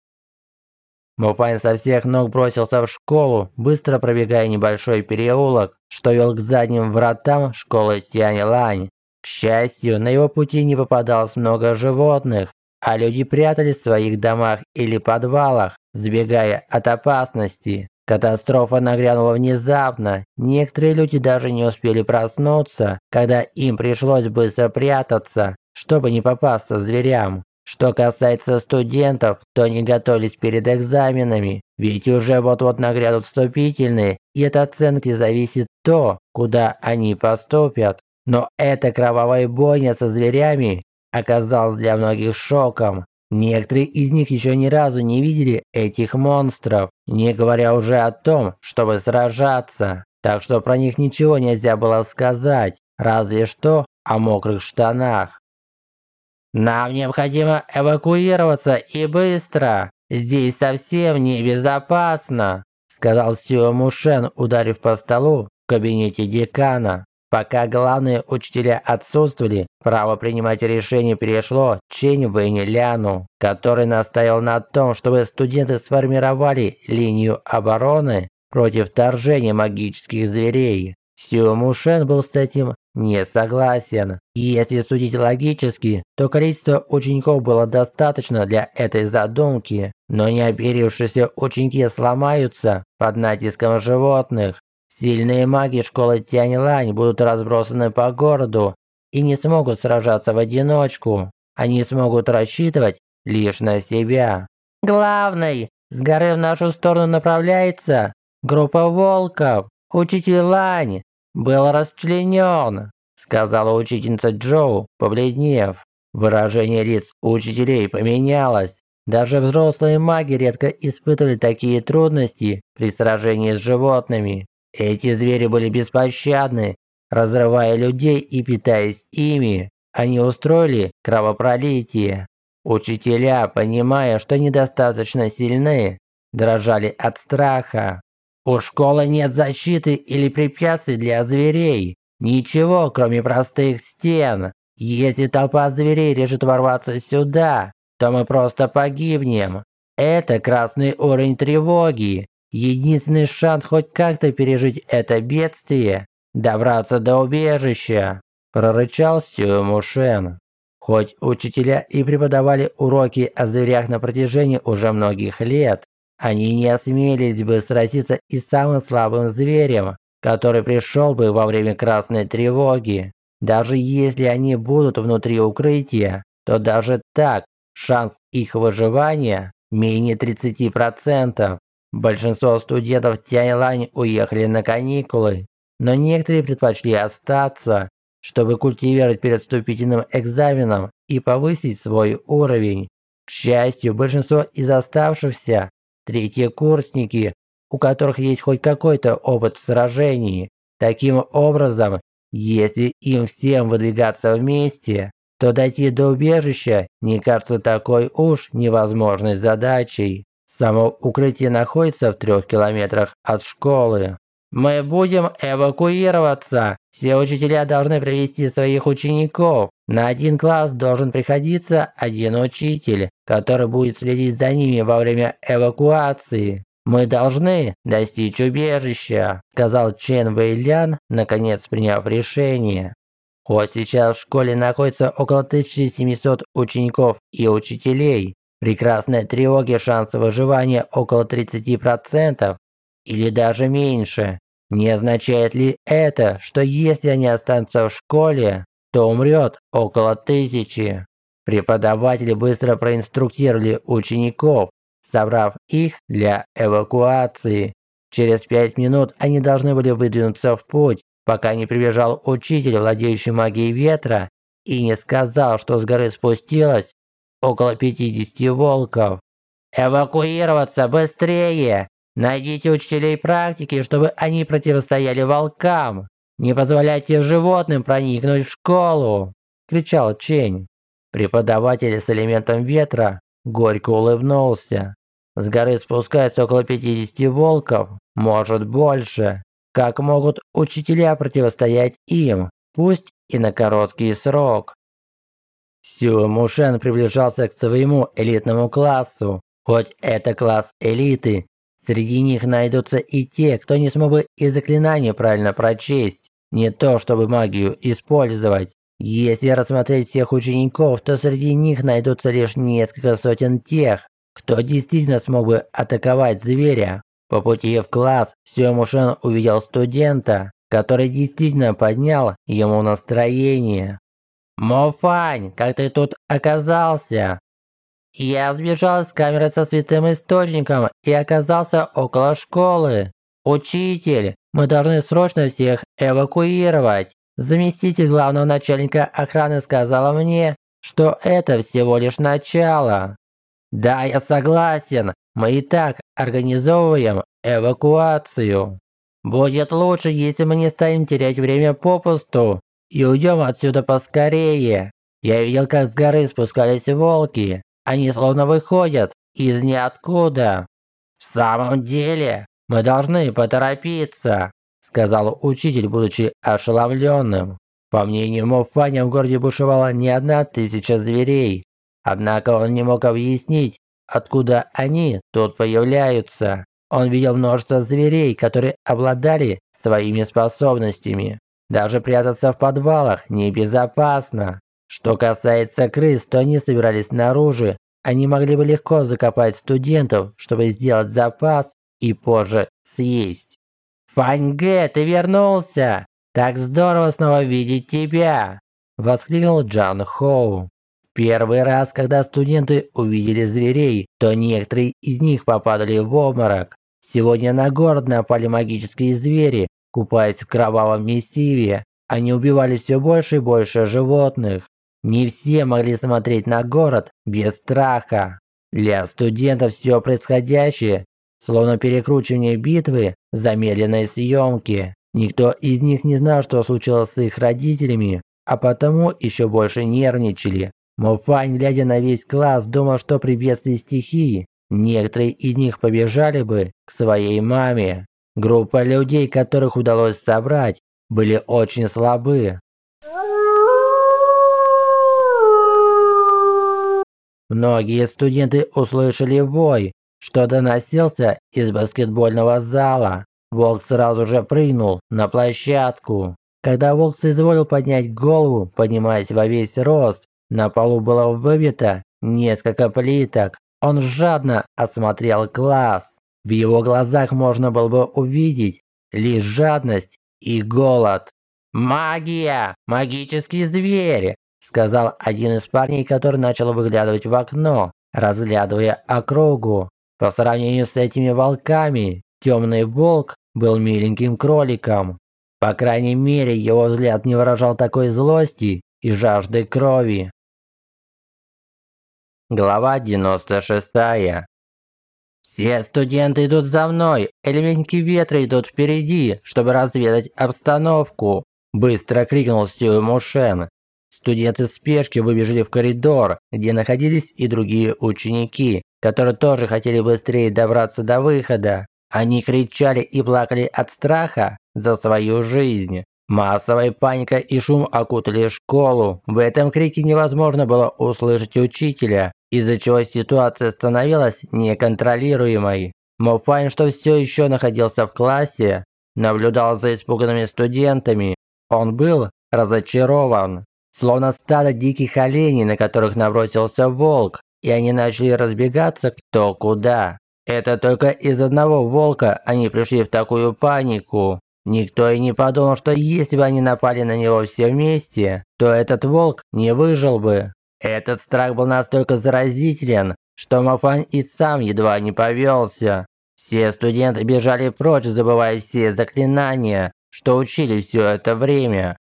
Муфайн со всех ног бросился в школу, быстро пробегая небольшой переулок, что вел к задним вратам школы Тянь-Лань. К счастью, на его пути не попадалось много животных, а люди прятались в своих домах или подвалах, сбегая от опасности. Катастрофа нагрянула внезапно. Некоторые люди даже не успели проснуться, когда им пришлось быстро прятаться, чтобы не попасться зверям. Что касается студентов, то они готовились перед экзаменами, ведь уже вот-вот нагрянут вступительные, и от оценки зависит то, куда они поступят. Но эта кровавая бойня со зверями оказалась для многих шоком. Некоторые из них еще ни разу не видели этих монстров, не говоря уже о том, чтобы сражаться. Так что про них ничего нельзя было сказать, разве что о мокрых штанах. «Нам необходимо эвакуироваться и быстро! Здесь совсем небезопасно!» сказал Сюэ Мушен, ударив по столу в кабинете декана. Пока главные учителя отсутствовали, право принимать решения перешло Чень Вэнь Ляну, который настаивал на том, чтобы студенты сформировали линию обороны против вторжения магических зверей. Сюэ Мушен был с этим не согласен. Если судить логически, то количество учеников было достаточно для этой задумки, но неоперившиеся ученики сломаются под натиском животных. Сильные маги школы Тяньлань будут разбросаны по городу и не смогут сражаться в одиночку. Они смогут рассчитывать лишь на себя. Главный, с горы в нашу сторону направляется группа волков. Учитель Лань был расчленен, сказала учительница Джоу, побледнев. Выражение лиц учителей поменялось. Даже взрослые маги редко испытывали такие трудности при сражении с животными. Эти звери были беспощадны, разрывая людей и питаясь ими. Они устроили кровопролитие. Учителя, понимая, что недостаточно сильны, дрожали от страха. У школы нет защиты или препятствий для зверей. Ничего, кроме простых стен. Если толпа зверей решит ворваться сюда, то мы просто погибнем. Это красный уровень тревоги. Единственный шанс хоть как-то пережить это бедствие – добраться до убежища, прорычал Сюэ Мушен. Хоть учителя и преподавали уроки о зверях на протяжении уже многих лет, они не осмелились бы сразиться и самым слабым зверем, который пришел бы во время красной тревоги. Даже если они будут внутри укрытия, то даже так шанс их выживания менее 30%. Большинство студентов Тяньлань уехали на каникулы, но некоторые предпочли остаться, чтобы культивировать перед вступительным экзаменом и повысить свой уровень. К счастью, большинство из оставшихся – третьекурсники, у которых есть хоть какой-то опыт в сражении. Таким образом, если им всем выдвигаться вместе, то дойти до убежища не кажется такой уж невозможной задачей. Само укрытие находится в трех километрах от школы. Мы будем эвакуироваться. Все учителя должны привести своих учеников. На один класс должен приходиться один учитель, который будет следить за ними во время эвакуации. Мы должны достичь убежища, сказал Чен Вэйлян, наконец приняв решение. Вот сейчас в школе находится около 1700 учеников и учителей. При красной тревоге шанс выживания около 30% или даже меньше. Не означает ли это, что если они останутся в школе, то умрет около тысячи? Преподаватели быстро проинструктировали учеников, собрав их для эвакуации. Через пять минут они должны были выдвинуться в путь, пока не прибежал учитель, владеющий магией ветра, и не сказал, что с горы спустилась около 50 волков. Эвакуироваться быстрее! Найдите учителей практики, чтобы они противостояли волкам. Не позволяйте животным проникнуть в школу!» – кричал Чень. Преподаватель с элементом ветра горько улыбнулся. С горы спускается около 50 волков, может больше. Как могут учителя противостоять им, пусть и на короткий срок? Сюэ Мушен приближался к своему элитному классу. Хоть это класс элиты, среди них найдутся и те, кто не смог бы и заклинание правильно прочесть. Не то, чтобы магию использовать. Если рассмотреть всех учеников, то среди них найдутся лишь несколько сотен тех, кто действительно смог бы атаковать зверя. По пути в класс Сюэ Мушен увидел студента, который действительно поднял ему настроение. «Мофань, как ты тут оказался?» «Я сбежал с камеры со святым источником и оказался около школы. Учитель, мы должны срочно всех эвакуировать. Заместитель главного начальника охраны сказала мне, что это всего лишь начало». Да, я согласен. Мы и так организовываем эвакуацию. Будет лучше, если мы не станем терять время попусту и уйдем отсюда поскорее. Я видел, как с горы спускались волки. Они словно выходят из ниоткуда. В самом деле, мы должны поторопиться, сказал учитель, будучи ошеломленным. По мнению Мофаня, в городе бушевала не одна тысяча зверей. Однако он не мог объяснить, откуда они тут появляются. Он видел множество зверей, которые обладали своими способностями. Даже прятаться в подвалах небезопасно. Что касается крыс, то они собирались снаружи. Они могли бы легко закопать студентов, чтобы сделать запас и позже съесть. «Фаньге, ты вернулся! Так здорово снова видеть тебя!» Воскликнул Джан Хоу. Первый раз, когда студенты увидели зверей, то некоторые из них попадали в обморок. Сегодня на город напали магические звери, купаясь в кровавом месиве. Они убивали все больше и больше животных. Не все могли смотреть на город без страха. Для студентов все происходящее словно перекручивание битвы замедленной съемки. Никто из них не знал, что случилось с их родителями, а потому еще больше нервничали. Мофань, глядя на весь класс, думал, что при бедствии стихии некоторые из них побежали бы к своей маме. Группа людей, которых удалось собрать, были очень слабы. Многие студенты услышали вой, что доносился из баскетбольного зала. Волк сразу же прыгнул на площадку. Когда волк соизволил поднять голову, поднимаясь во весь рост, на полу было выбито несколько плиток. Он жадно осмотрел класс. В его глазах можно было бы увидеть лишь жадность и голод. «Магия! Магический зверь!» сказал один из парней, который начал выглядывать в окно, разглядывая округу. По сравнению с этими волками, темный волк был миленьким кроликом. По крайней мере, его взгляд не выражал такой злости и жажды крови. Глава 96. Все студенты идут за мной, элементики ветра идут впереди, чтобы разведать обстановку. Быстро крикнул Сюэ Мушен. Студенты в спешке выбежали в коридор, где находились и другие ученики, которые тоже хотели быстрее добраться до выхода. Они кричали и плакали от страха за свою жизнь. Массовая паника и шум окутали школу. В этом крике невозможно было услышать учителя, из-за чего ситуация становилась неконтролируемой. Мофайн, что все еще находился в классе, наблюдал за испуганными студентами. Он был разочарован. Словно стадо диких оленей, на которых набросился волк, и они начали разбегаться кто куда. Это только из одного волка они пришли в такую панику. Никто и не подумал, что если бы они напали на него все вместе, то этот волк не выжил бы. Этот страх был настолько заразителен, что Мафань и сам едва не повелся. Все студенты бежали прочь, забывая все заклинания, что учили все это время.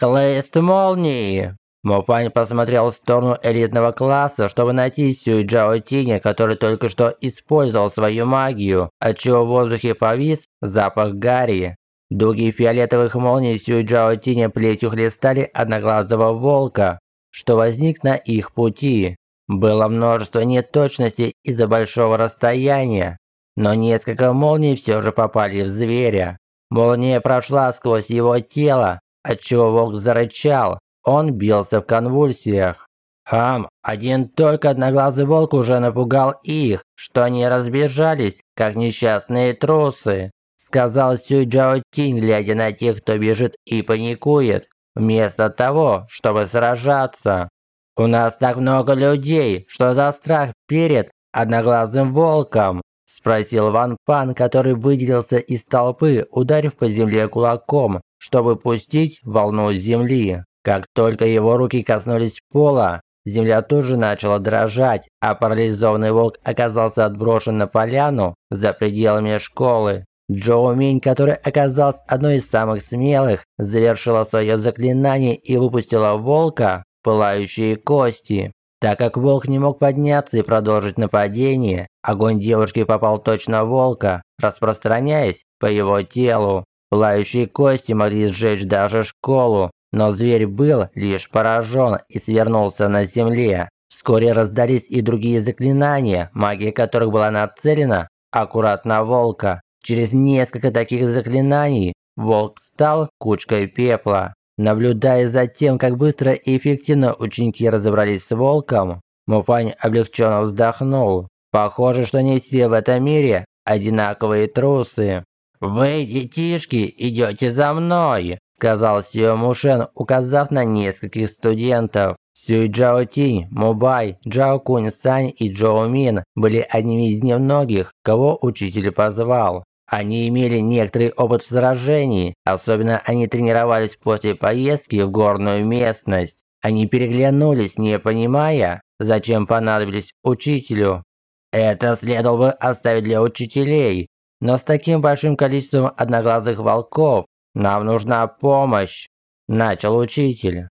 Хлыст молнии! Мофань посмотрел в сторону элитного класса, чтобы найти Сюй Джао Тиня, который только что использовал свою магию, отчего в воздухе повис запах гари. Дуги фиолетовых молний Сюй Джао Тиня плетью хлестали одноглазого волка, что возник на их пути. Было множество неточностей из-за большого расстояния, но несколько молний все же попали в зверя. Молния прошла сквозь его тело, отчего волк зарычал, он бился в конвульсиях. Хам, один только одноглазый волк уже напугал их, что они разбежались, как несчастные трусы. Сказал Сюй Джао Тинь, глядя на тех, кто бежит и паникует, вместо того, чтобы сражаться. У нас так много людей, что за страх перед одноглазым волком? Спросил Ван Пан, который выделился из толпы, ударив по земле кулаком, чтобы пустить волну земли. Как только его руки коснулись пола, земля тут же начала дрожать, а парализованный волк оказался отброшен на поляну за пределами школы. Джоу Минь, который оказался одной из самых смелых, завершила свое заклинание и выпустила волка, пылающие кости. Так как волк не мог подняться и продолжить нападение, огонь девушки попал точно в волка, распространяясь по его телу. Пылающие кости могли сжечь даже школу, но зверь был лишь поражен и свернулся на земле. Вскоре раздались и другие заклинания, магия которых была нацелена аккуратно волка. Через несколько таких заклинаний волк стал кучкой пепла. Наблюдая за тем, как быстро и эффективно ученики разобрались с волком, Муфань облегченно вздохнул. Похоже, что не все в этом мире одинаковые трусы. «Вы, детишки, идете за мной!» сказал Сио Мушен, указав на нескольких студентов. Сюй Джао Тинь, Мубай, Джао Кунь Сань и Джоу Мин были одними из немногих, кого учитель позвал. Они имели некоторый опыт в сражении, особенно они тренировались после поездки в горную местность. Они переглянулись, не понимая, зачем понадобились учителю. Это следовало бы оставить для учителей, но с таким большим количеством одноглазых волков нам нужна помощь, начал учитель.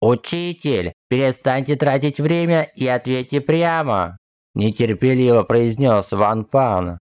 Учитель, перестаньте тратить время и ответьте прямо, нетерпеливо произнес Ван Пан.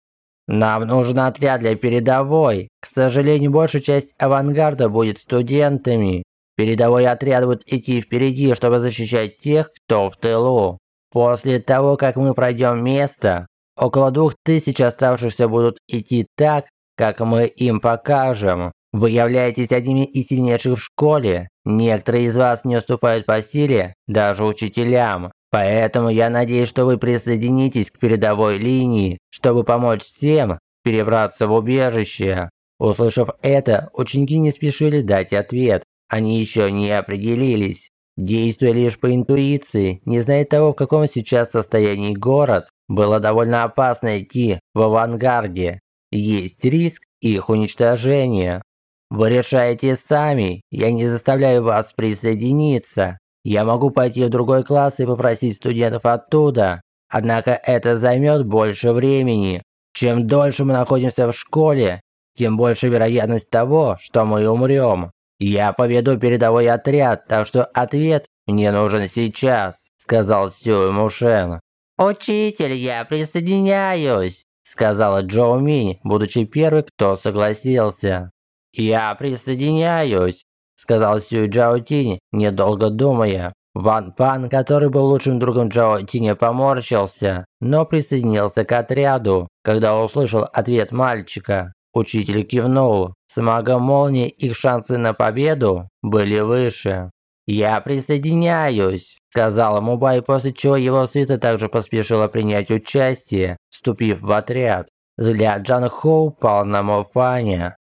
Нам нужен отряд для передовой. К сожалению, большая часть авангарда будет студентами. Передовой отряд будет идти впереди, чтобы защищать тех, кто в тылу. После того, как мы пройдем место, около двух тысяч оставшихся будут идти так, как мы им покажем. Вы являетесь одними из сильнейших в школе. Некоторые из вас не уступают по силе даже учителям. Поэтому я надеюсь, что вы присоединитесь к передовой линии, чтобы помочь всем перебраться в убежище. Услышав это, ученики не спешили дать ответ. Они еще не определились. Действуя лишь по интуиции, не зная того, в каком сейчас состоянии город, было довольно опасно идти в авангарде. Есть риск их уничтожения. Вы решаете сами, я не заставляю вас присоединиться. Я могу пойти в другой класс и попросить студентов оттуда. Однако это займет больше времени. Чем дольше мы находимся в школе, тем больше вероятность того, что мы умрем. Я поведу передовой отряд, так что ответ мне нужен сейчас», – сказал Сюй Мушен. «Учитель, я присоединяюсь», – сказала Джоу Минь, будучи первой, кто согласился. «Я присоединяюсь», сказал Сюй Джао Тинь, недолго думая. Ван Пан, который был лучшим другом Джао Тиня, поморщился, но присоединился к отряду, когда услышал ответ мальчика. Учитель кивнул. С магом молнии их шансы на победу были выше. «Я присоединяюсь», – сказал Мубай, после чего его свита также поспешила принять участие, вступив в отряд. Взгляд Джан Хоу пал на Мофаня.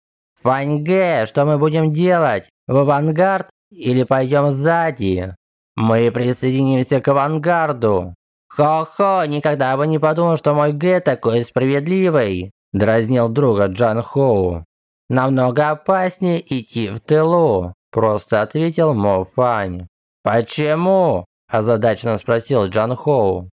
«Фаньге, что мы будем делать? В авангард или пойдем сзади? Мы присоединимся к авангарду. Хо-хо, никогда бы не подумал, что мой Г такой справедливый. Дразнил друга Джан Хоу. Намного опаснее идти в тылу, просто ответил Мо Фань. Почему? озадаченно спросил Джан Хоу.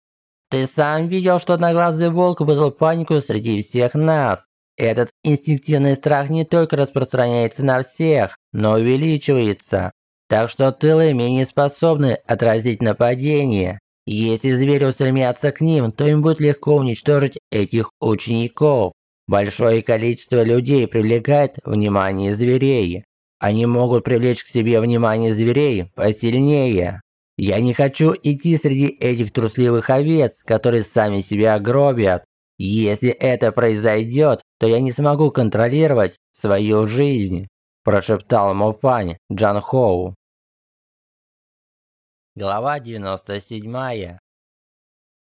Ты сам видел, что одноглазый волк вызвал панику среди всех нас. Этот инстинктивный страх не только распространяется на всех, но увеличивается. Так что тылы менее способны отразить нападение. Если звери устремятся к ним, то им будет легко уничтожить этих учеников. Большое количество людей привлекает внимание зверей. Они могут привлечь к себе внимание зверей посильнее. Я не хочу идти среди этих трусливых овец, которые сами себя гробят. Если это произойдет, то я не смогу контролировать свою жизнь, прошептал Мофань Джан Хоу. Глава 97.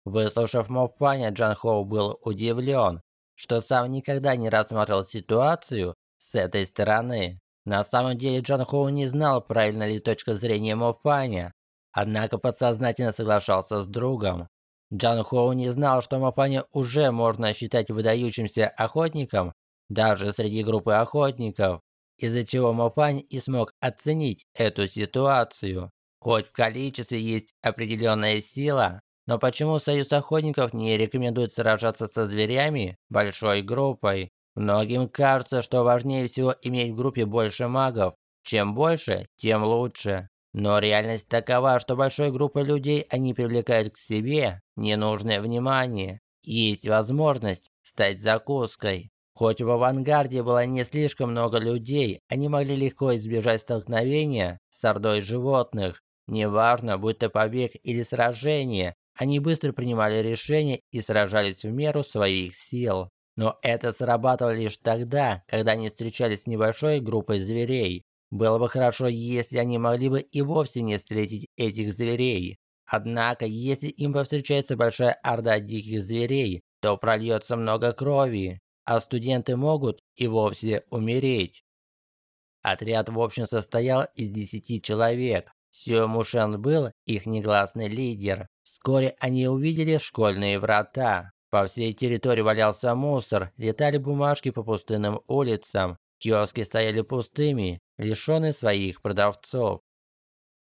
Выслушав Мофаня, Джан Хоу был удивлен, что сам никогда не рассматривал ситуацию с этой стороны. На самом деле Джан Хоу не знал, правильно ли точка зрения Мофаня, однако подсознательно соглашался с другом. Джан Хоу не знал, что Мапаня уже можно считать выдающимся охотником даже среди группы охотников, из-за чего Мапань и смог оценить эту ситуацию. Хоть в количестве есть определенная сила, но почему Союз Охотников не рекомендует сражаться со зверями большой группой? Многим кажется, что важнее всего иметь в группе больше магов. Чем больше, тем лучше. Но реальность такова, что большой группой людей они привлекают к себе ненужное внимание. Есть возможность стать закуской. Хоть в авангарде было не слишком много людей, они могли легко избежать столкновения с ордой животных. Неважно, будь то побег или сражение, они быстро принимали решения и сражались в меру своих сил. Но это срабатывало лишь тогда, когда они встречались с небольшой группой зверей. Было бы хорошо, если они могли бы и вовсе не встретить этих зверей. Однако, если им повстречается большая орда диких зверей, то прольется много крови, а студенты могут и вовсе умереть. Отряд в общем состоял из 10 человек. Сюэ Мушен был их негласный лидер. Вскоре они увидели школьные врата. По всей территории валялся мусор, летали бумажки по пустынным улицам, киоски стояли пустыми, лишённые своих продавцов.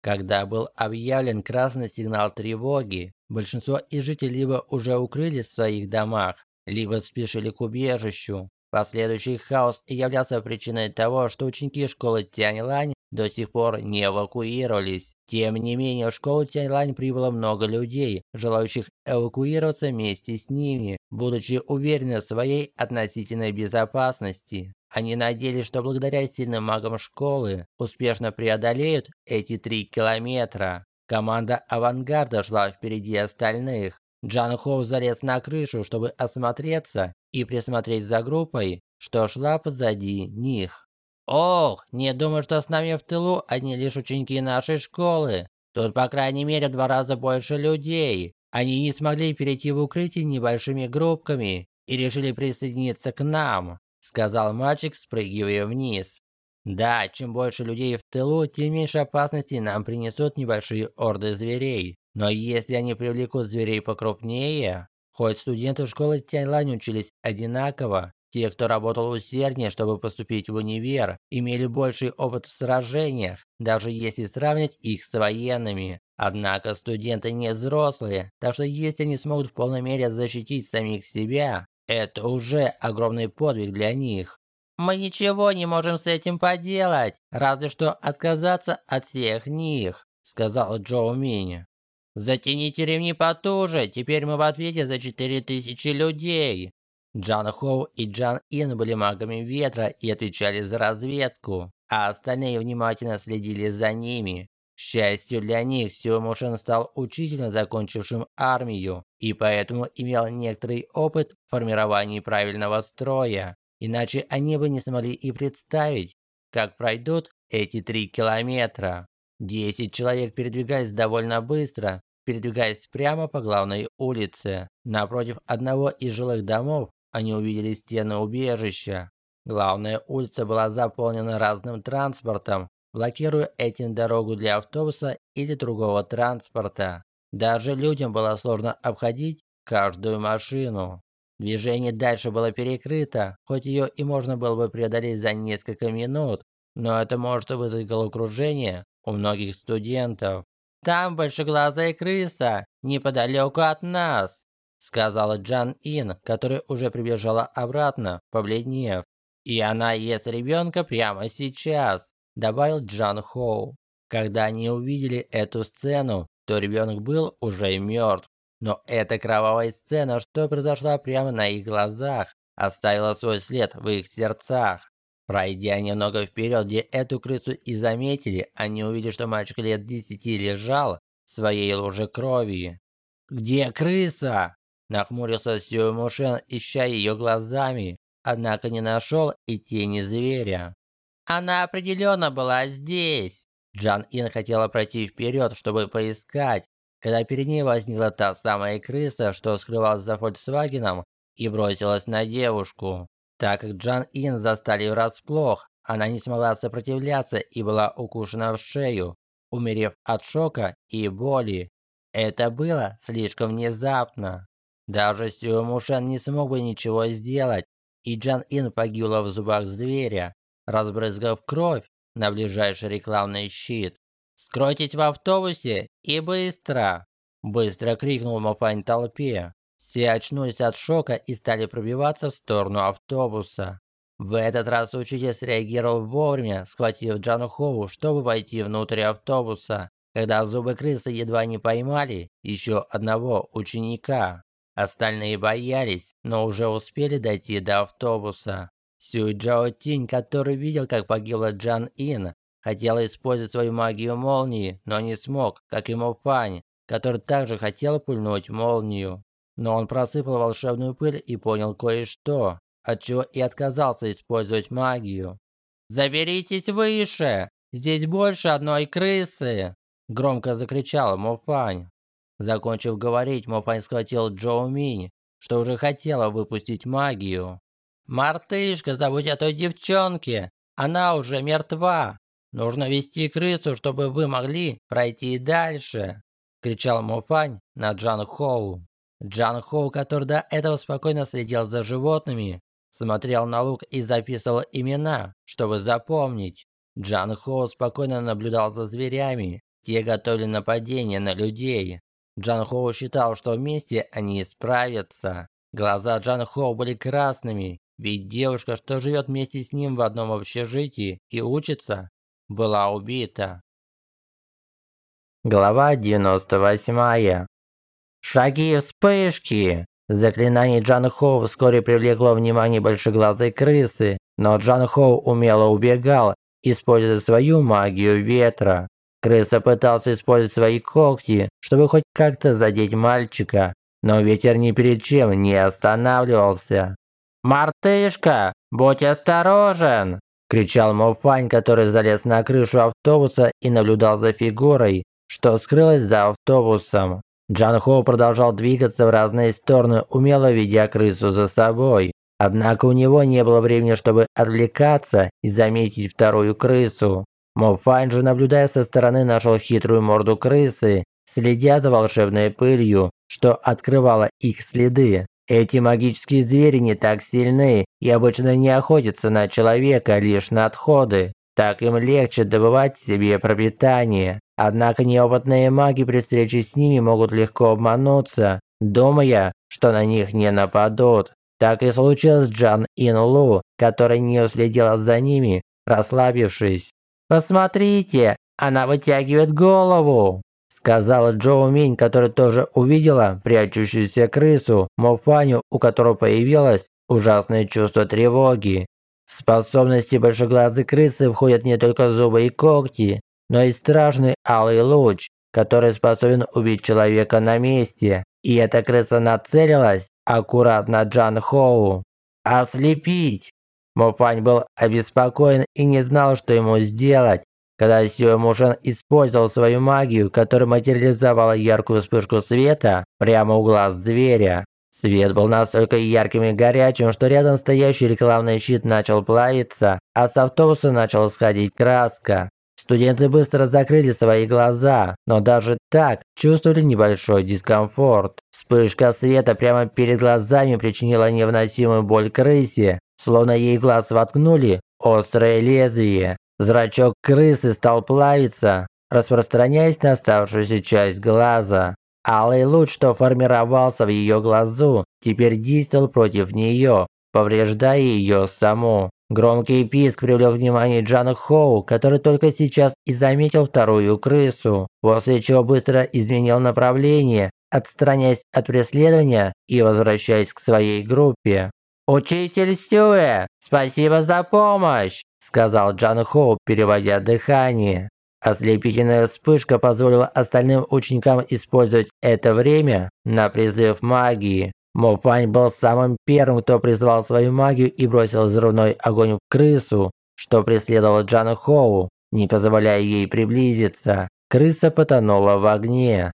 Когда был объявлен красный сигнал тревоги, большинство из жителей либо уже укрылись в своих домах, либо спешили к убежищу. Последующий хаос являлся причиной того, что ученики школы Тяньлань до сих пор не эвакуировались. Тем не менее, в школу Тяньлань прибыло много людей, желающих эвакуироваться вместе с ними, будучи уверены в своей относительной безопасности. Они надеялись, что благодаря сильным магам школы успешно преодолеют эти три километра. Команда авангарда шла впереди остальных. Джан Хоу залез на крышу, чтобы осмотреться и присмотреть за группой, что шла позади них. «Ох, не думаю, что с нами в тылу одни лишь ученики нашей школы. Тут, по крайней мере, два раза больше людей. Они не смогли перейти в укрытие небольшими группками и решили присоединиться к нам», сказал мальчик, спрыгивая вниз. «Да, чем больше людей в тылу, тем меньше опасности нам принесут небольшие орды зверей. Но если они привлекут зверей покрупнее, хоть студенты школы Тяньлань учились одинаково, те, кто работал усерднее, чтобы поступить в универ, имели больший опыт в сражениях, даже если сравнить их с военными. Однако студенты не взрослые, так что если они смогут в полной мере защитить самих себя, это уже огромный подвиг для них. Мы ничего не можем с этим поделать, разве что отказаться от всех них, сказал Джоу Мини. Затяните ремни потуже, теперь мы в ответе за 4000 людей. Джан Хоу и Джан Ин были магами ветра и отвечали за разведку, а остальные внимательно следили за ними. К счастью для них, Сюэ Мушин стал учителем, закончившим армию, и поэтому имел некоторый опыт в формировании правильного строя. Иначе они бы не смогли и представить, как пройдут эти три километра. Десять человек передвигались довольно быстро, передвигаясь прямо по главной улице. Напротив одного из жилых домов они увидели стены убежища. Главная улица была заполнена разным транспортом, блокируя этим дорогу для автобуса или другого транспорта. Даже людям было сложно обходить каждую машину. Движение дальше было перекрыто, хоть ее и можно было бы преодолеть за несколько минут, но это может вызвать головокружение у многих студентов. «Там большеглазая крыса, неподалеку от нас», сказала Джан Ин, которая уже прибежала обратно, побледнев. «И она ест ребенка прямо сейчас», добавил Джан Хоу. Когда они увидели эту сцену, то ребенок был уже мертв. Но эта кровавая сцена, что произошла прямо на их глазах, оставила свой след в их сердцах. Пройдя немного вперед, где эту крысу и заметили, они увидели, что мальчик лет десяти лежал в своей луже крови. «Где крыса?» Нахмурился Сюэ Мушен, ища ее глазами, однако не нашел и тени зверя. «Она определенно была здесь!» Джан Ин хотела пройти вперед, чтобы поискать, когда перед ней возникла та самая крыса, что скрывалась за Фольксвагеном и бросилась на девушку. Так как Джан Ин застали врасплох, она не смогла сопротивляться и была укушена в шею, умерев от шока и боли. Это было слишком внезапно. Даже Сюэ Мушен не смог бы ничего сделать, и Джан Ин погибла в зубах зверя, разбрызгав кровь на ближайший рекламный щит. «Скройтесь в автобусе и быстро!» Быстро крикнул Мафань толпе. Все очнулись от шока и стали пробиваться в сторону автобуса. В этот раз учитель среагировал вовремя, схватив Джан Хоу, чтобы войти внутрь автобуса, когда зубы крысы едва не поймали еще одного ученика. Остальные боялись, но уже успели дойти до автобуса. Сюй Джао Тинь, который видел, как погибла Джан Ин, хотел использовать свою магию молнии, но не смог, как и Мо Фань, который также хотел пульнуть молнию. Но он просыпал волшебную пыль и понял кое-что отчего и отказался использовать магию. «Заберитесь выше! Здесь больше одной крысы!» Громко закричал Мофань. Закончив говорить, Мофань схватил Джоу Минь, что уже хотела выпустить магию. «Мартышка, забудь о той девчонке! Она уже мертва! Нужно вести крысу, чтобы вы могли пройти дальше!» кричал Мофань на Джан Хоу. Джан Хоу, который до этого спокойно следил за животными, Смотрел на лук и записывал имена, чтобы запомнить. Джан Хо спокойно наблюдал за зверями. Те готовили нападение на людей. Джан Хо считал, что вместе они справятся. Глаза Джан Хо были красными, ведь девушка, что живет вместе с ним в одном общежитии и учится, была убита. Глава 98. Шаги вспышки. Заклинание Джан Хоу вскоре привлекло внимание большеглазой крысы, но Джан Хоу умело убегал, используя свою магию ветра. Крыса пытался использовать свои когти, чтобы хоть как-то задеть мальчика, но ветер ни перед чем не останавливался. «Мартышка, будь осторожен!» – кричал Мофань, который залез на крышу автобуса и наблюдал за фигурой, что скрылась за автобусом. Джан Хо продолжал двигаться в разные стороны, умело ведя крысу за собой. Однако у него не было времени, чтобы отвлекаться и заметить вторую крысу. Мо Файн же, наблюдая со стороны, нашел хитрую морду крысы, следя за волшебной пылью, что открывало их следы. Эти магические звери не так сильны и обычно не охотятся на человека, лишь на отходы. Так им легче добывать себе пропитание. Однако неопытные маги при встрече с ними могут легко обмануться, думая, что на них не нападут. Так и случилось с Джан Ин Лу, который не уследила за ними, расслабившись. «Посмотрите, она вытягивает голову!» Сказала Джоу Минь, которая тоже увидела прячущуюся крысу Мофаню, у которого появилось ужасное чувство тревоги. В способности большеглазой крысы входят не только зубы и когти, но и страшный алый луч, который способен убить человека на месте. И эта крыса нацелилась аккуратно Джан Хоу. Ослепить! Муфань был обеспокоен и не знал, что ему сделать, когда Сюэ Мушен использовал свою магию, которая материализовала яркую вспышку света прямо у глаз зверя. Свет был настолько ярким и горячим, что рядом стоящий рекламный щит начал плавиться, а с автобуса начала сходить краска. Студенты быстро закрыли свои глаза, но даже так чувствовали небольшой дискомфорт. Вспышка света прямо перед глазами причинила невыносимую боль крысе, словно ей глаз воткнули острое лезвие. Зрачок крысы стал плавиться, распространяясь на оставшуюся часть глаза. Алый луч, что формировался в ее глазу, теперь действовал против нее, повреждая ее саму. Громкий писк привлек внимание Джана Хоу, который только сейчас и заметил вторую крысу, после чего быстро изменил направление, отстраняясь от преследования и возвращаясь к своей группе. «Учитель Сюэ, спасибо за помощь!» – сказал Джан Хоу, переводя дыхание. Ослепительная вспышка позволила остальным ученикам использовать это время на призыв магии. Мофань был самым первым, кто призвал свою магию и бросил взрывной огонь в крысу, что преследовал Джану Хоу, не позволяя ей приблизиться. Крыса потонула в огне.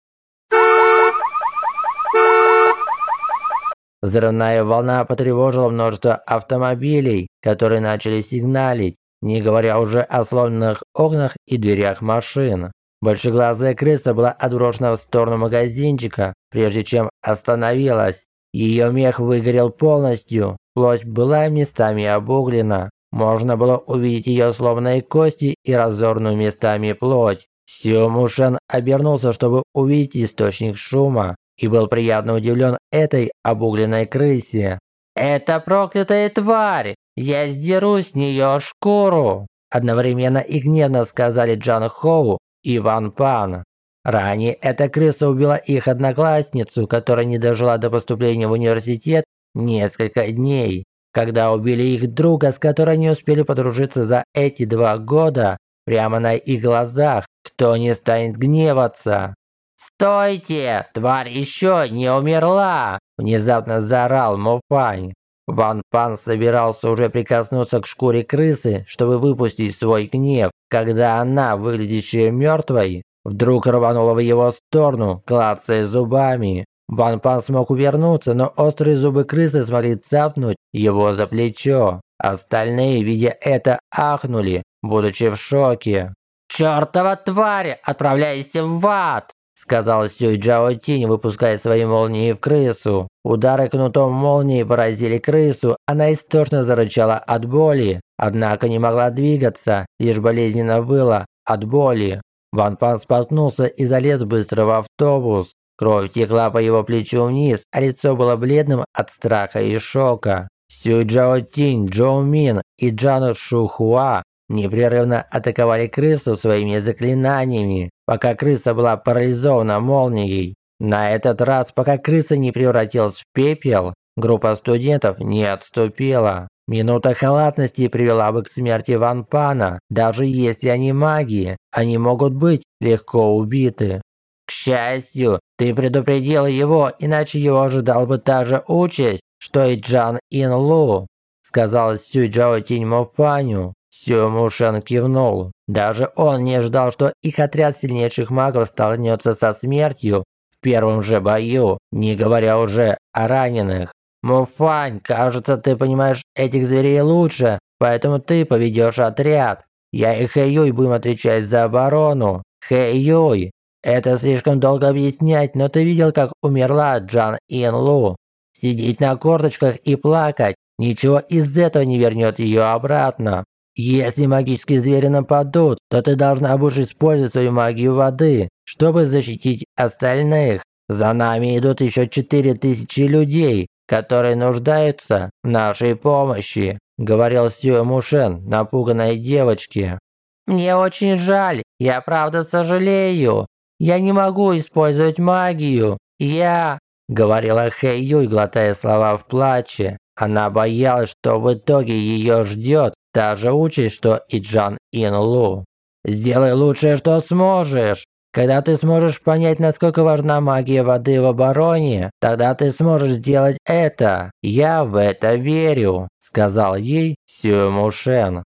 Взрывная волна потревожила множество автомобилей, которые начали сигналить, не говоря уже о сломанных окнах и дверях машин. Большеглазая крыса была отброшена в сторону магазинчика, прежде чем остановилась. Ее мех выгорел полностью, плоть была местами обуглена. Можно было увидеть ее сломанные кости и разорную местами плоть. Сио Мушен обернулся, чтобы увидеть источник шума, и был приятно удивлен этой обугленной крысе. «Это проклятая тварь! Я сдеру с нее шкуру!» Одновременно и гневно сказали Джан Хоу и Ван Пан. Ранее эта крыса убила их одноклассницу, которая не дожила до поступления в университет несколько дней. Когда убили их друга, с которой они успели подружиться за эти два года, прямо на их глазах, кто не станет гневаться? «Стойте! Тварь еще не умерла!» Внезапно заорал Мофань. Ван Пан собирался уже прикоснуться к шкуре крысы, чтобы выпустить свой гнев, когда она, выглядящая мертвой, вдруг рванула в его сторону, клацая зубами. Ван Пан смог увернуться, но острые зубы крысы смогли цапнуть его за плечо. Остальные, видя это, ахнули, будучи в шоке. «Чёртова тварь! Отправляйся в ад!» Сказал Сюй Джао Тинь, выпуская свои молнии в крысу. Удары кнутом молнии поразили крысу, она истошно зарычала от боли, однако не могла двигаться, лишь болезненно выла от боли. Ван Пан споткнулся и залез быстро в автобус. Кровь текла по его плечу вниз, а лицо было бледным от страха и шока. Сюй Джао Тинь, Джоу Мин и Джану Шухуа непрерывно атаковали крысу своими заклинаниями, пока крыса была парализована молнией. На этот раз, пока крыса не превратилась в пепел, группа студентов не отступила. Минута халатности привела бы к смерти Ван Пана. Даже если они маги, они могут быть легко убиты. К счастью, ты предупредил его, иначе его ожидал бы та же участь, что и Джан Ин Лу, сказал Сю Джао Тинь Мофаню. Сю Мушен кивнул. Даже он не ждал, что их отряд сильнейших магов столкнется со смертью в первом же бою, не говоря уже о раненых. Муфань, кажется, ты понимаешь этих зверей лучше, поэтому ты поведешь отряд. Я и Хэйюй будем отвечать за оборону. Хэйюй, это слишком долго объяснять, но ты видел, как умерла Джан Ин Лу. Сидеть на корточках и плакать, ничего из этого не вернет ее обратно. Если магические звери нападут, то ты должна будешь использовать свою магию воды, чтобы защитить остальных. За нами идут еще 4000 людей, которые нуждаются в нашей помощи», – говорил Сюэ Мушен, напуганной девочке. «Мне очень жаль, я правда сожалею. Я не могу использовать магию. Я...» – говорила Хэй Юй, глотая слова в плаче. Она боялась, что в итоге ее ждет также учись, что и Джан Ин Лу. Сделай лучшее, что сможешь. Когда ты сможешь понять, насколько важна магия воды в обороне, тогда ты сможешь сделать это. Я в это верю», – сказал ей Сюэ Мушен.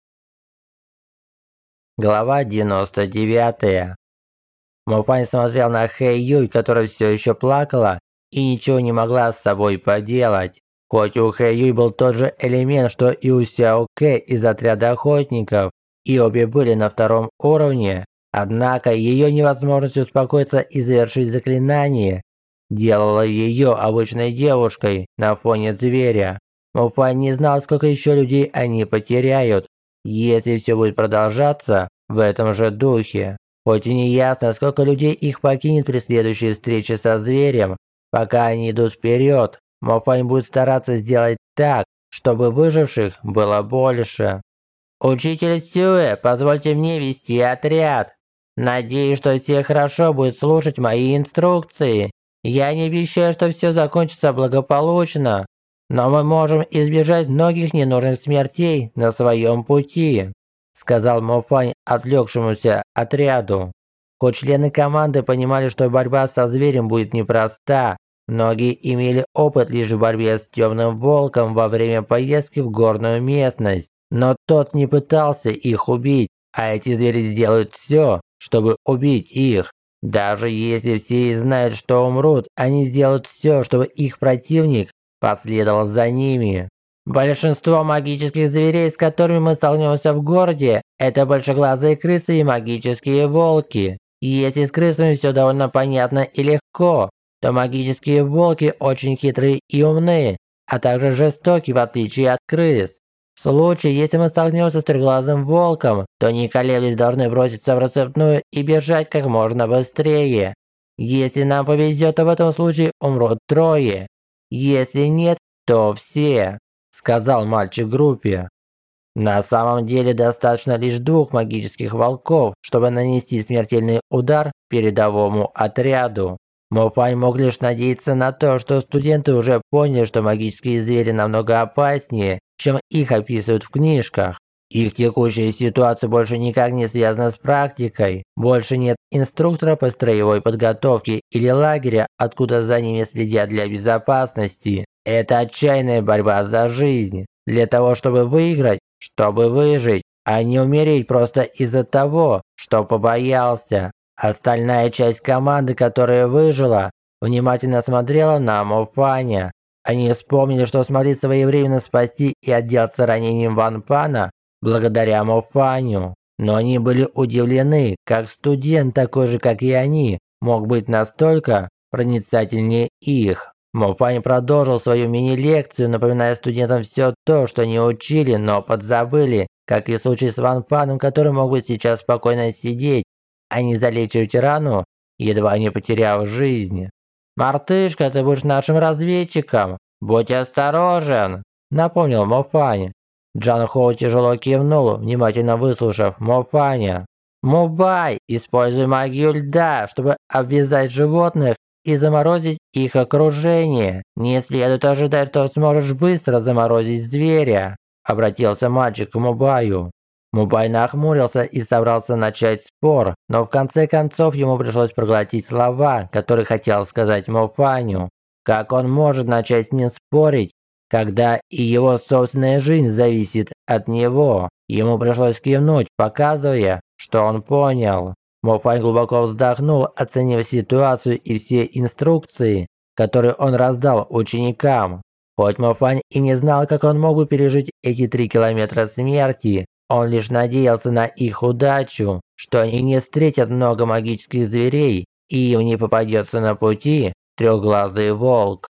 Глава 99. Муфань смотрел на Хэй Юй, которая все еще плакала и ничего не могла с собой поделать. Хоть у Хэ Юй был тот же элемент, что и у Сяо Кэ из отряда охотников, и обе были на втором уровне, однако ее невозможность успокоиться и завершить заклинание делала ее обычной девушкой на фоне зверя. Муфань не знал, сколько еще людей они потеряют, если все будет продолжаться в этом же духе. Хоть и не ясно, сколько людей их покинет при следующей встрече со зверем, пока они идут вперед, Мофань будет стараться сделать так, чтобы выживших было больше. Учитель Сюэ, позвольте мне вести отряд. Надеюсь, что все хорошо будут слушать мои инструкции. Я не обещаю, что все закончится благополучно, но мы можем избежать многих ненужных смертей на своем пути», сказал Мофань отвлекшемуся отряду. Хоть члены команды понимали, что борьба со зверем будет непроста, Многие имели опыт лишь в борьбе с темным волком во время поездки в горную местность, но тот не пытался их убить, а эти звери сделают все, чтобы убить их. Даже если все знают, что умрут, они сделают все, чтобы их противник последовал за ними. Большинство магических зверей, с которыми мы столкнемся в городе, это большеглазые крысы и магические волки. Если с крысами все довольно понятно и легко, то магические волки очень хитрые и умные, а также жестоки в отличие от крыс. В случае, если мы столкнемся с треглазым волком, то не колеблясь должны броситься в рассыпную и бежать как можно быстрее. Если нам повезет, то в этом случае умрут трое. Если нет, то все», – сказал мальчик группе. На самом деле достаточно лишь двух магических волков, чтобы нанести смертельный удар передовому отряду. Мофай мог лишь надеяться на то, что студенты уже поняли, что магические звери намного опаснее, чем их описывают в книжках. Их текущая ситуация больше никак не связана с практикой. Больше нет инструктора по строевой подготовке или лагеря, откуда за ними следят для безопасности. Это отчаянная борьба за жизнь. Для того, чтобы выиграть, чтобы выжить, а не умереть просто из-за того, что побоялся. Остальная часть команды, которая выжила, внимательно смотрела на Мофаня. Они вспомнили, что смогли своевременно спасти и отделаться ранением Ван Пана благодаря Мофаню. Но они были удивлены, как студент, такой же, как и они, мог быть настолько проницательнее их. Мофань продолжил свою мини-лекцию, напоминая студентам все то, что они учили, но подзабыли, как и в случае с Ван Паном, который мог бы сейчас спокойно сидеть, не залечивать рану, едва не потеряв жизнь. «Мартышка, ты будешь нашим разведчиком! Будь осторожен!» – напомнил Мофань. Джан Хоу тяжело кивнул, внимательно выслушав Мофаня. «Мубай, используй магию льда, чтобы обвязать животных и заморозить их окружение. Не следует ожидать, что сможешь быстро заморозить зверя», обратился мальчик к Мубаю. Мубай нахмурился и собрался начать спор, но в конце концов ему пришлось проглотить слова, которые хотел сказать Мофаню. Как он может начать с ним спорить, когда и его собственная жизнь зависит от него. Ему пришлось кивнуть, показывая, что он понял. Мофань глубоко вздохнул, оценив ситуацию и все инструкции, которые он раздал ученикам. Хоть Мофань и не знал, как он мог бы пережить эти три километра смерти, он лишь надеялся на их удачу, что они не встретят много магических зверей и им не попадется на пути трехглазый волк.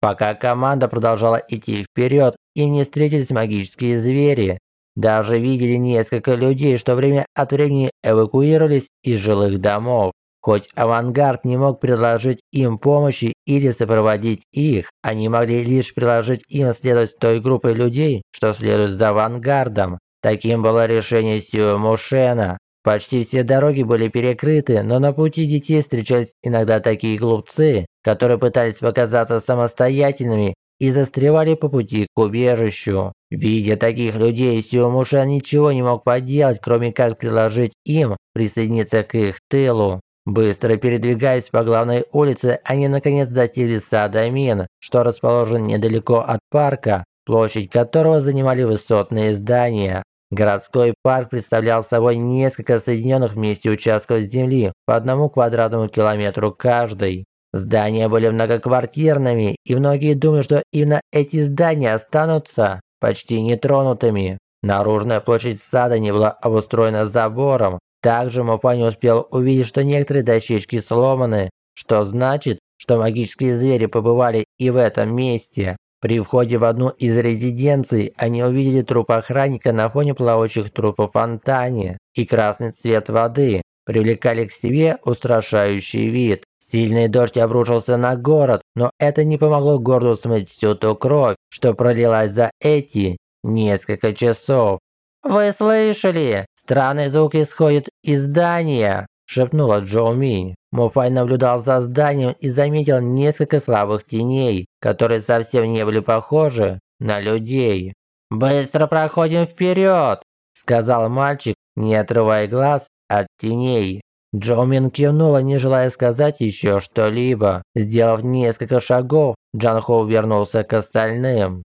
Пока команда продолжала идти вперед, им не встретились магические звери. Даже видели несколько людей, что время от времени эвакуировались из жилых домов. Хоть авангард не мог предложить им помощи или сопроводить их, они могли лишь предложить им следовать той группой людей, что следует за авангардом. Таким было решение Сюэ Мушена. Почти все дороги были перекрыты, но на пути детей встречались иногда такие глупцы, которые пытались показаться самостоятельными и застревали по пути к убежищу. Видя таких людей, Сюмуша ничего не мог поделать, кроме как предложить им присоединиться к их тылу. Быстро передвигаясь по главной улице, они наконец достигли сада Мин, что расположен недалеко от парка, площадь которого занимали высотные здания. Городской парк представлял собой несколько соединенных вместе участков земли по одному квадратному километру каждый. Здания были многоквартирными, и многие думали, что именно эти здания останутся почти нетронутыми. Наружная площадь сада не была обустроена забором. Также Муфани успел увидеть, что некоторые дощечки сломаны, что значит, что магические звери побывали и в этом месте. При входе в одну из резиденций они увидели труп охранника на фоне плавающих трупов в фонтане и красный цвет воды привлекали к себе устрашающий вид. Сильный дождь обрушился на город, но это не помогло городу смыть всю ту кровь, что пролилась за эти несколько часов. «Вы слышали? Странный звук исходит из здания!» – шепнула Джоу Минь. Муфай наблюдал за зданием и заметил несколько слабых теней, которые совсем не были похожи на людей. «Быстро проходим вперед!» – сказал мальчик, не отрывая глаз от теней. Джоумин кивнула, не желая сказать еще что-либо. Сделав несколько шагов, Джан Хоу вернулся к остальным.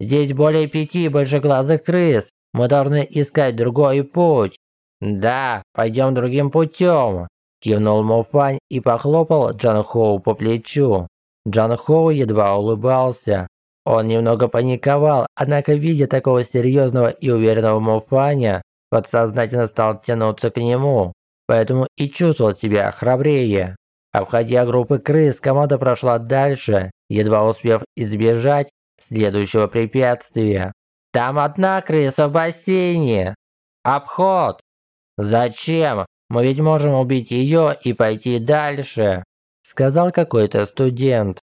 «Здесь более пяти большеглазых крыс. Мы должны искать другой путь». «Да, пойдем другим путем», Кивнул Мофань и похлопал Джан Хоу по плечу. Джан Хоу едва улыбался. Он немного паниковал, однако, видя такого серьезного и уверенного Мофаня, подсознательно стал тянуться к нему, поэтому и чувствовал себя храбрее. Обходя группы крыс, команда прошла дальше, едва успев избежать следующего препятствия. «Там одна крыса в бассейне! Обход!» «Зачем? Мы ведь можем убить ее и пойти дальше», сказал какой-то студент.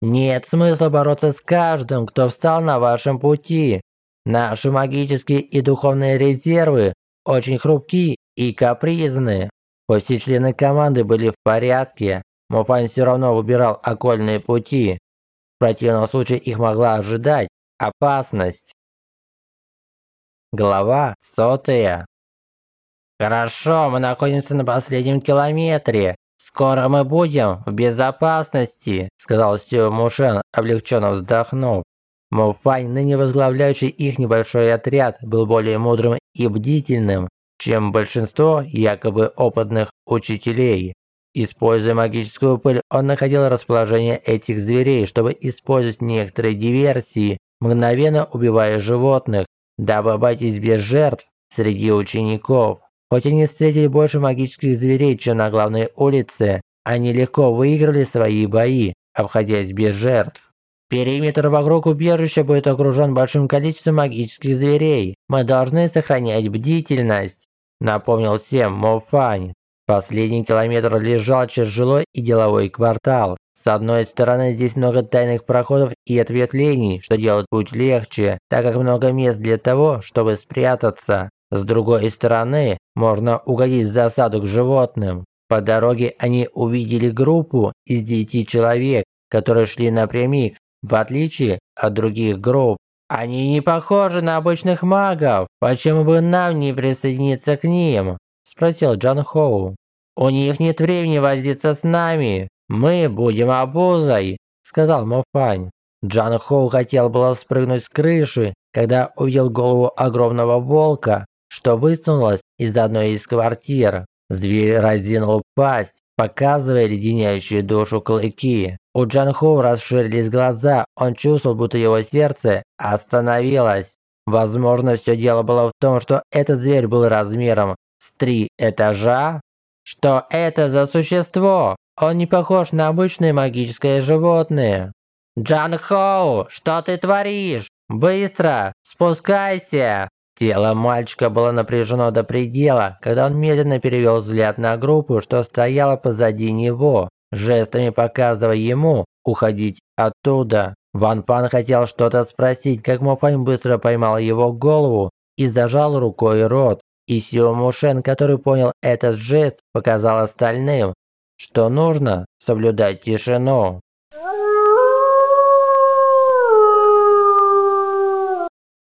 «Нет смысла бороться с каждым, кто встал на вашем пути. Наши магические и духовные резервы очень хрупки и капризны. Пусть все члены команды были в порядке, Муфань все равно выбирал окольные пути. В противном случае их могла ожидать опасность. Глава сотая. Хорошо, мы находимся на последнем километре. Скоро мы будем в безопасности, сказал Сю Мушен, облегченно вздохнув. Муфань, ныне возглавляющий их небольшой отряд, был более мудрым и бдительным, чем большинство якобы опытных учителей. Используя магическую пыль, он находил расположение этих зверей, чтобы использовать некоторые диверсии, мгновенно убивая животных, дабы обойтись без жертв среди учеников. Хоть они встретили больше магических зверей, чем на главной улице, они легко выиграли свои бои, обходясь без жертв. Периметр вокруг убежища будет окружен большим количеством магических зверей. Мы должны сохранять бдительность, напомнил всем Мофань. Последний километр лежал через жилой и деловой квартал. С одной стороны, здесь много тайных проходов и ответвлений, что делает путь легче, так как много мест для того, чтобы спрятаться. С другой стороны, можно угодить в засаду к животным. По дороге они увидели группу из 9 человек, которые шли напрямик, в отличие от других групп. Они не похожи на обычных магов. Почему бы нам не присоединиться к ним? Спросил Джан Хоу. У них нет времени возиться с нами. Мы будем обузой, сказал Мофань. Джан Хоу хотел было спрыгнуть с крыши, когда увидел голову огромного волка, что высунулась из одной из квартир. Зверь разинул пасть, показывая леденящую душу клыки. У Джанху расширились глаза, он чувствовал, будто его сердце остановилось. Возможно, все дело было в том, что этот зверь был размером с три этажа. Что это за существо? Он не похож на обычное магическое животное. Джан Хоу, что ты творишь? Быстро, спускайся! Тело мальчика было напряжено до предела, когда он медленно перевел взгляд на группу, что стояла позади него жестами показывая ему уходить оттуда. Ван Пан хотел что-то спросить, как Мофань быстро поймал его голову и зажал рукой рот. И Сио Мушен, который понял этот жест, показал остальным, что нужно соблюдать тишину.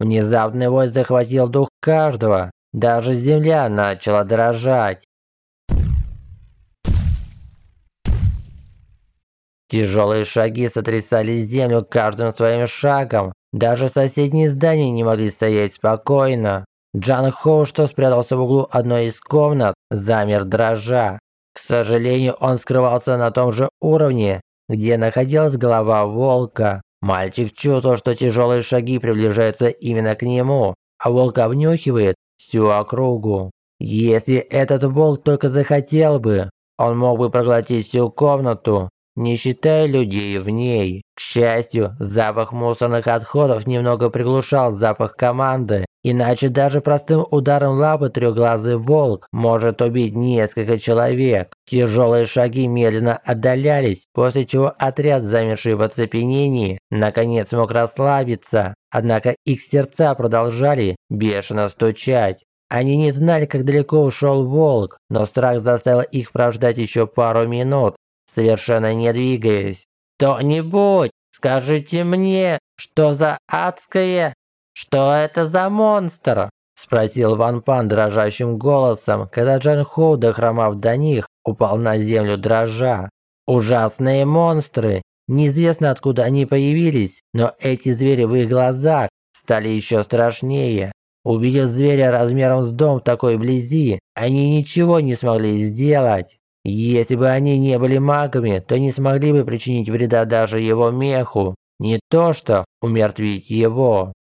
Внезапный вой захватил дух каждого. Даже земля начала дрожать. Тяжелые шаги сотрясали землю каждым своим шагом. Даже соседние здания не могли стоять спокойно. Джан Хоу, что спрятался в углу одной из комнат, замер дрожа. К сожалению, он скрывался на том же уровне, где находилась голова волка. Мальчик чувствовал, что тяжелые шаги приближаются именно к нему, а волк обнюхивает всю округу. Если этот волк только захотел бы, он мог бы проглотить всю комнату, не считая людей в ней. К счастью, запах мусорных отходов немного приглушал запах команды, иначе даже простым ударом лапы трехглазый волк может убить несколько человек. Тяжелые шаги медленно отдалялись, после чего отряд, замерший в оцепенении, наконец смог расслабиться, однако их сердца продолжали бешено стучать. Они не знали, как далеко ушел волк, но страх заставил их прождать еще пару минут, совершенно не двигаясь. «Кто-нибудь, скажите мне, что за адское? Что это за монстр?» Спросил Ван Пан дрожащим голосом, когда Джан Хоу, дохромав до них, упал на землю дрожа. «Ужасные монстры! Неизвестно, откуда они появились, но эти звери в их глазах стали еще страшнее. Увидев зверя размером с дом в такой близи, они ничего не смогли сделать. Если бы они не были магами, то не смогли бы причинить вреда даже его меху, не то что умертвить его.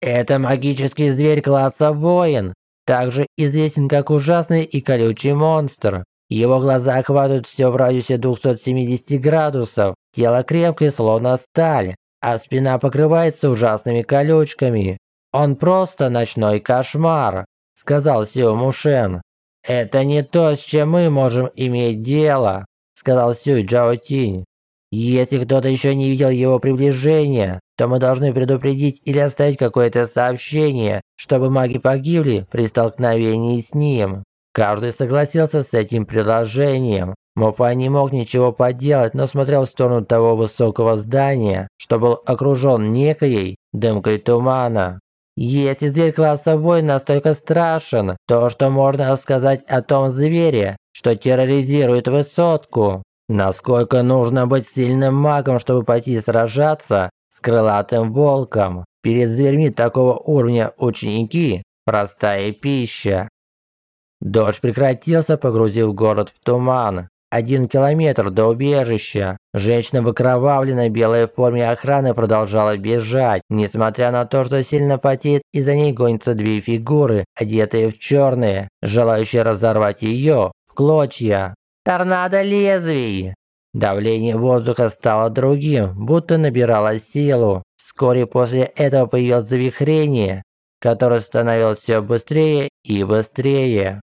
Это магический зверь класса воин, также известен как ужасный и колючий монстр. Его глаза охватывают все в радиусе 270 градусов, тело крепкое, словно сталь, а спина покрывается ужасными колючками. Он просто ночной кошмар, сказал Сио Мушен. «Это не то, с чем мы можем иметь дело», – сказал Сюй Джао Тинь. «Если кто-то еще не видел его приближения, то мы должны предупредить или оставить какое-то сообщение, чтобы маги погибли при столкновении с ним. Каждый согласился с этим предложением. Мопа не мог ничего поделать, но смотрел в сторону того высокого здания, что был окружен некой дымкой тумана. Если зверь класса воин настолько страшен, то что можно сказать о том звере, что терроризирует высотку? Насколько нужно быть сильным магом, чтобы пойти сражаться с крылатым волком? Перед зверьми такого уровня ученики – простая пища. Дождь прекратился, погрузив город в туман. Один километр до убежища. Женщина в окровавленной белой форме охраны продолжала бежать, несмотря на то, что сильно потеет, и за ней гонятся две фигуры, одетые в черные, желающие разорвать ее в клочья. Торнадо лезвий! Давление воздуха стало другим, будто набирало силу. Вскоре после этого появилось завихрение, которое становилось все быстрее и быстрее.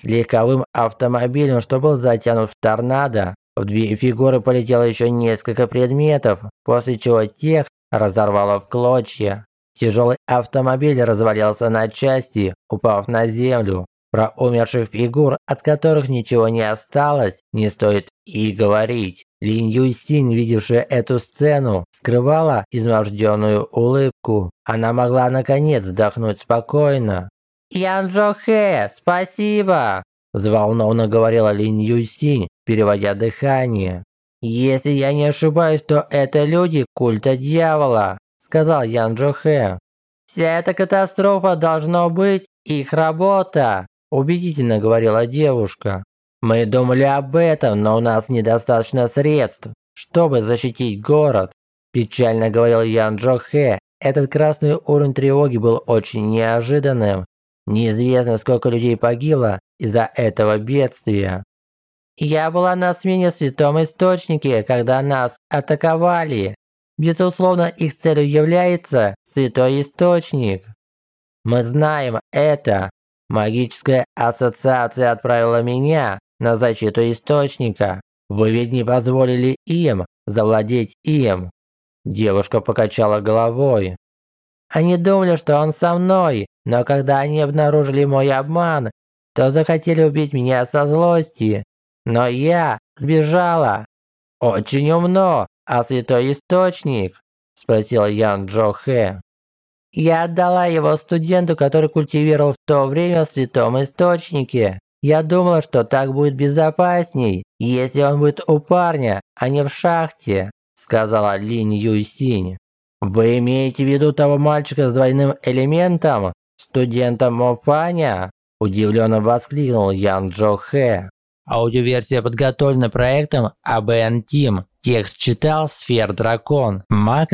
С легковым автомобилем, что был затянут в торнадо, в две фигуры полетело еще несколько предметов, после чего тех разорвало в клочья. Тяжелый автомобиль развалился на части, упав на землю. Про умерших фигур, от которых ничего не осталось, не стоит и говорить. Лин Юйсин, видевшая эту сцену, скрывала изможденную улыбку. Она могла наконец вздохнуть спокойно. «Ян Джо Хэ, спасибо!» – взволнованно говорила Лин Юйсин, переводя дыхание. «Если я не ошибаюсь, то это люди культа дьявола», – сказал Ян Джо Хэ. «Вся эта катастрофа должно быть их работа», – убедительно говорила девушка. «Мы думали об этом, но у нас недостаточно средств, чтобы защитить город», – печально говорил Ян Джо Хэ. Этот красный уровень тревоги был очень неожиданным Неизвестно, сколько людей погибло из-за этого бедствия. Я была на смене в Святом Источнике, когда нас атаковали. Безусловно, их целью является Святой Источник. Мы знаем это. Магическая ассоциация отправила меня на защиту Источника. Вы ведь не позволили им завладеть им. Девушка покачала головой. Они думали, что он со мной, но когда они обнаружили мой обман, то захотели убить меня со злости. Но я сбежала. Очень умно, а святой источник? Спросил Ян Джо Хэ. Я отдала его студенту, который культивировал в то время в святом источнике. Я думала, что так будет безопасней, если он будет у парня, а не в шахте, сказала Линь Юйсинь. Вы имеете в виду того мальчика с двойным элементом, студента Мофаня?» – удивленно воскликнул Ян Джо Хэ. Аудиоверсия подготовлена проектом ABN Team. Текст читал Сфер Дракон. Маг